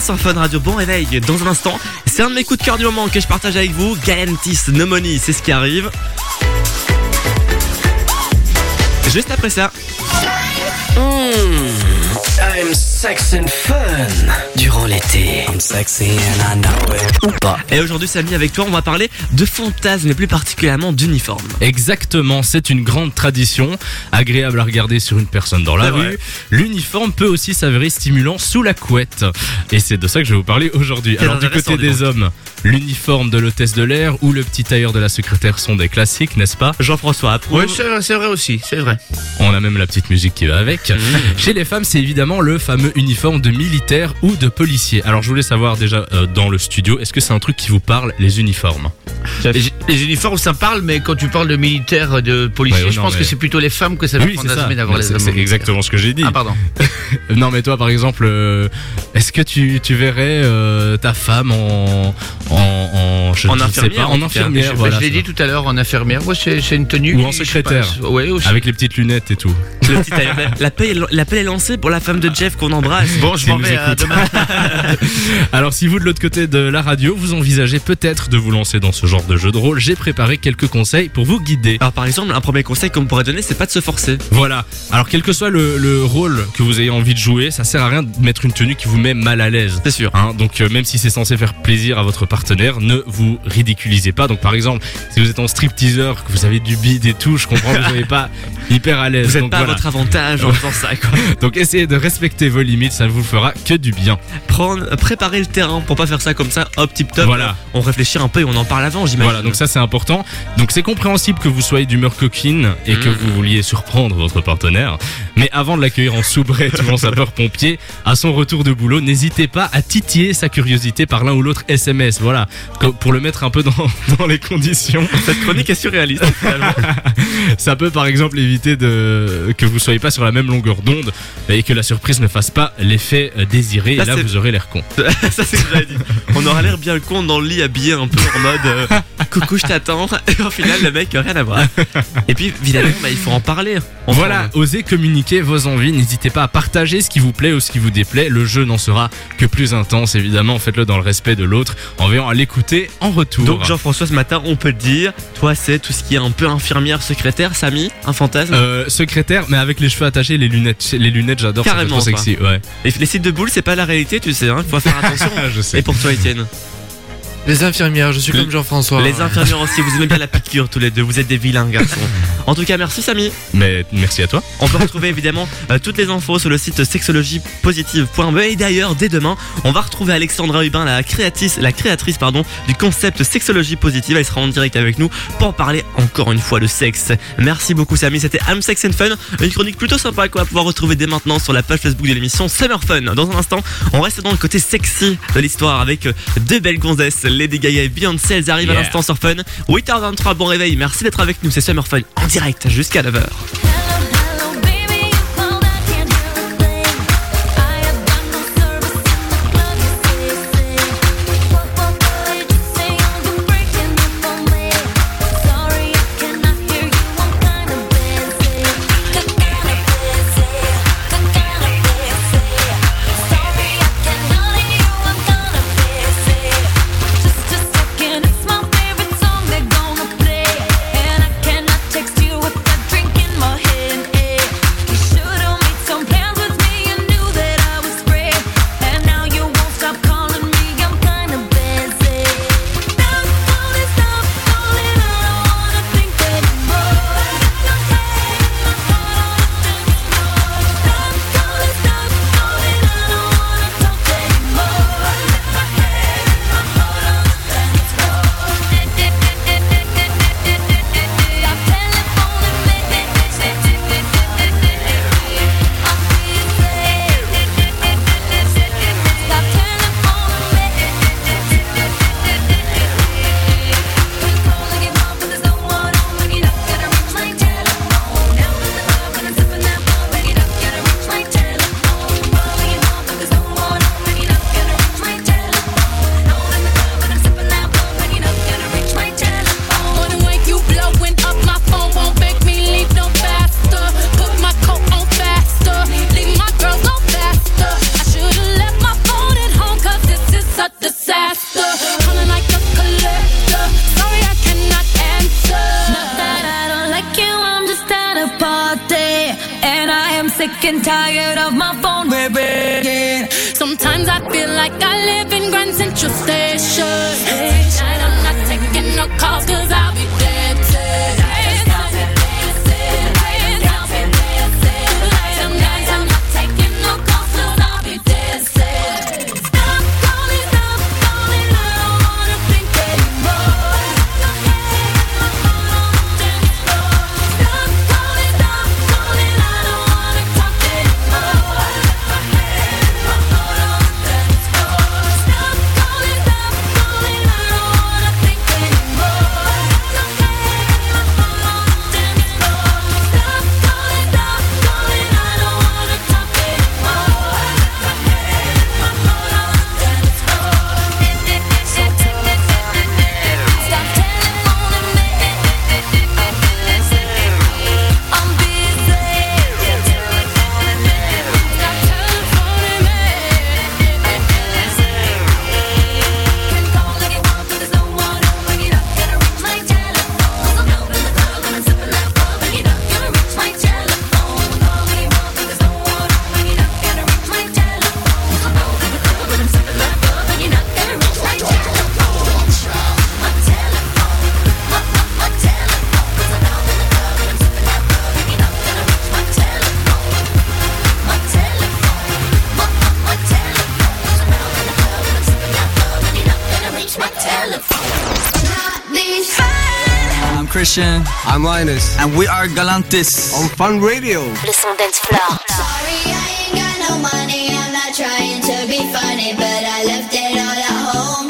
Speaker 11: 8h20 sur Fun Radio. Bon réveil dans un instant. C'est un de mes coups de cœur du moment que je partage avec vous. Galantis No c'est ce qui arrive. Juste après ça.
Speaker 1: I'm sex and fun durant l'été. I'm sexy and I know it. Ou pas.
Speaker 11: Et aujourd'hui, Samy, avec toi, on va parler de fantasmes et plus particulièrement d'uniformes.
Speaker 22: Exactement, c'est une grande tradition, agréable à regarder sur une personne dans la
Speaker 11: C'est
Speaker 22: rue. L'uniforme peut aussi s'avérer stimulant sous la couette. Et c'est de ça que je vais vous parler aujourd'hui. Alors du
Speaker 11: intéressant,
Speaker 22: côté
Speaker 11: dis
Speaker 22: des hommes, l'uniforme de l'hôtesse de l'air ou le petit tailleur de la secrétaire sont des classiques, n'est-ce pas?
Speaker 11: Jean-François approuve.
Speaker 4: Ouais, c'est c'est vrai aussi, c'est vrai.
Speaker 22: On a même la petite musique qui va avec. Chez les femmes, c'est évidemment le fameux uniforme de militaire ou de policier. Alors je voulais savoir déjà euh, dans le studio, est-ce que c'est un truc qui vous parle, les uniformes?
Speaker 4: Les, uniformes, ça parle, mais quand tu parles de militaire, de policier,
Speaker 22: Ouais, ouais,
Speaker 4: je
Speaker 22: non,
Speaker 4: pense
Speaker 22: mais-
Speaker 4: que c'est plutôt les femmes que ça va
Speaker 22: Oui,
Speaker 4: fantasmer d'avoir
Speaker 22: Mais
Speaker 4: les hommes.
Speaker 22: C'est exactement ce que j'ai dit.
Speaker 4: Ah, pardon.
Speaker 22: non, mais toi, par exemple, euh, est-ce que tu, tu verrais euh, ta femme en en en, je
Speaker 4: En
Speaker 22: ne sais
Speaker 4: infirmière,
Speaker 22: pas,
Speaker 4: en
Speaker 22: infirmière,
Speaker 4: Je-
Speaker 22: voilà.
Speaker 4: je l'ai dit tout à l'heure, en infirmière. Ouais, c'est une tenue.
Speaker 22: ou en secrétaire,
Speaker 4: Ouais, aussi.
Speaker 22: avec les petites lunettes et tout.
Speaker 11: Le petit tailleur. L'appel l'appel est lancé pour la femme de Jeff qu'on embrasse.
Speaker 4: Bon, je m'en vais à
Speaker 22: écoute.
Speaker 4: demain.
Speaker 22: Alors, si vous de l'autre côté de la radio, vous envisagez peut-être de vous lancer dans ce genre de jeu de rôle, j'ai préparé quelques conseils pour vous guider.
Speaker 11: Alors par exemple, un premier conseil qu'on pourrait donner, c'est pas de se forcer.
Speaker 22: Voilà. Alors, quel que soit le, le rôle que vous ayez envie de jouer, ça sert à rien de mettre une tenue qui vous met mal à l'aise.
Speaker 11: C'est sûr.
Speaker 22: Hein, donc, euh, même si c'est censé faire plaisir à votre partenaire, ne vous ridiculisez pas. Donc, par exemple, si vous êtes en stripteaseur, que vous avez du bide et tout, je comprends que vous n'êtes pas hyper à l'aise.
Speaker 11: Vous êtes
Speaker 22: Donc,
Speaker 11: pas à votre avantage en faisant ça, quoi.
Speaker 22: Donc, essayez de respecter vos limites, ça ne vous fera que du bien.
Speaker 11: Prendre, préparer le terrain pour pas faire ça comme ça, hop, tip top.
Speaker 22: Voilà.
Speaker 11: On réfléchit un peu et on en parle avant, j'imagine.
Speaker 22: Voilà, donc ça c'est important. Donc c'est compréhensible que vous soyez d'humeur coquine et que
Speaker 11: Mm.
Speaker 22: vous vouliez surprendre votre partenaire. Mais avant de l'accueillir en soubrette ou en sapeur-pompier, à son retour de boulot, n'hésitez pas à titiller sa curiosité par l'un ou l'autre SMS. Voilà, pour le mettre un peu dans, dans les conditions.
Speaker 11: Cette chronique est surréaliste.
Speaker 22: Ça peut par exemple éviter de, que vous soyez pas sur la même longueur d'onde et que la surprise ne fasse pas l'effet euh, désiré.
Speaker 11: Là,
Speaker 22: et là, vous aurez l'air con.
Speaker 11: ça, c'est dit. On aura l'air bien con dans le lit, habillé un peu en mode euh, coucou, je t'attends. Et au final, le mec, rien à voir. Et puis, évidemment, bah, il faut en parler. On
Speaker 22: Voilà, osez communiquer vos envies, n'hésitez pas à partager ce qui vous plaît ou ce qui vous déplaît, le jeu n'en sera que plus intense évidemment, faites-le dans le respect de l'autre en veillant à l'écouter en retour.
Speaker 11: Donc Jean-François ce matin on peut te dire Toi c'est tout ce qui est un peu infirmière secrétaire Samy Un fantasme?
Speaker 22: Euh, secrétaire mais avec les cheveux attachés, les lunettes, les lunettes j'adore, ça
Speaker 11: Carrément
Speaker 22: trop sexy, ouais.
Speaker 11: Et les sites de boules c'est pas la réalité tu sais hein Faut faire attention
Speaker 22: Je sais.
Speaker 11: Et pour toi Étienne?
Speaker 29: Les infirmières, je suis comme Jean-François.
Speaker 11: Les infirmières aussi vous aimez bien la piqûre tous les deux. Vous êtes des vilains garçons. En tout cas merci Samy.
Speaker 22: Mais merci à toi.
Speaker 11: On peut retrouver évidemment euh, toutes les infos sur le site sexologiepositive.be et d'ailleurs dès demain on va retrouver Alexandra Hubin la créatrice, la créatrice pardon du concept sexologie positive. Elle sera en direct avec nous pour parler encore une fois de sexe. Merci beaucoup Samy. C'était I'm Sex and Fun une chronique plutôt sympa qu'on va pouvoir retrouver dès maintenant sur la page Facebook de l'émission Summer Fun. Dans un instant on reste dans le côté sexy de l'histoire avec euh, deux belles gonzesses Lady Gaga et Beyoncé elles arrivent à l'instant sur Fun. 8h23 bon réveil. Merci d'être avec nous. C'est Summer Fun en direct jusqu'à 9h
Speaker 37: I'm
Speaker 38: Linus. And we are Galantis. On Fun Radio.
Speaker 18: Le son dance floor.
Speaker 39: Sorry, I ain't got no money. I'm not trying to be funny, but I left it all at home.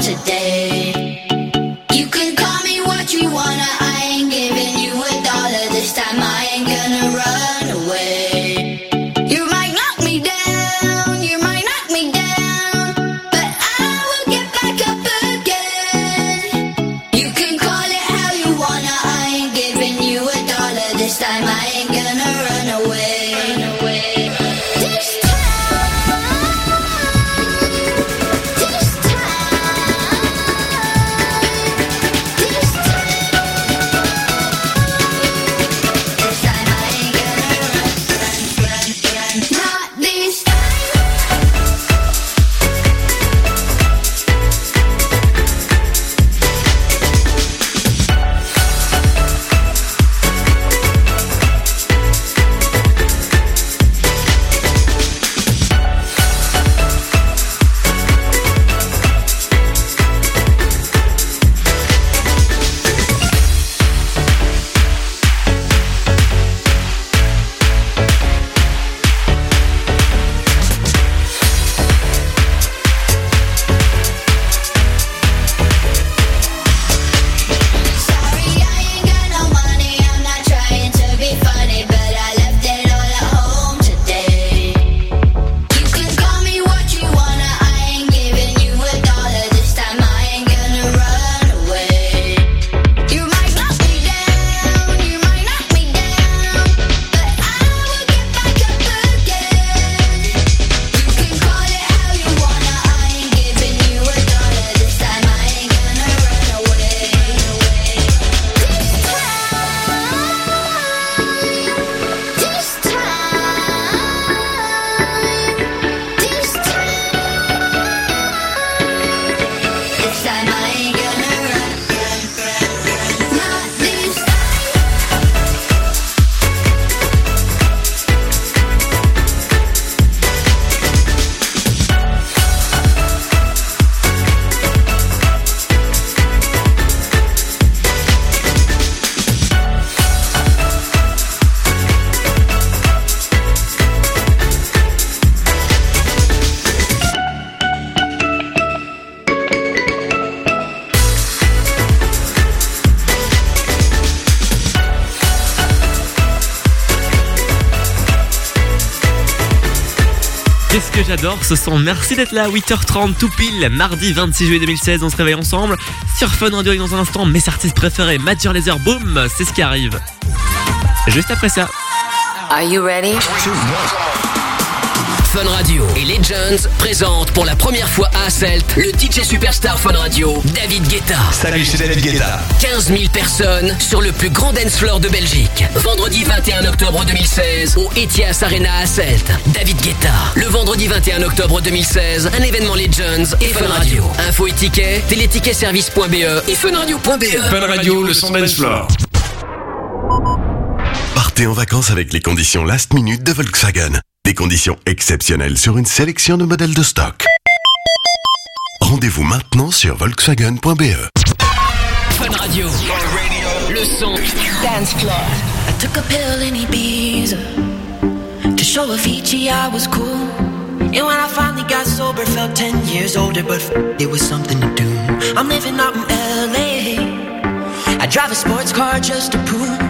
Speaker 11: Merci d'être là, 8h30 tout pile, mardi 26 juillet 2016, on se réveille ensemble. Sur Fun Radio dans un instant, mes artistes préférés, Major Laser Boom, c'est ce qui arrive. Juste après ça.
Speaker 1: Are you ready? Fun Radio et Legends présentent pour la première fois à Asselt le DJ Superstar Fun Radio, David Guetta.
Speaker 40: Salut, c'est David Guetta.
Speaker 1: 15 000 personnes sur le plus grand dance floor de Belgique. Vendredi 21 octobre 2016 au Etias Arena à Asselt. David Guetta. Le vendredi 21 octobre 2016, un événement Legends et Fun Radio. Info et tickets, téléticketservice.be et funradio.be.
Speaker 40: Fun Radio, le son dance floor.
Speaker 41: Partez en vacances avec les conditions last minute de Volkswagen. Conditions exceptionnelles sur une sélection de modèles de stock. Rendez-vous maintenant sur volkswagen.be.
Speaker 1: Fun Radio. Le son.
Speaker 20: Dance floor. I took a pill in Ibiza to show Avicii I was cool. And when I finally got sober, felt 10 years older, but it was something to do. I'm living out in LA. I drive a sports car just to prove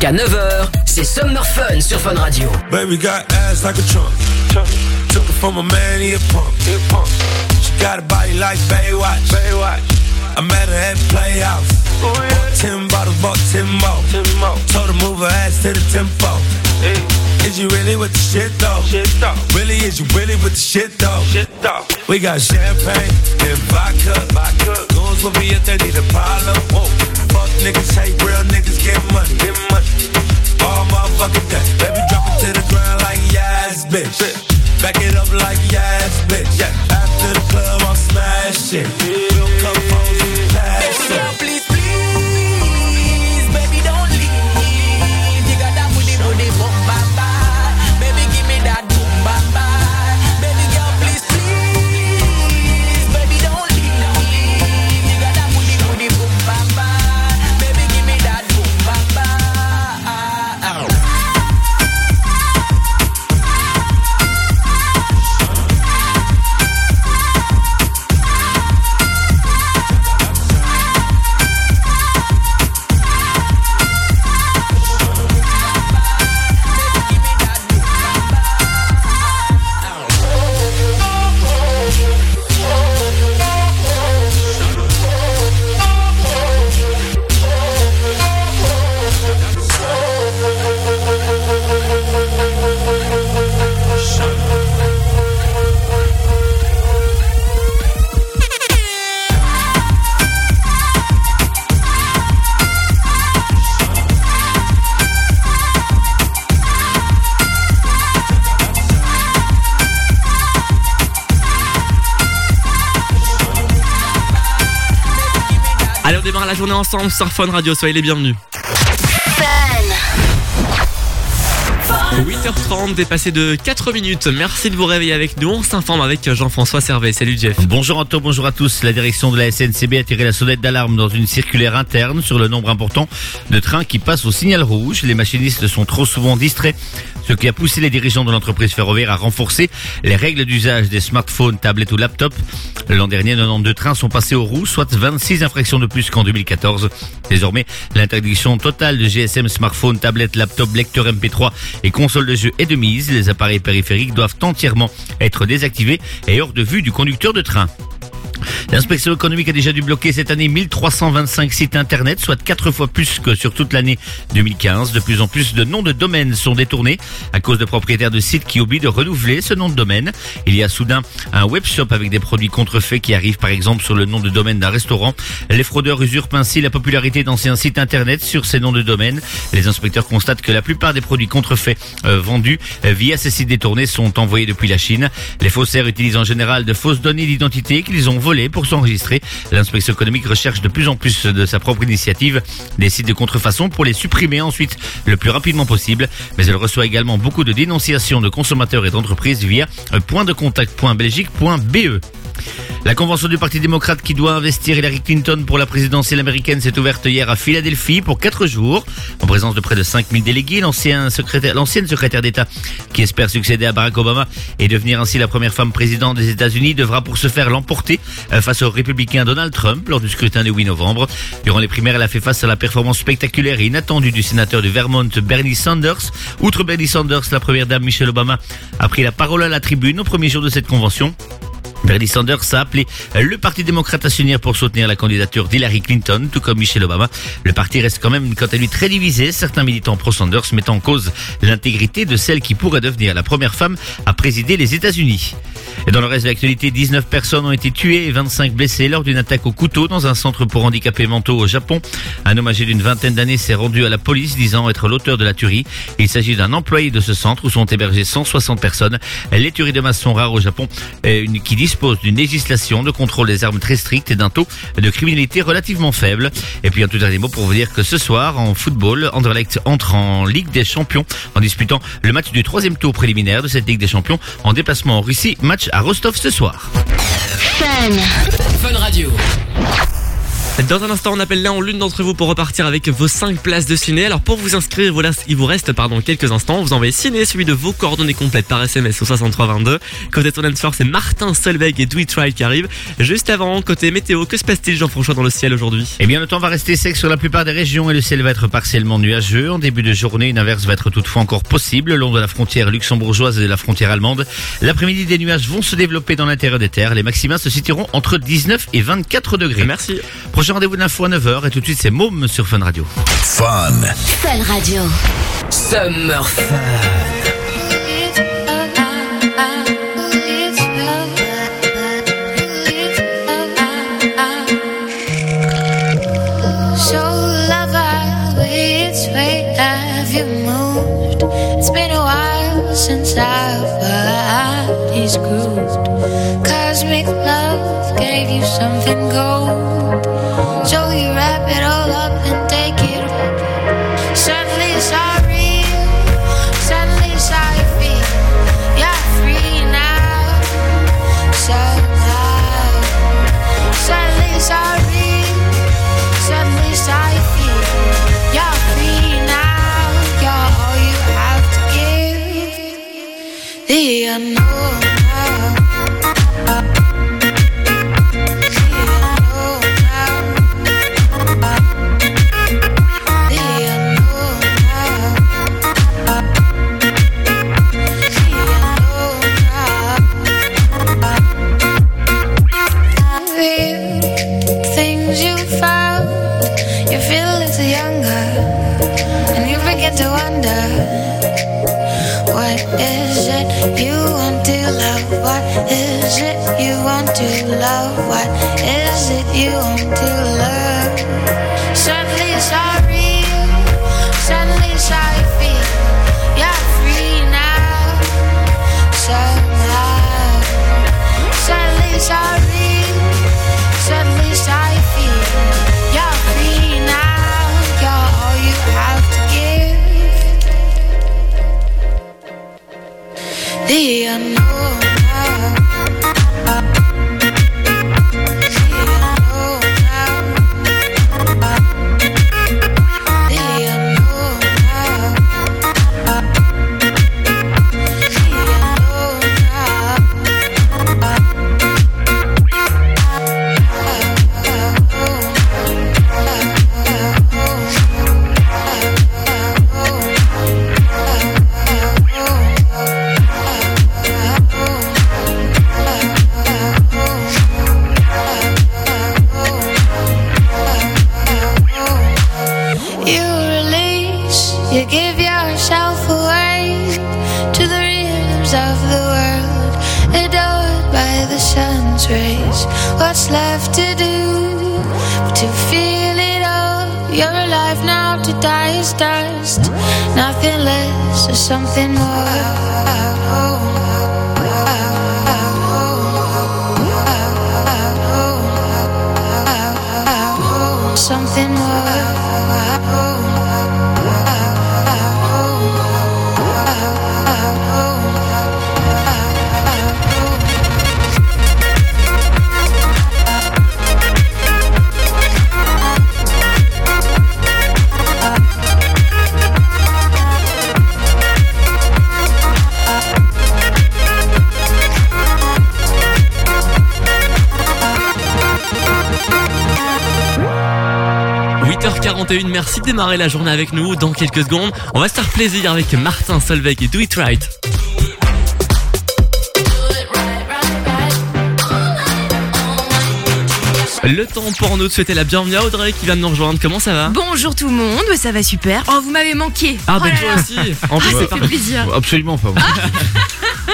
Speaker 1: Jusqu'à 9h, c'est Summer Fun sur Fun Radio.
Speaker 42: Baby got ass like a trunk. Took it from a man, he a punk. She got a body like Baywatch. Baywatch. I met her at Playhouse. Bought ten bottles, bought ten more. Told her move her ass to the tempo. Is you really with the shit though? Shit though? Really, is you really with the shit though? Shit though. We got champagne and vodka. Goons will be if they need a problem. Fuck niggas, hate real niggas, get money. Get money. All motherfucking day. Baby, drop it to the ground like yes, bitch. Back it up like yes, bitch. After the club, I'm smashing. We'll
Speaker 11: la journée ensemble sur Fun Radio. Soyez les bienvenus. 8h30, dépassé de 4 minutes. Merci de vous réveiller avec nous. On s'informe avec Jean-François Servet. Salut Jeff.
Speaker 4: Bonjour Anto, bonjour à tous. La direction de la SNCB a tiré la sonnette d'alarme dans une circulaire interne sur le nombre important de trains qui passent au signal rouge. Les machinistes sont trop souvent distraits, ce qui a poussé les dirigeants de l'entreprise ferroviaire à renforcer les règles d'usage des smartphones, tablettes ou laptops. L'an dernier, 92 trains sont passés aux roues, soit 26 infractions de plus qu'en 2014. Désormais, l'interdiction totale de GSM, smartphone, tablette, laptop, lecteur MP3 et console de jeu est de mise. Les appareils périphériques doivent entièrement être désactivés et hors de vue du conducteur de train. L'inspection économique a déjà dû bloquer cette année 1325 sites internet, soit 4 fois plus que sur toute l'année 2015. De plus en plus de noms de domaines sont détournés à cause de propriétaires de sites qui oublient de renouveler ce nom de domaine. Il y a soudain un webshop avec des produits contrefaits qui arrivent par exemple sur le nom de domaine d'un restaurant. Les fraudeurs usurpent ainsi la popularité d'anciens sites internet sur ces noms de domaine. Les inspecteurs constatent que la plupart des produits contrefaits euh, vendus euh, via ces sites détournés sont envoyés depuis la Chine. Les faussaires utilisent en général de fausses données d'identité qu'ils ont pour s'enregistrer. L'inspection économique recherche de plus en plus de sa propre initiative des sites de contrefaçon pour les supprimer ensuite le plus rapidement possible. Mais elle reçoit également beaucoup de dénonciations de consommateurs et d'entreprises via pointdecontact.belgique.be. La convention du Parti démocrate qui doit investir Hillary Clinton pour la présidentielle américaine s'est ouverte hier à Philadelphie pour quatre jours. En présence de près de 5000 délégués, l'ancienne secrétaire d'État qui espère succéder à Barack Obama et devenir ainsi la première femme présidente des États-Unis devra pour ce faire l'emporter euh, face au républicain Donald Trump lors du scrutin du 8 novembre. Durant les primaires, elle a fait face à la performance spectaculaire et inattendue du sénateur du Vermont Bernie Sanders. Outre Bernie Sanders, la première dame Michelle Obama a pris la parole à la tribune au premier jour de cette convention. Bernie Sanders a appelé le Parti démocrate à s'unir pour soutenir la candidature d'Hillary Clinton, tout comme Michelle Obama. Le parti reste quand même, quant à lui, très divisé. Certains militants pro-Sanders mettent en cause l'intégrité de celle qui pourrait devenir la première femme à présider les États-Unis. Dans le reste de l'actualité, 19 personnes ont été tuées et 25 blessées lors d'une attaque au couteau dans un centre pour handicapés mentaux au Japon. Un homme âgé d'une vingtaine d'années s'est rendu à la police disant être l'auteur de la tuerie. Il s'agit d'un employé de ce centre où sont hébergées 160 personnes. Les tueries de masse sont rares au Japon, qui dispose d'une législation de contrôle des armes très stricte et d'un taux de criminalité relativement faible. Et puis un tout dernier mot pour vous dire que ce soir, en football, Anderlecht entre en Ligue des Champions en disputant le match du troisième tour préliminaire de cette Ligue des Champions en déplacement en Russie. Match à Rostov ce soir.
Speaker 5: Fun.
Speaker 1: Fun Radio.
Speaker 11: Dans un instant, on appelle l'un ou l'une d'entre vous pour repartir avec vos 5 places de ciné. Alors pour vous inscrire, voilà, il vous reste pardon quelques instants. Vous envoyez ciné suivi de vos coordonnées complètes par SMS au 6322. Côté Ton Soir, c'est Martin Solveig et Do It Right qui arrivent. Juste avant, côté météo, que se passe-t-il Jean-François dans le ciel aujourd'hui?
Speaker 4: Eh bien, le temps va rester sec sur la plupart des régions et le ciel va être partiellement nuageux. En début de journée, une inverse va être toutefois encore possible le long de la frontière luxembourgeoise et de la frontière allemande. L'après-midi, des nuages vont se développer dans l'intérieur des terres. Les maxima se situeront entre 19 et 24 degrés.
Speaker 11: Merci.
Speaker 4: Prochain rendez-vous d'info à 9h et tout de suite, c'est Môme sur Fun Radio.
Speaker 8: Fun.
Speaker 5: Fun Radio.
Speaker 1: Summer Fun.
Speaker 14: So way have you moved? It's been a while since our bodies grooved. Cosmic love gave you something gold. You wrap it all up
Speaker 11: merci de démarrer la journée avec nous. Dans quelques secondes, on va se faire plaisir avec Martin Solveig et Do It Right. Le temps pour nous de souhaiter la bienvenue à Audrey qui vient de nous rejoindre. Comment ça va
Speaker 43: Bonjour tout le monde, ça va super. Oh, vous m'avez manqué.
Speaker 11: Ah,
Speaker 43: Oh
Speaker 11: ben toi aussi. En plus,
Speaker 43: Ah,
Speaker 11: c'est
Speaker 43: ça fait plaisir.
Speaker 4: Absolument pas.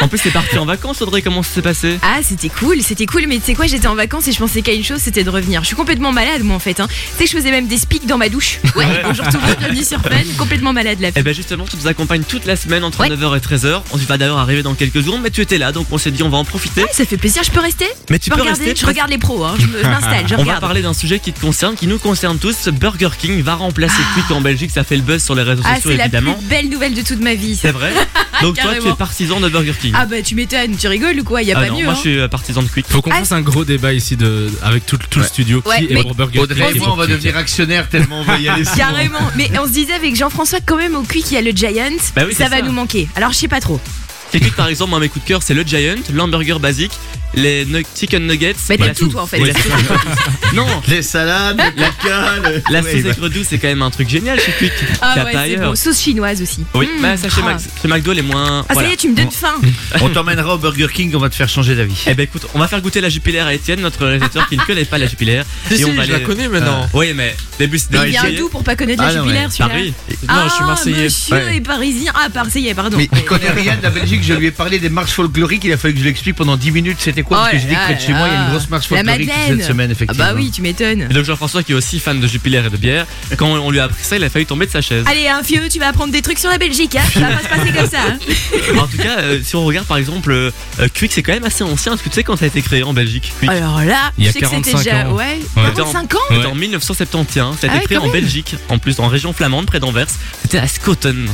Speaker 11: En plus, c'est parti en vacances, Audrey. Comment ça s'est passé?
Speaker 43: Ah, c'était cool, c'était cool, mais tu sais quoi, j'étais en vacances et je pensais qu'à une chose, c'était de revenir. Je suis complètement malade, moi, en fait. Hein. Tu sais que je faisais même des speaks dans ma douche. Ouais, bonjour tout le monde, bienvenue sur Fun, complètement malade la
Speaker 11: Eh
Speaker 43: fille.
Speaker 11: ben justement, tu nous accompagnes toute la semaine entre 9h et 13h. On va d'ailleurs arriver dans quelques secondes, mais tu étais là, donc on s'est dit on va en profiter.
Speaker 43: Ouais, ça fait plaisir, je peux rester?
Speaker 11: Mais tu peux
Speaker 43: regarder,
Speaker 11: rester,
Speaker 43: Je regarde les pros, hein. je m'installe, je
Speaker 11: On va parler d'un sujet qui te concerne, qui nous concerne tous. Burger King va remplacer Quick en Belgique. Ça fait le buzz sur les réseaux
Speaker 43: Ah,
Speaker 11: sociaux,
Speaker 43: c'est la
Speaker 11: évidemment.
Speaker 43: plus belle nouvelle de toute ma vie.
Speaker 11: C'est vrai? Donc toi, tu es partisan de Burger King.
Speaker 43: Ah bah tu m'étonnes, tu rigoles ou quoi? Y a
Speaker 11: Ah
Speaker 43: pas
Speaker 11: non,
Speaker 43: mieux.
Speaker 11: moi
Speaker 43: hein.
Speaker 11: je suis euh, partisan de Quick.
Speaker 22: Faut qu'on
Speaker 43: Ah,
Speaker 22: fasse un gros débat ici de, avec tout, tout le studio.
Speaker 43: Ouais,
Speaker 22: qui est
Speaker 43: mais-
Speaker 22: pour Burger King
Speaker 4: et
Speaker 22: et
Speaker 4: moi, on va devenir actionnaire tellement on va y aller.
Speaker 43: Carrément. Mais on se disait avec Jean-François quand même au Quick il y a le Giant.
Speaker 11: Bah oui,
Speaker 43: ça va
Speaker 11: ça.
Speaker 43: nous manquer. Alors je sais pas trop.
Speaker 11: Quick, par exemple, moi mes coups de cœur, c'est le Giant, l'hamburger basique, les chicken nuggets.
Speaker 43: Mais
Speaker 11: et
Speaker 43: t'as tout,
Speaker 11: sauce-
Speaker 43: toi, en fait.
Speaker 11: et. Non,
Speaker 4: Les salades, la cale.
Speaker 11: la
Speaker 4: Ouais,
Speaker 11: sauce
Speaker 4: bah.
Speaker 11: aigre douce, c'est quand même un truc génial chez Quick.
Speaker 43: Ah
Speaker 11: a
Speaker 43: ouais,
Speaker 11: pas
Speaker 43: c'est beau. Sauce chinoise aussi.
Speaker 11: Oui,
Speaker 43: Mmh.
Speaker 11: bah ça chez,
Speaker 43: Ah.
Speaker 11: Max- chez McDo, les moins.
Speaker 43: Ah ça y est, tu me donnes faim.
Speaker 4: On t'emmènera au Burger King, on va te faire changer d'avis.
Speaker 11: Eh ben écoute, on va faire goûter la Jupiler à Étienne, notre réalisateur qui ne connaît pas la Jupiler.
Speaker 29: Si, si,
Speaker 11: on va
Speaker 29: je la connais maintenant.
Speaker 11: Oui, mais début c'est
Speaker 43: Il
Speaker 11: début
Speaker 43: vient d'où pour pas connaître
Speaker 4: Ah
Speaker 43: la
Speaker 4: ouais.
Speaker 43: celui-là.
Speaker 29: Non, je suis
Speaker 43: Ah,
Speaker 29: marseillais.
Speaker 43: Monsieur
Speaker 4: Ouais.
Speaker 43: est parisien. Ah, Marseillais, pardon.
Speaker 4: Mais il connaît rien de la Belgique, je lui ai parlé des marches folkloriques, il a fallu que je l'explique pendant 10 minutes c'était quoi, parce
Speaker 43: Oh
Speaker 4: que j'ai dit
Speaker 43: là
Speaker 4: que près de chez moi il y a une grosse marche
Speaker 43: La
Speaker 4: folklorique
Speaker 43: Madeleine.
Speaker 4: cette semaine
Speaker 43: Ah
Speaker 4: effectivement.
Speaker 43: bah oui, tu m'étonnes.
Speaker 11: Et donc Jean-François qui est aussi fan de Jupiler et de bière, quand on lui a appris ça, il a failli tomber de sa chaise.
Speaker 43: Allez, un fieu, tu vas apprendre des trucs sur la Belgique, hein. Ça va pas se passer comme ça. hein.
Speaker 11: En tout cas, euh, si on regarde par exemple, euh, euh, Quick c'est quand même assez ancien. Est-ce que tu sais quand ça a été créé en Belgique Quick
Speaker 43: Alors là,
Speaker 22: Il y a
Speaker 43: je sais que c'était
Speaker 22: 45
Speaker 43: déjà.
Speaker 22: ans.
Speaker 43: Ouais,
Speaker 22: Ouais.
Speaker 11: C'était en-
Speaker 43: 45 ans
Speaker 11: C'était en 1971. Ça a été
Speaker 43: Ah ouais,
Speaker 11: créé en
Speaker 43: même.
Speaker 11: Belgique, en plus en région flamande, près d'Anvers. C'était à Schoten.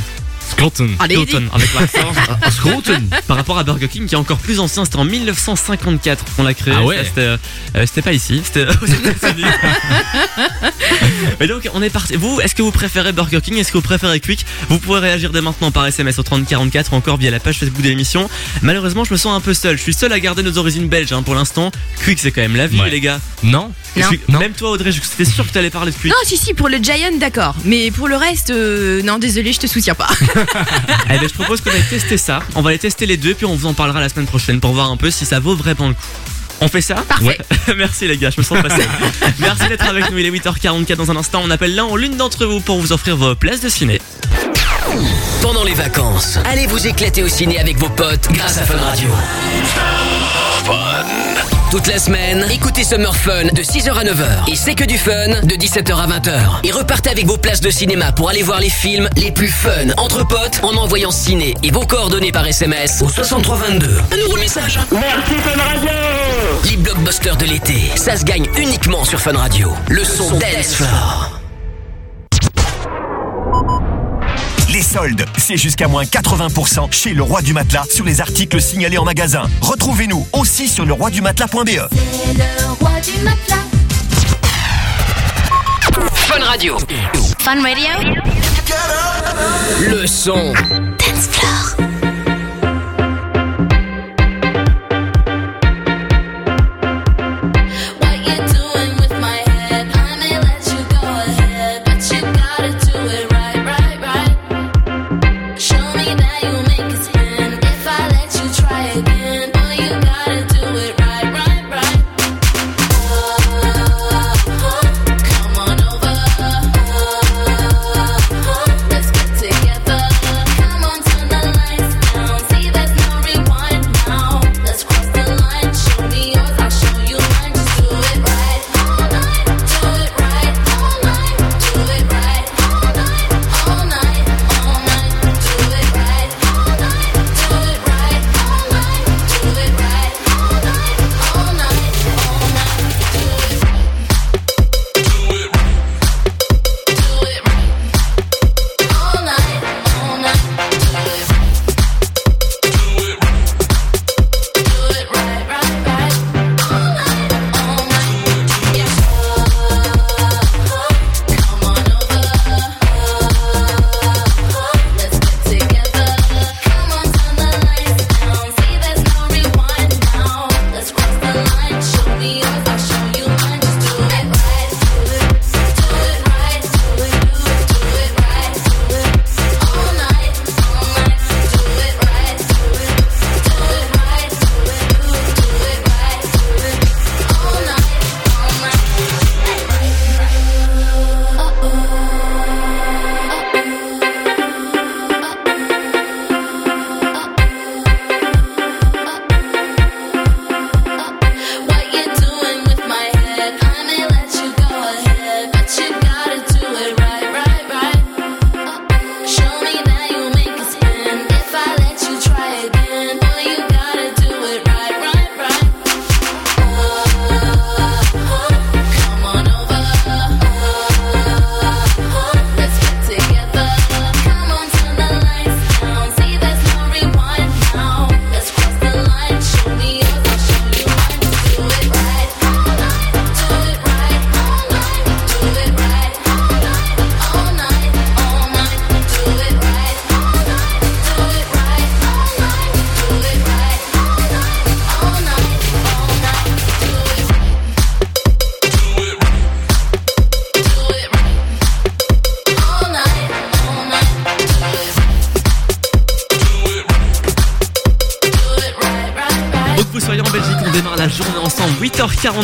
Speaker 22: Scroton.
Speaker 43: Allez,
Speaker 11: Schoten, avec l'accent.
Speaker 4: À Schoten.
Speaker 11: Par rapport à Burger King qui est encore plus ancien, c'était en 1954 qu'on l'a créé.
Speaker 22: Ah ouais.
Speaker 11: C'était euh, euh, pas ici, c'était aux États-Unis. Mais donc on est parti. Vous, est-ce que vous préférez Burger King? Est-ce que vous préférez Quick? Vous pouvez réagir dès maintenant par SMS au 3044 ou encore via la page Facebook de l'émission. Malheureusement, je me sens un peu seul. Je suis seul à garder nos origines belges hein, pour l'instant. Quick, c'est quand même la vie,
Speaker 22: Ouais.
Speaker 11: les gars.
Speaker 22: Non?
Speaker 43: Non.
Speaker 11: suis- Même toi, Audrey, j'étais sûr que tu allais parler de Quick.
Speaker 43: Non, si, si, pour le Giant, d'accord. Mais pour le reste, euh, non, désolé, je te soutiens pas.
Speaker 11: Eh ben, je propose qu'on aille tester ça. On va les tester les deux, puis on vous en parlera la semaine prochaine pour voir un peu si ça vaut vraiment le coup. On fait ça
Speaker 43: Parfait.
Speaker 11: Merci les gars, je me sens passé. Merci d'être avec nous, il est 8h44 dans un instant. On appelle l'un ou l'une d'entre vous pour vous offrir vos places de ciné.
Speaker 1: Pendant les vacances, allez vous éclater au ciné avec vos potes grâce à Fun Radio. Toute la semaine, écoutez Summer Fun de 6h à 9h. Et c'est que du fun de 17h à 20h. Et repartez avec vos places de cinéma pour aller voir les films les plus fun entre potes en envoyant ciné et vos coordonnées par SMS au 6322. Un nouveau message. Merci Fun Radio Les blockbusters de l'été, ça se gagne uniquement sur Fun Radio. Le son Dance Floor.
Speaker 44: Soldes. C'est jusqu'à moins 80% chez Le Roi du Matelas sur les articles signalés en magasin. Retrouvez-nous aussi sur leroidumatelas.be.
Speaker 32: C'est le roi du matelas.
Speaker 1: Fun Radio.
Speaker 32: Fun Radio.
Speaker 1: Le son.
Speaker 32: Dance floor.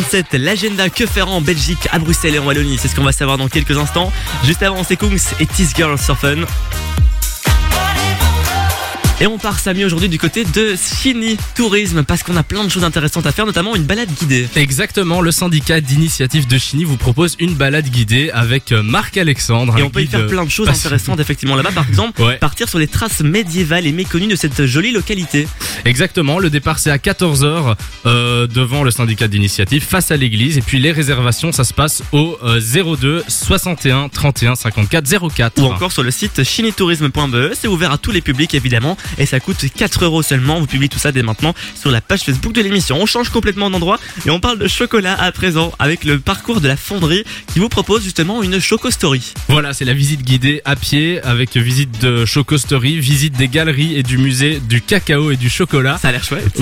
Speaker 11: 8h47, l'agenda que faire en Belgique, à Bruxelles et en Wallonie. C'est ce qu'on va savoir dans quelques instants. Juste avant, c'est Kungs et Tease Girl sur Fun. Et on part Samy aujourd'hui du côté de Chini Tourisme parce qu'on a plein de choses intéressantes à faire, notamment une balade guidée.
Speaker 22: Exactement, le syndicat d'initiative de Chini vous propose une balade guidée avec euh, Marc-Alexandre.
Speaker 11: Et
Speaker 22: un
Speaker 11: on peut y faire plein de choses intéressantes effectivement là-bas. Par exemple,
Speaker 22: Ouais.
Speaker 11: partir sur les traces médiévales et méconnues de cette jolie localité.
Speaker 22: Exactement, le départ c'est à 14h devant le syndicat d'initiative face à l'église et puis les réservations ça se passe au euh, 02 61 31 54 04.
Speaker 11: Ou encore sur le site chinitourisme.be, c'est ouvert à tous les publics évidemment et ça coûte 4 euros seulement. Vous publiez tout ça dès maintenant sur la page Facebook de l'émission. On change complètement d'endroit et on parle de chocolat à présent avec le parcours de la fonderie qui vous propose justement une choco story.
Speaker 22: Voilà, c'est la visite guidée à pied avec visite de Chocostory, visite des galeries et du musée du cacao et du chocolat.
Speaker 11: Ça a l'air chouette.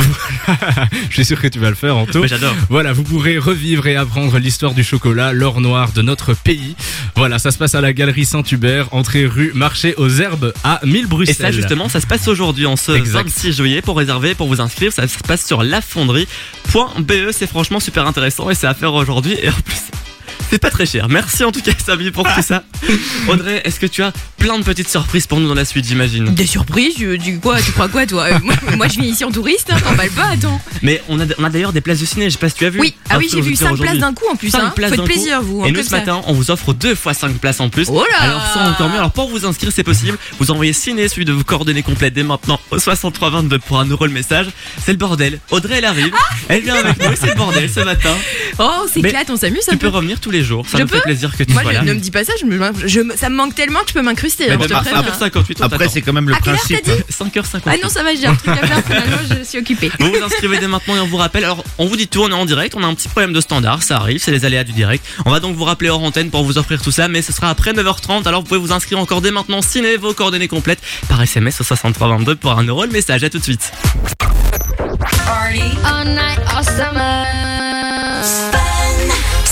Speaker 22: Je suis sûr que tu vas le faire, Anto.
Speaker 11: Mais j'adore.
Speaker 22: Voilà, vous pourrez revivre et apprendre l'histoire du chocolat, l'or noir de notre pays. Voilà, ça se passe à la galerie Saint-Hubert, entrée rue Marché aux Herbes à 1000
Speaker 11: Et
Speaker 22: Bruxelles.
Speaker 11: ça justement, ça se passe aujourd'hui en ce
Speaker 22: Exact.
Speaker 11: 26 juillet. Pour réserver, pour vous inscrire, ça se passe sur lafonderie.be. C'est franchement super intéressant et c'est à faire aujourd'hui. Et en plus, c'est pas très cher. Merci en tout cas Samy pour tout ça. Audrey, est-ce que tu as plein de petites surprises pour nous dans la suite, j'imagine?
Speaker 43: Des surprises, tu, tu- quoi, tu crois quoi toi? Euh, moi, moi, je viens ici en touriste, hein, t'emballes pas, attends.
Speaker 11: Mais on a, on a d'ailleurs des places de ciné, je sais pas si tu as vu.
Speaker 43: Oui, ah oui, j'ai vu
Speaker 11: auditeurs
Speaker 43: 5 places d'un coup en plus,
Speaker 11: Cinq
Speaker 43: hein.
Speaker 11: places
Speaker 43: Faites
Speaker 11: d'un coup.
Speaker 43: plaisir, vous. hein,
Speaker 11: Et nous
Speaker 43: comme
Speaker 11: ce
Speaker 43: ça.
Speaker 11: matin, on vous offre deux fois 5 places en plus.
Speaker 43: Oh là
Speaker 11: Alors ça encore mieux. Alors pour vous inscrire, c'est possible. Vous envoyez ciné, celui de vos coordonnées complètes dès maintenant au 6322 pour un euro le message. C'est le bordel. Audrey, elle arrive. Elle vient avec nous. C'est le bordel ce matin.
Speaker 43: Oh, c'est
Speaker 11: Mais
Speaker 43: éclate, on s'amuse un
Speaker 11: Tu
Speaker 43: peu.
Speaker 11: peux revenir tous les jours. Ça
Speaker 43: Je
Speaker 11: fait
Speaker 43: peux
Speaker 11: plaisir que tu
Speaker 43: Moi,
Speaker 11: sois
Speaker 43: je-
Speaker 11: là.
Speaker 43: ne me dis pas ça, je me, je- ça me manque tellement que je peux m'incruster. Hein,
Speaker 11: même
Speaker 43: je te
Speaker 11: après,
Speaker 43: préviens.
Speaker 11: après 58, on
Speaker 4: Après,
Speaker 11: t'attend.
Speaker 4: c'est quand même le
Speaker 43: À quelle heure
Speaker 4: principe.
Speaker 43: t'as dit
Speaker 11: 5h58.
Speaker 43: Ah non, ça va, j'ai un truc à faire finalement, je suis occupée.
Speaker 11: Vous vous inscrivez dès maintenant et on vous rappelle. Alors, on vous dit tout, on est en direct. On a un petit problème de standard, ça arrive, c'est les aléas du direct. On va donc vous rappeler hors antenne pour vous offrir tout ça, mais ce sera après 9h30. Alors, vous pouvez vous inscrire encore dès maintenant, signer vos coordonnées complètes par SMS au 6322 pour un euro le message. À tout de suite.
Speaker 32: All night, all summer.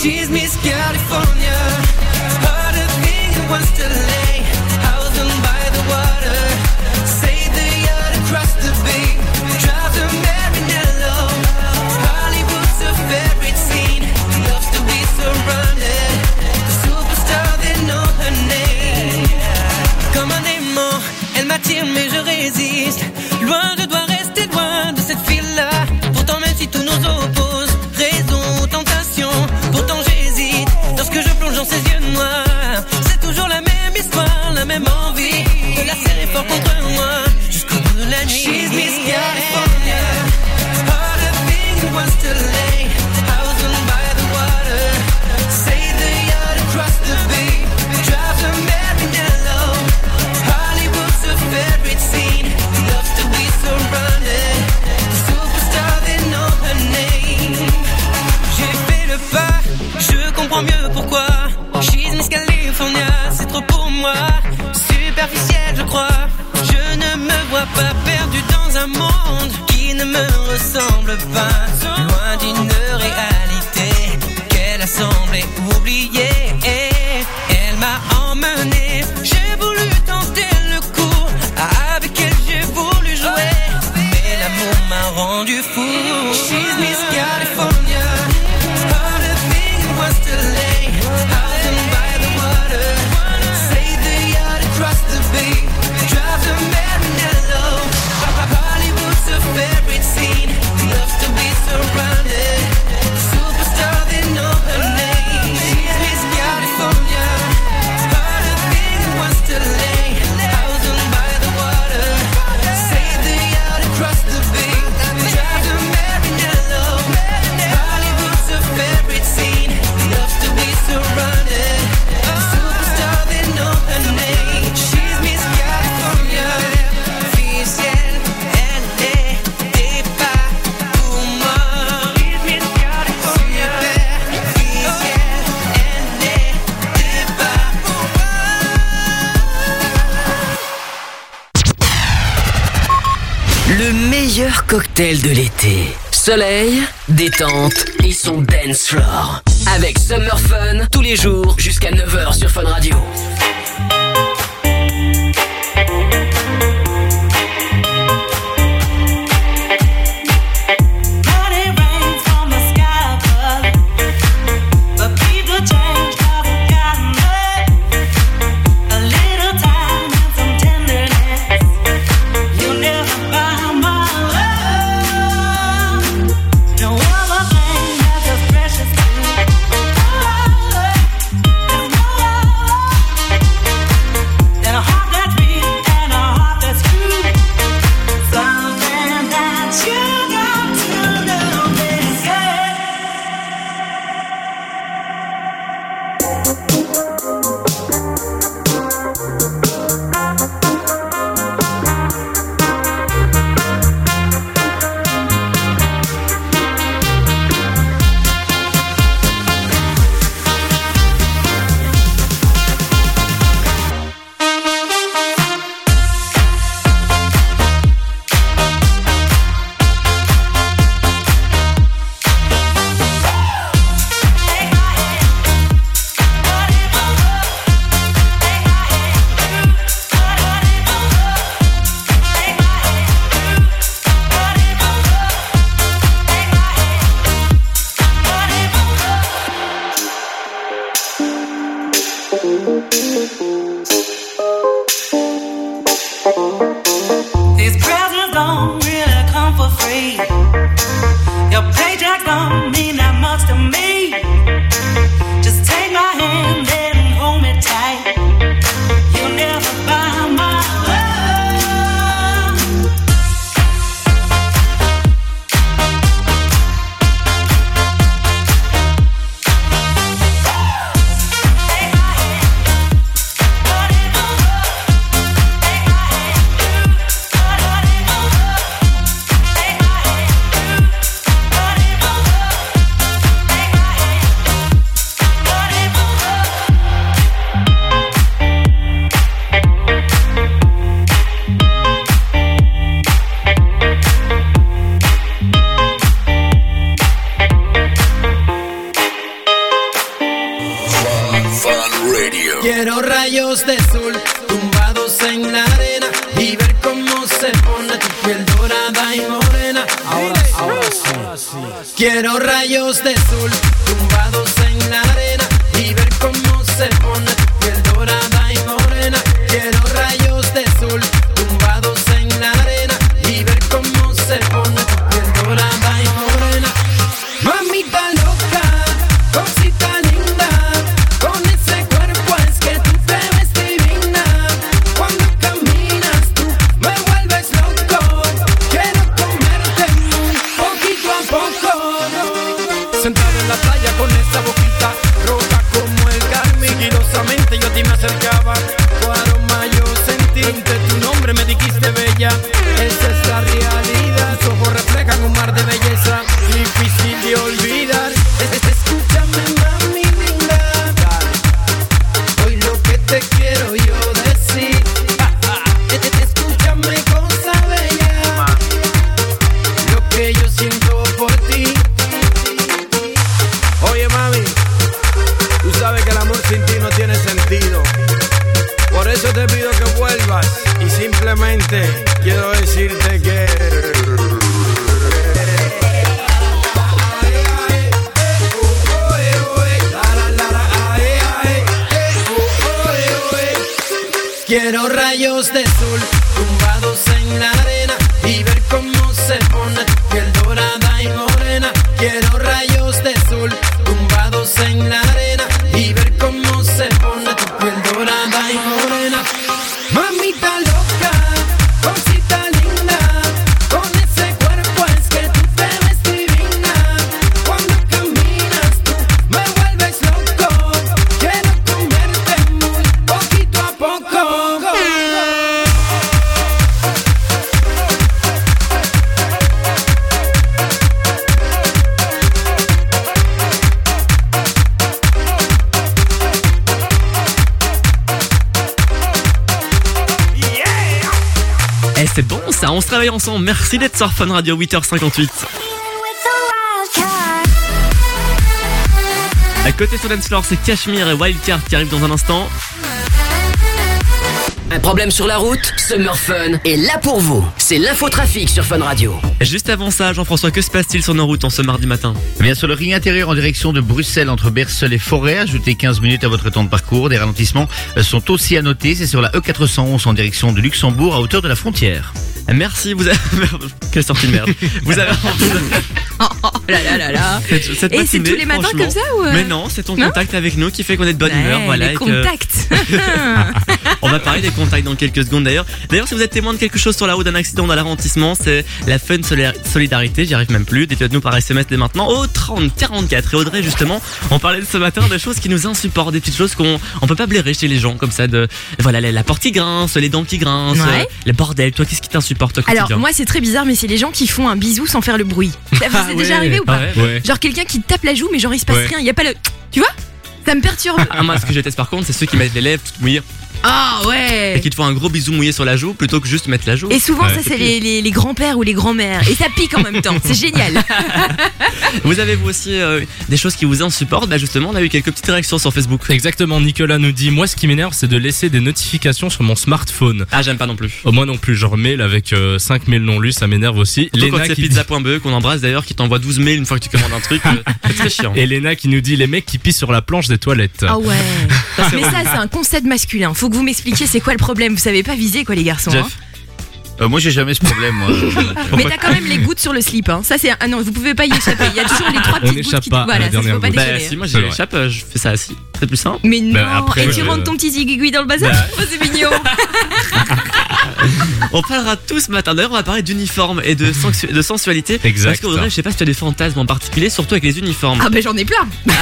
Speaker 3: She's Miss California. Heard a thing who wants to lay. Down by the water. Say the yacht across the bay. Drive to Marinello. Hollywood's a favorite scene. Loves to be surrounded. The superstar, they know her name. Comme un aimant, elle m'attire mais je résiste. Loin, je dois She c'est
Speaker 11: bon ça, on se réveille ensemble. Merci d'être sur Fun Radio 8h58. À côté sur Dance c'est Cashmere et Wildcard qui arrivent dans un instant.
Speaker 1: Un problème sur la route Summer Fun est là pour vous. C'est l'infotrafic sur Fun Radio.
Speaker 11: Juste avant ça, Jean-François, que se passe-t-il sur nos routes en ce mardi matin?
Speaker 4: Eh Bien sur le ring intérieur en direction de Bruxelles entre Berceul et Forêt, ajoutez 15 minutes à votre temps de parcours. Des ralentissements sont aussi à noter. C'est sur la E411 en direction de Luxembourg à hauteur de la frontière.
Speaker 11: Merci, vous avez... Quelle sortie de merde. Vous avez...
Speaker 43: Oh là là là là.
Speaker 11: Cette- cette
Speaker 43: Et c'est tous les matins comme ça ou euh
Speaker 11: Mais non, c'est ton
Speaker 43: Non
Speaker 11: contact avec nous qui fait qu'on est de bonne
Speaker 43: Ouais,
Speaker 11: humeur. Voilà,
Speaker 43: les
Speaker 11: que-
Speaker 43: contacts.
Speaker 11: On va parler des contacts dans quelques secondes d'ailleurs. D'ailleurs, si vous êtes témoin de quelque chose sur la route d'un accident dans l'arrondissement, c'est la Fun Soli- Solidarité. J'y arrive même plus. Dites-le-nous par SMS dès maintenant au 30 44. Et Audrey, justement, on parlait de ce matin de choses qui nous insupportent, des petites choses qu'on on peut pas blairer chez les gens comme ça. De voilà, la, la porte qui grince, les dents qui grincent,
Speaker 43: Ouais.
Speaker 11: euh, le bordel. Toi, qu'est-ce qui t'insupporte? Au quotidien
Speaker 43: Alors moi c'est très bizarre mais c'est les gens qui font un bisou sans faire le bruit. Ça vous est déjà arrivé ou pas
Speaker 11: Ah ouais.
Speaker 43: Genre quelqu'un qui te tape la joue mais genre il se passe
Speaker 11: Ouais.
Speaker 43: rien, il y a pas le tu vois? Ça me perturbe.
Speaker 11: Ah, moi, ce que je déteste par contre, c'est ceux qui mettent les lèvres toutes mouillées.
Speaker 43: Ah ouais
Speaker 11: et qui te font un gros bisou mouillé sur la joue plutôt que juste mettre la joue.
Speaker 43: Et souvent, ça, c'est les, les- les grands-pères ou les grands-mères. Et ça pique en même temps. C'est génial.
Speaker 11: Vous avez vous aussi euh, des choses qui vous insupportent Bah justement, on a eu quelques petites réactions sur Facebook.
Speaker 22: Exactement, Nicolas nous dit Moi, ce qui m'énerve, c'est de laisser des notifications sur mon smartphone.
Speaker 11: Ah, j'aime pas non plus.
Speaker 22: Oh, moi non plus, genre mail avec euh, 5 mails non lus, ça m'énerve aussi.
Speaker 11: Surtout quand
Speaker 22: Léna
Speaker 11: c'est
Speaker 22: qui
Speaker 11: pizza.be qu'on embrasse d'ailleurs, qui t'envoie 12 mails une fois que tu commandes un truc. euh, c'est très chiant.
Speaker 22: Et Léna qui nous dit les mecs qui pissent sur la planche des toilettes.
Speaker 43: Ah ouais. Mais ça, c'est un concept masculin. Faut que vous m'expliquiez c'est quoi le problème? Vous savez pas viser, quoi, les garçons. hein?
Speaker 4: Euh, moi, j'ai jamais ce problème. Moi.
Speaker 43: Mais t'as quand même les gouttes sur le slip. Hein. Ça, c'est. Ah non, vous pouvez pas y échapper. Il y a toujours les trois
Speaker 22: On
Speaker 43: petites gouttes
Speaker 22: n'échappe
Speaker 43: qui.
Speaker 22: pas à
Speaker 43: Voilà,
Speaker 22: la
Speaker 43: ça,
Speaker 22: dernière
Speaker 43: pas
Speaker 22: goutte.
Speaker 11: Bah si, moi
Speaker 22: C'est vrai.
Speaker 11: j'échappe, euh, je fais ça assis. C'est plus simple.
Speaker 43: Mais non.
Speaker 22: Bah, après,
Speaker 43: Et tu
Speaker 22: je-
Speaker 43: rentres ton petit zigui dans le bazar.
Speaker 11: Bah.
Speaker 43: Oh, c'est mignon.
Speaker 11: On parlera tout ce matin. D'ailleurs, on va parler d'uniforme et de, sensu- de sensualité.
Speaker 22: Exact.
Speaker 11: Parce qu'Audrey, je sais pas si tu as des fantasmes en particulier, surtout avec les uniformes.
Speaker 43: Ah, ben j'en ai plein.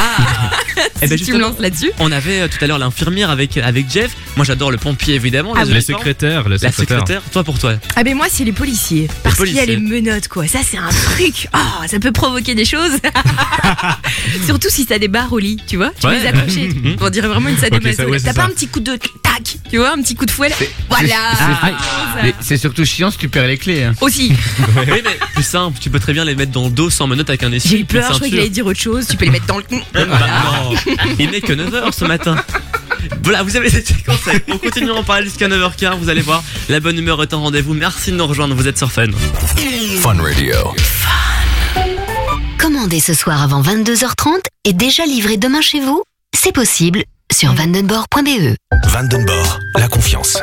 Speaker 11: Eh ben,
Speaker 43: si tu me lances là-dessus.
Speaker 11: On avait euh, tout à l'heure l'infirmière avec, avec Jeff. Moi, j'adore le pompier, évidemment.
Speaker 43: Ah
Speaker 11: les
Speaker 43: oui.
Speaker 22: Les
Speaker 11: uniformes.
Speaker 22: secrétaires, les
Speaker 11: La
Speaker 22: secrétaires.
Speaker 11: secrétaire. Toi, pour toi.
Speaker 43: Ah ben moi c'est les policiers parce qu'il y a les menottes quoi ça c'est un truc ah ça peut provoquer des choses surtout si t'as des barres au lit tu vois tu
Speaker 11: Ouais.
Speaker 43: les accroches on dirait vraiment une sadomaso
Speaker 22: Ok, ça,
Speaker 43: là.
Speaker 22: ouais,
Speaker 43: t'as pas
Speaker 22: ça.
Speaker 43: un petit coup de tac tu vois un petit coup de fouet là voilà
Speaker 4: c'est-. Mais c'est surtout chiant si tu perds les clés. hein.
Speaker 43: aussi
Speaker 11: oui, mais plus simple, tu peux très bien les mettre dans le dos sans menottes avec un essuie.
Speaker 43: j'ai eu peur je croyais qu'il allait dire autre chose tu peux les mettre dans le
Speaker 11: Bah, non. Il n'est que 9h ce matin. Voilà, vous avez été conseils. On continue à en parler jusqu'à 9h15. Vous allez voir, la bonne humeur est en rendez-vous. Merci de nous rejoindre. Vous êtes sur Fun.
Speaker 41: Fun Radio.
Speaker 5: Commandez ce soir avant 22h30 et déjà livré demain chez vous C'est possible sur vandenborg.be.
Speaker 41: Vandenborg, la confiance.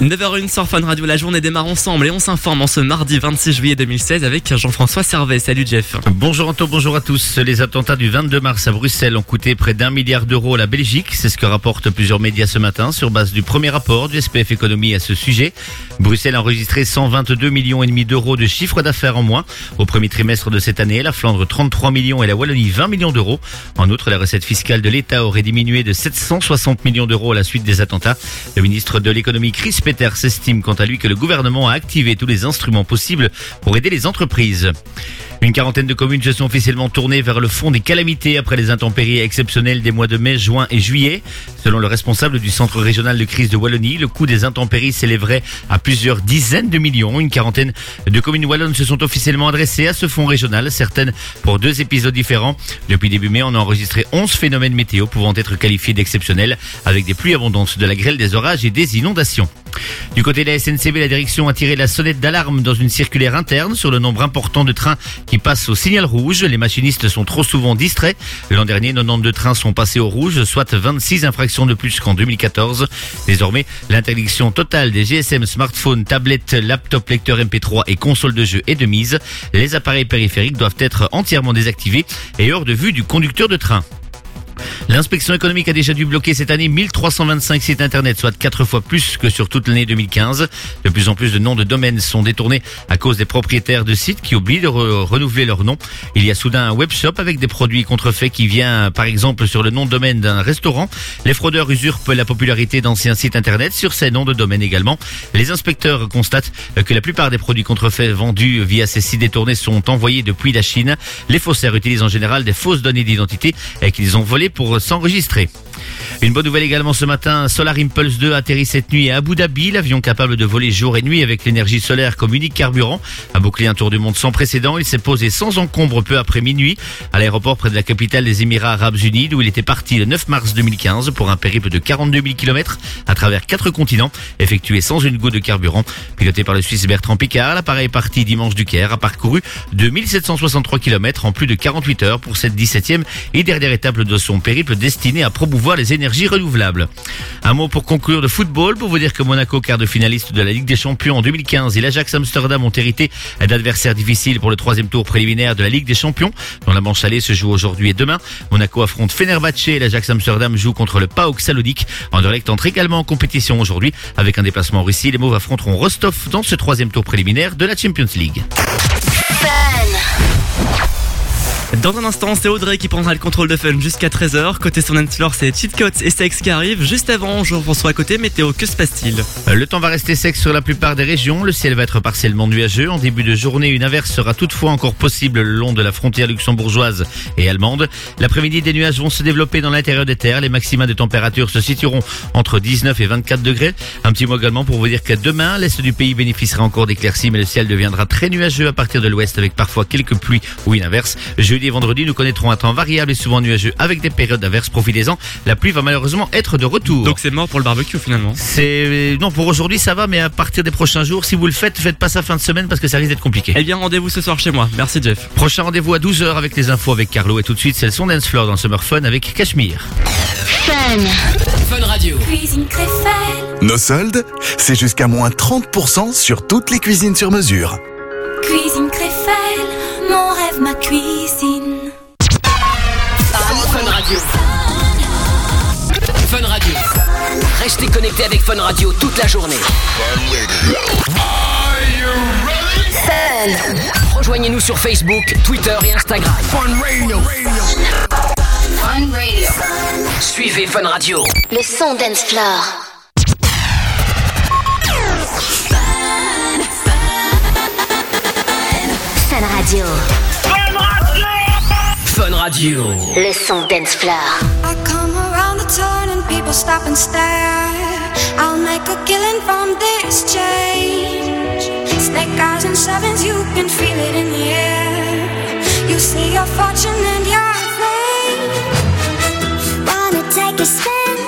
Speaker 11: 9h01 sur Fun Radio. La journée démarre ensemble et on s'informe en ce mardi 26 juillet 2016 avec Jean-François Servet. Salut Jeff.
Speaker 4: Bonjour Anto, bonjour à tous. Les attentats du 22 mars à Bruxelles ont coûté près d'un milliard d'euros à la Belgique. C'est ce que rapportent plusieurs médias ce matin sur base du premier rapport du SPF Économie à ce sujet. Bruxelles a enregistré 122 millions et demi d'euros de chiffre d'affaires en moins au premier trimestre de cette année. La Flandre 33 millions et la Wallonie 20 millions d'euros. En outre, la recette fiscale de l'État aurait diminué de 760 millions d'euros à la suite des attentats. Le ministre de l'économie Chris Peters estime quant à lui que le gouvernement a activé tous les instruments possibles pour aider les entreprises. Une quarantaine de communes se sont officiellement tournées vers le fond des calamités après les intempéries exceptionnelles des mois de mai, juin et juillet. Selon le responsable du centre régional de crise de Wallonie, le coût des intempéries s'élèverait à plusieurs dizaines de millions. Une quarantaine de communes wallonnes se sont officiellement adressées à ce fonds régional, certaines pour deux épisodes différents. Depuis début mai, on a enregistré 11 phénomènes météo pouvant être qualifiés d'exceptionnels, avec des pluies abondantes, de la grêle, des orages et des inondations. Du côté de la SNCB, la direction a tiré la sonnette d'alarme dans une circulaire interne sur le nombre important de trains qui passent au signal rouge. Les machinistes sont trop souvent distraits. L'an dernier, 92 trains sont passés au rouge, soit 26 infractions de plus qu'en 2014. Désormais, l'interdiction totale des GSM, smartphones, tablettes, laptops, lecteurs MP3 et consoles de jeux est de mise. Les appareils périphériques doivent être entièrement désactivés et hors de vue du conducteur de train. L'inspection économique a déjà dû bloquer cette année 1325 sites internet, soit 4 fois plus que sur toute l'année 2015. De plus en plus de noms de domaines sont détournés à cause des propriétaires de sites qui oublient de re- renouveler leur nom. Il y a soudain un webshop avec des produits contrefaits qui vient par exemple sur le nom de domaine d'un restaurant. Les fraudeurs usurpent la popularité d'anciens sites internet sur ces noms de domaine également. Les inspecteurs constatent que la plupart des produits contrefaits vendus via ces sites détournés sont envoyés depuis la Chine. Les faussaires utilisent en général des fausses données d'identité qu'ils ont volées pour s'enregistrer. Une bonne nouvelle également ce matin, Solar Impulse 2 atterrit cette nuit à Abu Dhabi. L'avion capable de voler jour et nuit avec l'énergie solaire comme unique carburant a bouclé un tour du monde sans précédent. Il s'est posé sans encombre peu après minuit à l'aéroport près de la capitale des Émirats Arabes Unis d'où il était parti le 9 mars 2015 pour un périple de 42 000 km à travers quatre continents effectué sans une goutte de carburant. Piloté par le Suisse Bertrand Picard, l'appareil parti dimanche du Caire a parcouru 2763 km en plus de 48 heures pour cette 17e et dernière étape de son périple destiné à promouvoir les énergies renouvelables. Un mot pour conclure de football, pour vous dire que Monaco, quart de finaliste de la Ligue des Champions en 2015 et l'Ajax Amsterdam ont hérité d'adversaires difficiles pour le troisième tour préliminaire de la Ligue des Champions, dont la manche allée se joue aujourd'hui et demain. Monaco affronte Fenerbahçe et l'Ajax Amsterdam joue contre le PAOK Salonique. Anderlecht entre également en compétition aujourd'hui avec un déplacement en Russie. Les Mauves affronteront Rostov dans ce troisième tour préliminaire de la Champions League.
Speaker 11: Dans un instant, c'est Audrey qui prendra le contrôle de Fun jusqu'à 13h. Côté son floor, c'est Cheat et Sex qui arrivent. Juste avant, Jean-François à côté, météo, que se passe-t-il
Speaker 4: Le temps va rester sec sur la plupart des régions. Le ciel va être partiellement nuageux. En début de journée, une averse sera toutefois encore possible le long de la frontière luxembourgeoise et allemande. L'après-midi, des nuages vont se développer dans l'intérieur des terres. Les maxima de température se situeront entre 19 et 24 degrés. Un petit mot également pour vous dire que demain, l'est du pays bénéficiera encore d'éclaircies, mais le ciel deviendra très nuageux à partir de l'ouest avec parfois quelques pluies ou une. Jeudi et vendredi, nous connaîtrons un temps variable et souvent nuageux avec des périodes d'averses. Profitez-en. La pluie va malheureusement être de retour.
Speaker 11: Donc c'est mort pour le barbecue finalement.
Speaker 4: C'est non pour aujourd'hui ça va, mais à partir des prochains jours, si vous le faites, faites pas ça fin de semaine parce que ça risque d'être compliqué.
Speaker 11: Eh bien, rendez-vous ce soir chez moi. Merci Jeff.
Speaker 4: Prochain rendez-vous à 12h avec les infos avec Carlo et tout de suite c'est le son dance floor dans Summer Fun avec Cachemire.
Speaker 1: Fun. Fun Radio.
Speaker 21: Cuisine.
Speaker 31: Nos soldes, c'est jusqu'à moins 30% sur toutes les cuisines sur mesure.
Speaker 1: Restez connectés avec Fun Radio toute la journée. Fun. Rejoignez-nous sur Facebook, Twitter et Instagram. Fun Radio. Fun Radio. Suivez Fun Radio.
Speaker 45: Le son dance floor. Fun Radio.
Speaker 1: Fun Radio.
Speaker 45: Le son dance floor.
Speaker 21: I come around the turn and people stop and stare. I'll make a killing from this change. Snake eyes and sevens, you can feel it in the air. You see your fortune and your fame.
Speaker 45: Wanna take a spin?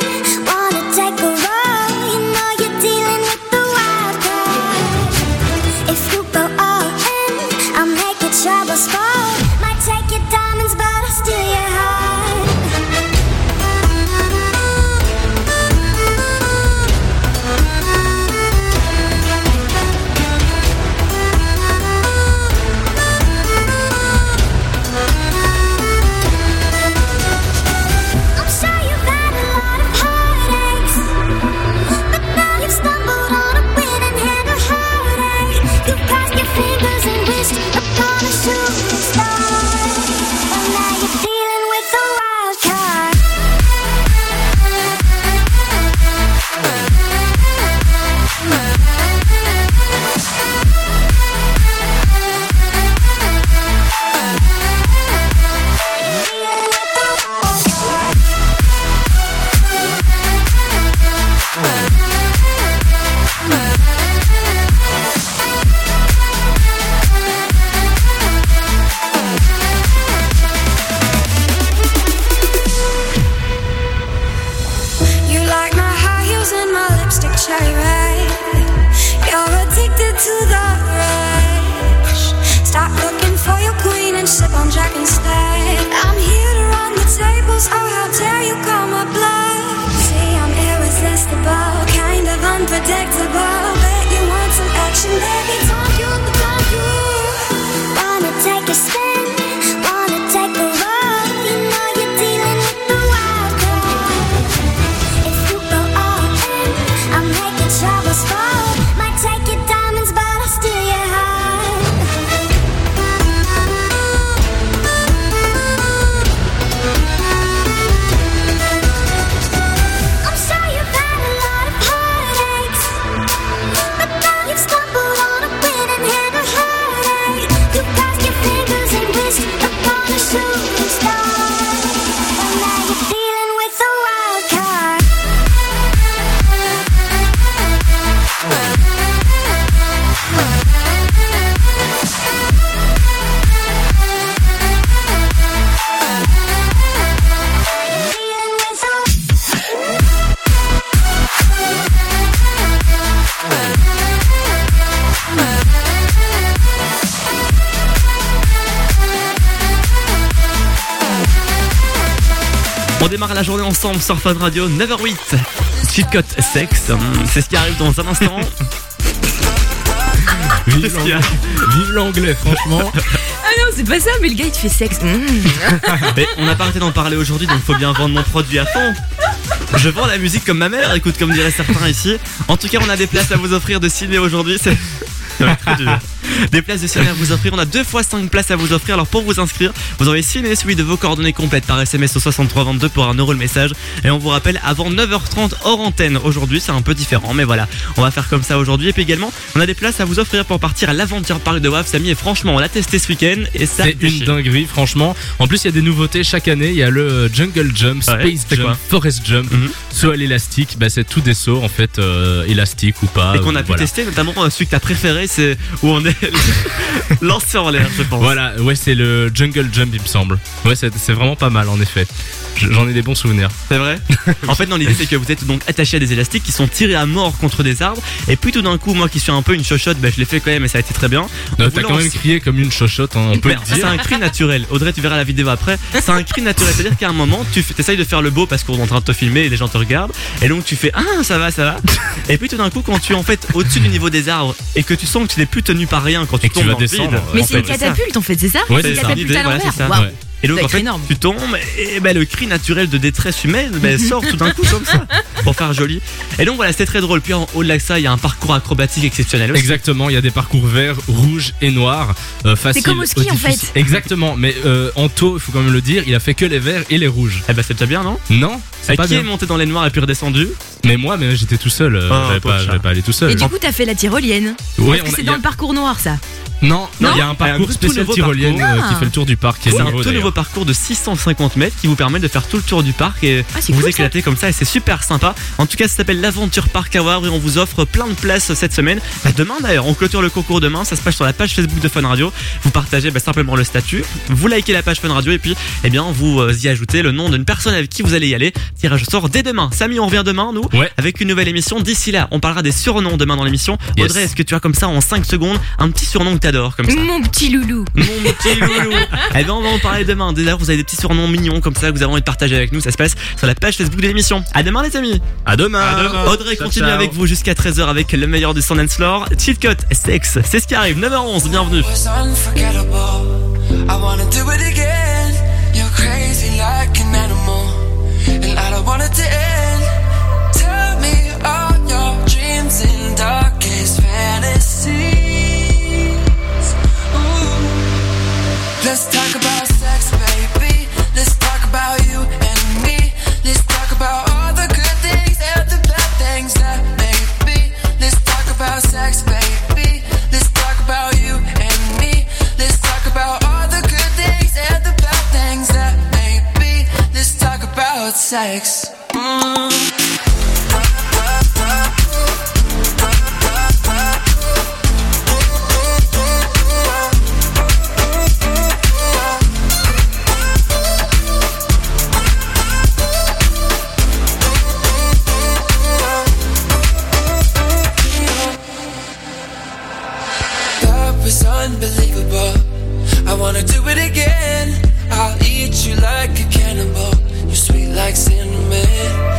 Speaker 11: Démarre la journée ensemble sur Fun Radio 9h08. Cheat code sexe, hum, c'est ce qui arrive dans un instant.
Speaker 22: Vive l'anglais, Vive l'anglais, franchement.
Speaker 43: Ah non, c'est pas ça, mais le gars il te fait sexe.
Speaker 11: Mais on n'a pas arrêté d'en parler aujourd'hui, donc faut bien vendre mon produit à fond. Je vends la musique comme ma mère, écoute, comme diraient certains ici. En tout cas, on a des places à vous offrir de ciné aujourd'hui. C'est ça va être très dur. Des places de ciné à vous offrir. On a deux fois 5 places à vous offrir. Alors pour vous inscrire, vous envoyez ciné suivi de vos coordonnées complètes par SMS au 6322 pour un euro le message. Et on vous rappelle avant 9h30 hors antenne. Aujourd'hui, c'est un peu différent, mais voilà. On va faire comme ça aujourd'hui. Et puis également, on a des places à vous offrir pour partir à l'aventure parc de WAF. Samy, et franchement, on l'a testé ce week-end. Et ça,
Speaker 22: C'est une dinguerie, franchement. En plus, il y a des nouveautés chaque année. Il y a le Jungle Jump,
Speaker 11: Ouais,
Speaker 22: Space Jump, Forest Jump, saut à l'élastique. Bah, c'est tout des sauts, en fait, euh, élastiques ou pas.
Speaker 11: Et qu'on a
Speaker 22: euh,
Speaker 11: pu
Speaker 22: voilà.
Speaker 11: tester, notamment euh, celui que t'as préféré, c'est où on est lancé en l'air, je pense.
Speaker 22: Voilà, ouais, c'est le Jungle Jump, il me semble. Ouais, c'est vraiment pas mal, en effet. Je- J'en ai des bons souvenirs.
Speaker 11: C'est vrai En fait, non, l'idée c'est que vous êtes donc attaché à des élastiques qui sont tirés à mort contre des arbres. Et puis tout d'un coup, moi qui suis un peu une chochotte, bah, je l'ai fait quand même et ça a été très bien.
Speaker 22: T'as quand
Speaker 11: lance-
Speaker 22: même crié comme une chochotte, hein, on peut
Speaker 11: C'est un cri naturel. Audrey, tu verras la vidéo après. C'est un cri naturel. C'est-à-dire qu'à un moment, tu essayes de faire le beau parce qu'on est en train de te filmer et les gens te regardent. Et donc tu fais Ah, ça va, ça va. Et puis tout d'un coup, quand tu es en fait au-dessus du niveau des arbres et que tu sens que tu n'es plus tenu par rien quand tu
Speaker 22: Et que tu
Speaker 11: tombes
Speaker 22: vas
Speaker 11: dans le
Speaker 22: descendre,
Speaker 11: vide.
Speaker 43: Mais
Speaker 11: en
Speaker 43: c'est une
Speaker 11: ça.
Speaker 43: catapulte en fait, c'est ça
Speaker 11: Ouais,
Speaker 43: C'est une
Speaker 11: c'est ça.
Speaker 43: catapulte à
Speaker 11: Voilà,
Speaker 43: l'envers.
Speaker 11: c'est ça.
Speaker 43: Waouh.
Speaker 11: Ouais. Et donc en fait,
Speaker 43: énorme.
Speaker 11: tu tombes et ben, le cri naturel de détresse humaine ben, sort tout d'un coup comme ça pour faire joli. Et donc voilà, c'était très drôle. Puis en haut de là, ça, il y a un parcours acrobatique exceptionnel. aussi.
Speaker 22: Exactement, il y a des parcours verts, rouges et noirs. Euh, faciles,
Speaker 43: comme au ski, en fait.
Speaker 22: Exactement, mais euh, Anto, il faut quand même le dire, il a fait que les verts et les rouges.
Speaker 11: Eh ben c'est déjà bien, non?
Speaker 22: Non, c'est
Speaker 11: Et
Speaker 22: pas
Speaker 11: qui
Speaker 22: bien.
Speaker 11: est monté dans les noirs et puis redescendu?
Speaker 22: Mais moi, mais j'étais tout seul. euh,
Speaker 11: Ah,
Speaker 22: j'avais pas, allé tout seul.
Speaker 43: Et du coup, t'as fait la tyrolienne.
Speaker 22: Ouais,
Speaker 43: Est-ce que c'est dans
Speaker 22: a-
Speaker 43: le parcours noir ça
Speaker 22: Non,
Speaker 11: Non
Speaker 22: il y a un
Speaker 11: Un
Speaker 22: parcours spécial tyrolienne
Speaker 11: parcours.
Speaker 22: euh, qui
Speaker 43: Ah.
Speaker 22: fait le tour du parc.
Speaker 11: C'est un
Speaker 22: nouveau,
Speaker 11: tout. Nouveau parcours de 650 mètres qui vous permet de faire tout le tour du parc et
Speaker 43: Ah,
Speaker 11: vous
Speaker 43: cool,
Speaker 11: éclater comme ça et c'est super sympa. En tout cas, ça s'appelle l'Aventure Park Hour et on vous offre plein de places cette semaine. Bah, demain d'ailleurs, on clôture le concours demain. Ça se passe sur la page Facebook de Fun Radio. Vous partagez bah, simplement le statut, vous likez la page Fun Radio et puis eh bien vous euh, y ajoutez le nom d'une personne avec qui vous allez y aller. Tirage au sort dès demain. Samy, on revient demain nous
Speaker 22: Ouais.
Speaker 11: avec une nouvelle émission. D'ici là, on parlera des surnoms demain dans l'émission.
Speaker 22: Yes.
Speaker 11: Audrey, est-ce que tu as comme ça en 5 secondes un petit surnom que t'adores comme ça
Speaker 43: Mon petit loulou.
Speaker 11: mon petit loulou. Eh bien, on va en parler demain. D'ailleurs, vous avez des petits surnoms mignons comme ça que vous avez envie de partager avec nous. Ça se passe sur la page Facebook de l'émission. À demain, les amis.
Speaker 22: À demain.
Speaker 11: Audrey
Speaker 22: Ciao,
Speaker 11: continue
Speaker 22: ciao.
Speaker 11: avec vous jusqu'à 13h avec le meilleur du Sundance Floor. Cheat Cut, sexe, c'est ce qui arrive. 9h11, bienvenue.
Speaker 3: Sex. Sweet like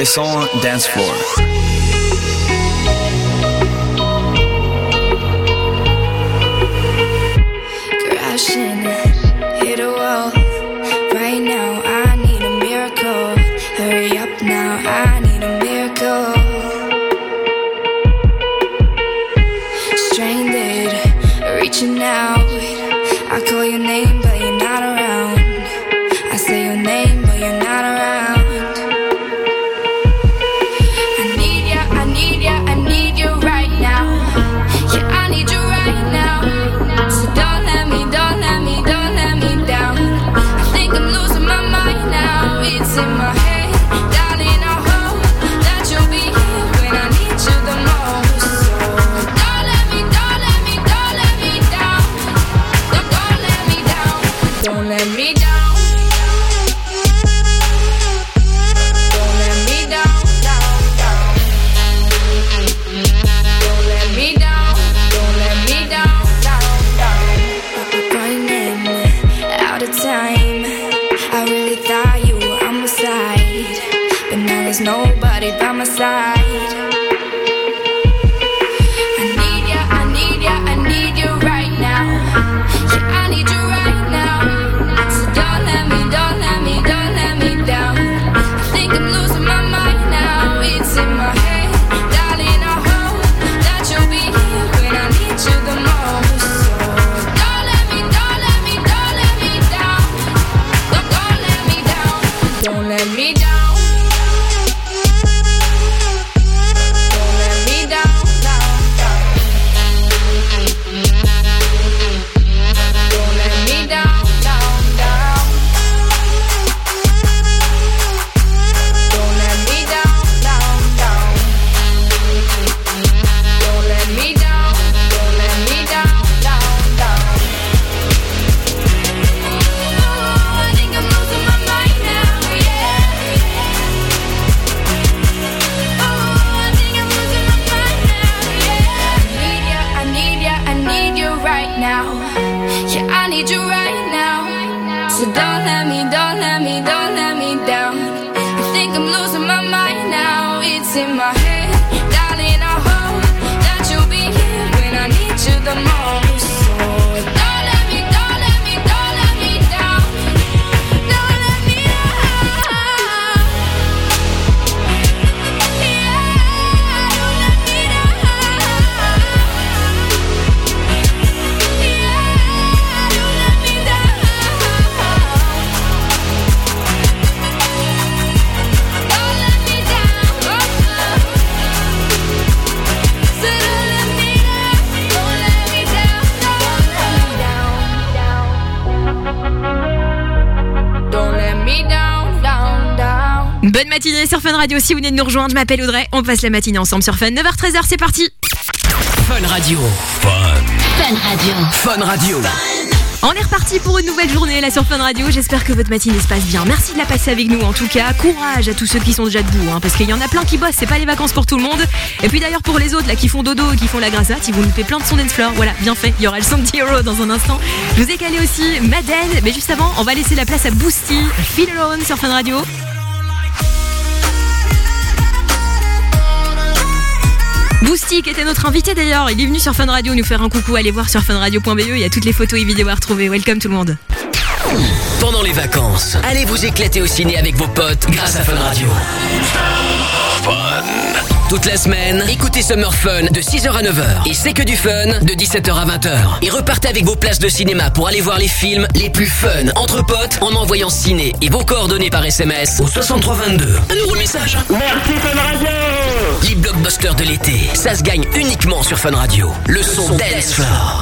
Speaker 46: Radio.
Speaker 3: Les sons dance floor.
Speaker 43: Radio. Si vous venez de nous rejoindre, je m'appelle Audrey. On passe la matinée ensemble sur Fun. 9h-13h, c'est parti.
Speaker 1: Fun Radio.
Speaker 43: Fun Radio.
Speaker 1: Fun Radio.
Speaker 43: On est reparti pour une nouvelle journée là sur Fun Radio. J'espère que votre matinée se passe bien. Merci de la passer avec nous en tout cas. Courage à tous ceux qui sont déjà debout, hein, parce qu'il y en a plein qui bossent. C'est pas les vacances pour tout le monde. Et puis d'ailleurs pour les autres là qui font dodo et qui font la grassate, ils vont nous faire plein de sons dance floor. Voilà, bien fait. Il y aura le son de Hero dans un instant. Je vous ai calé aussi Madden, mais juste avant, on va laisser la place à Boosty, Feel Alone sur Fun Radio. Boosty qui était notre invité d'ailleurs, il est venu sur Fun Radio nous faire un coucou, allez voir sur funradio.be, il y a toutes les photos et vidéos à retrouver. Welcome tout le monde.
Speaker 1: Pendant les vacances, allez vous éclater au ciné avec vos potes grâce à Fun Radio. Toute la semaine, écoutez Summer Fun de 6h à 9h. Et c'est que du fun de 17h à 20h. Et repartez avec vos places de cinéma pour aller voir les films les plus fun entre potes en envoyant ciné et vos coordonnées par SMS au 6322. Un nouveau message. Merci Fun Radio Les blockbusters de l'été, ça se gagne uniquement sur Fun Radio. Le son Dance Floor.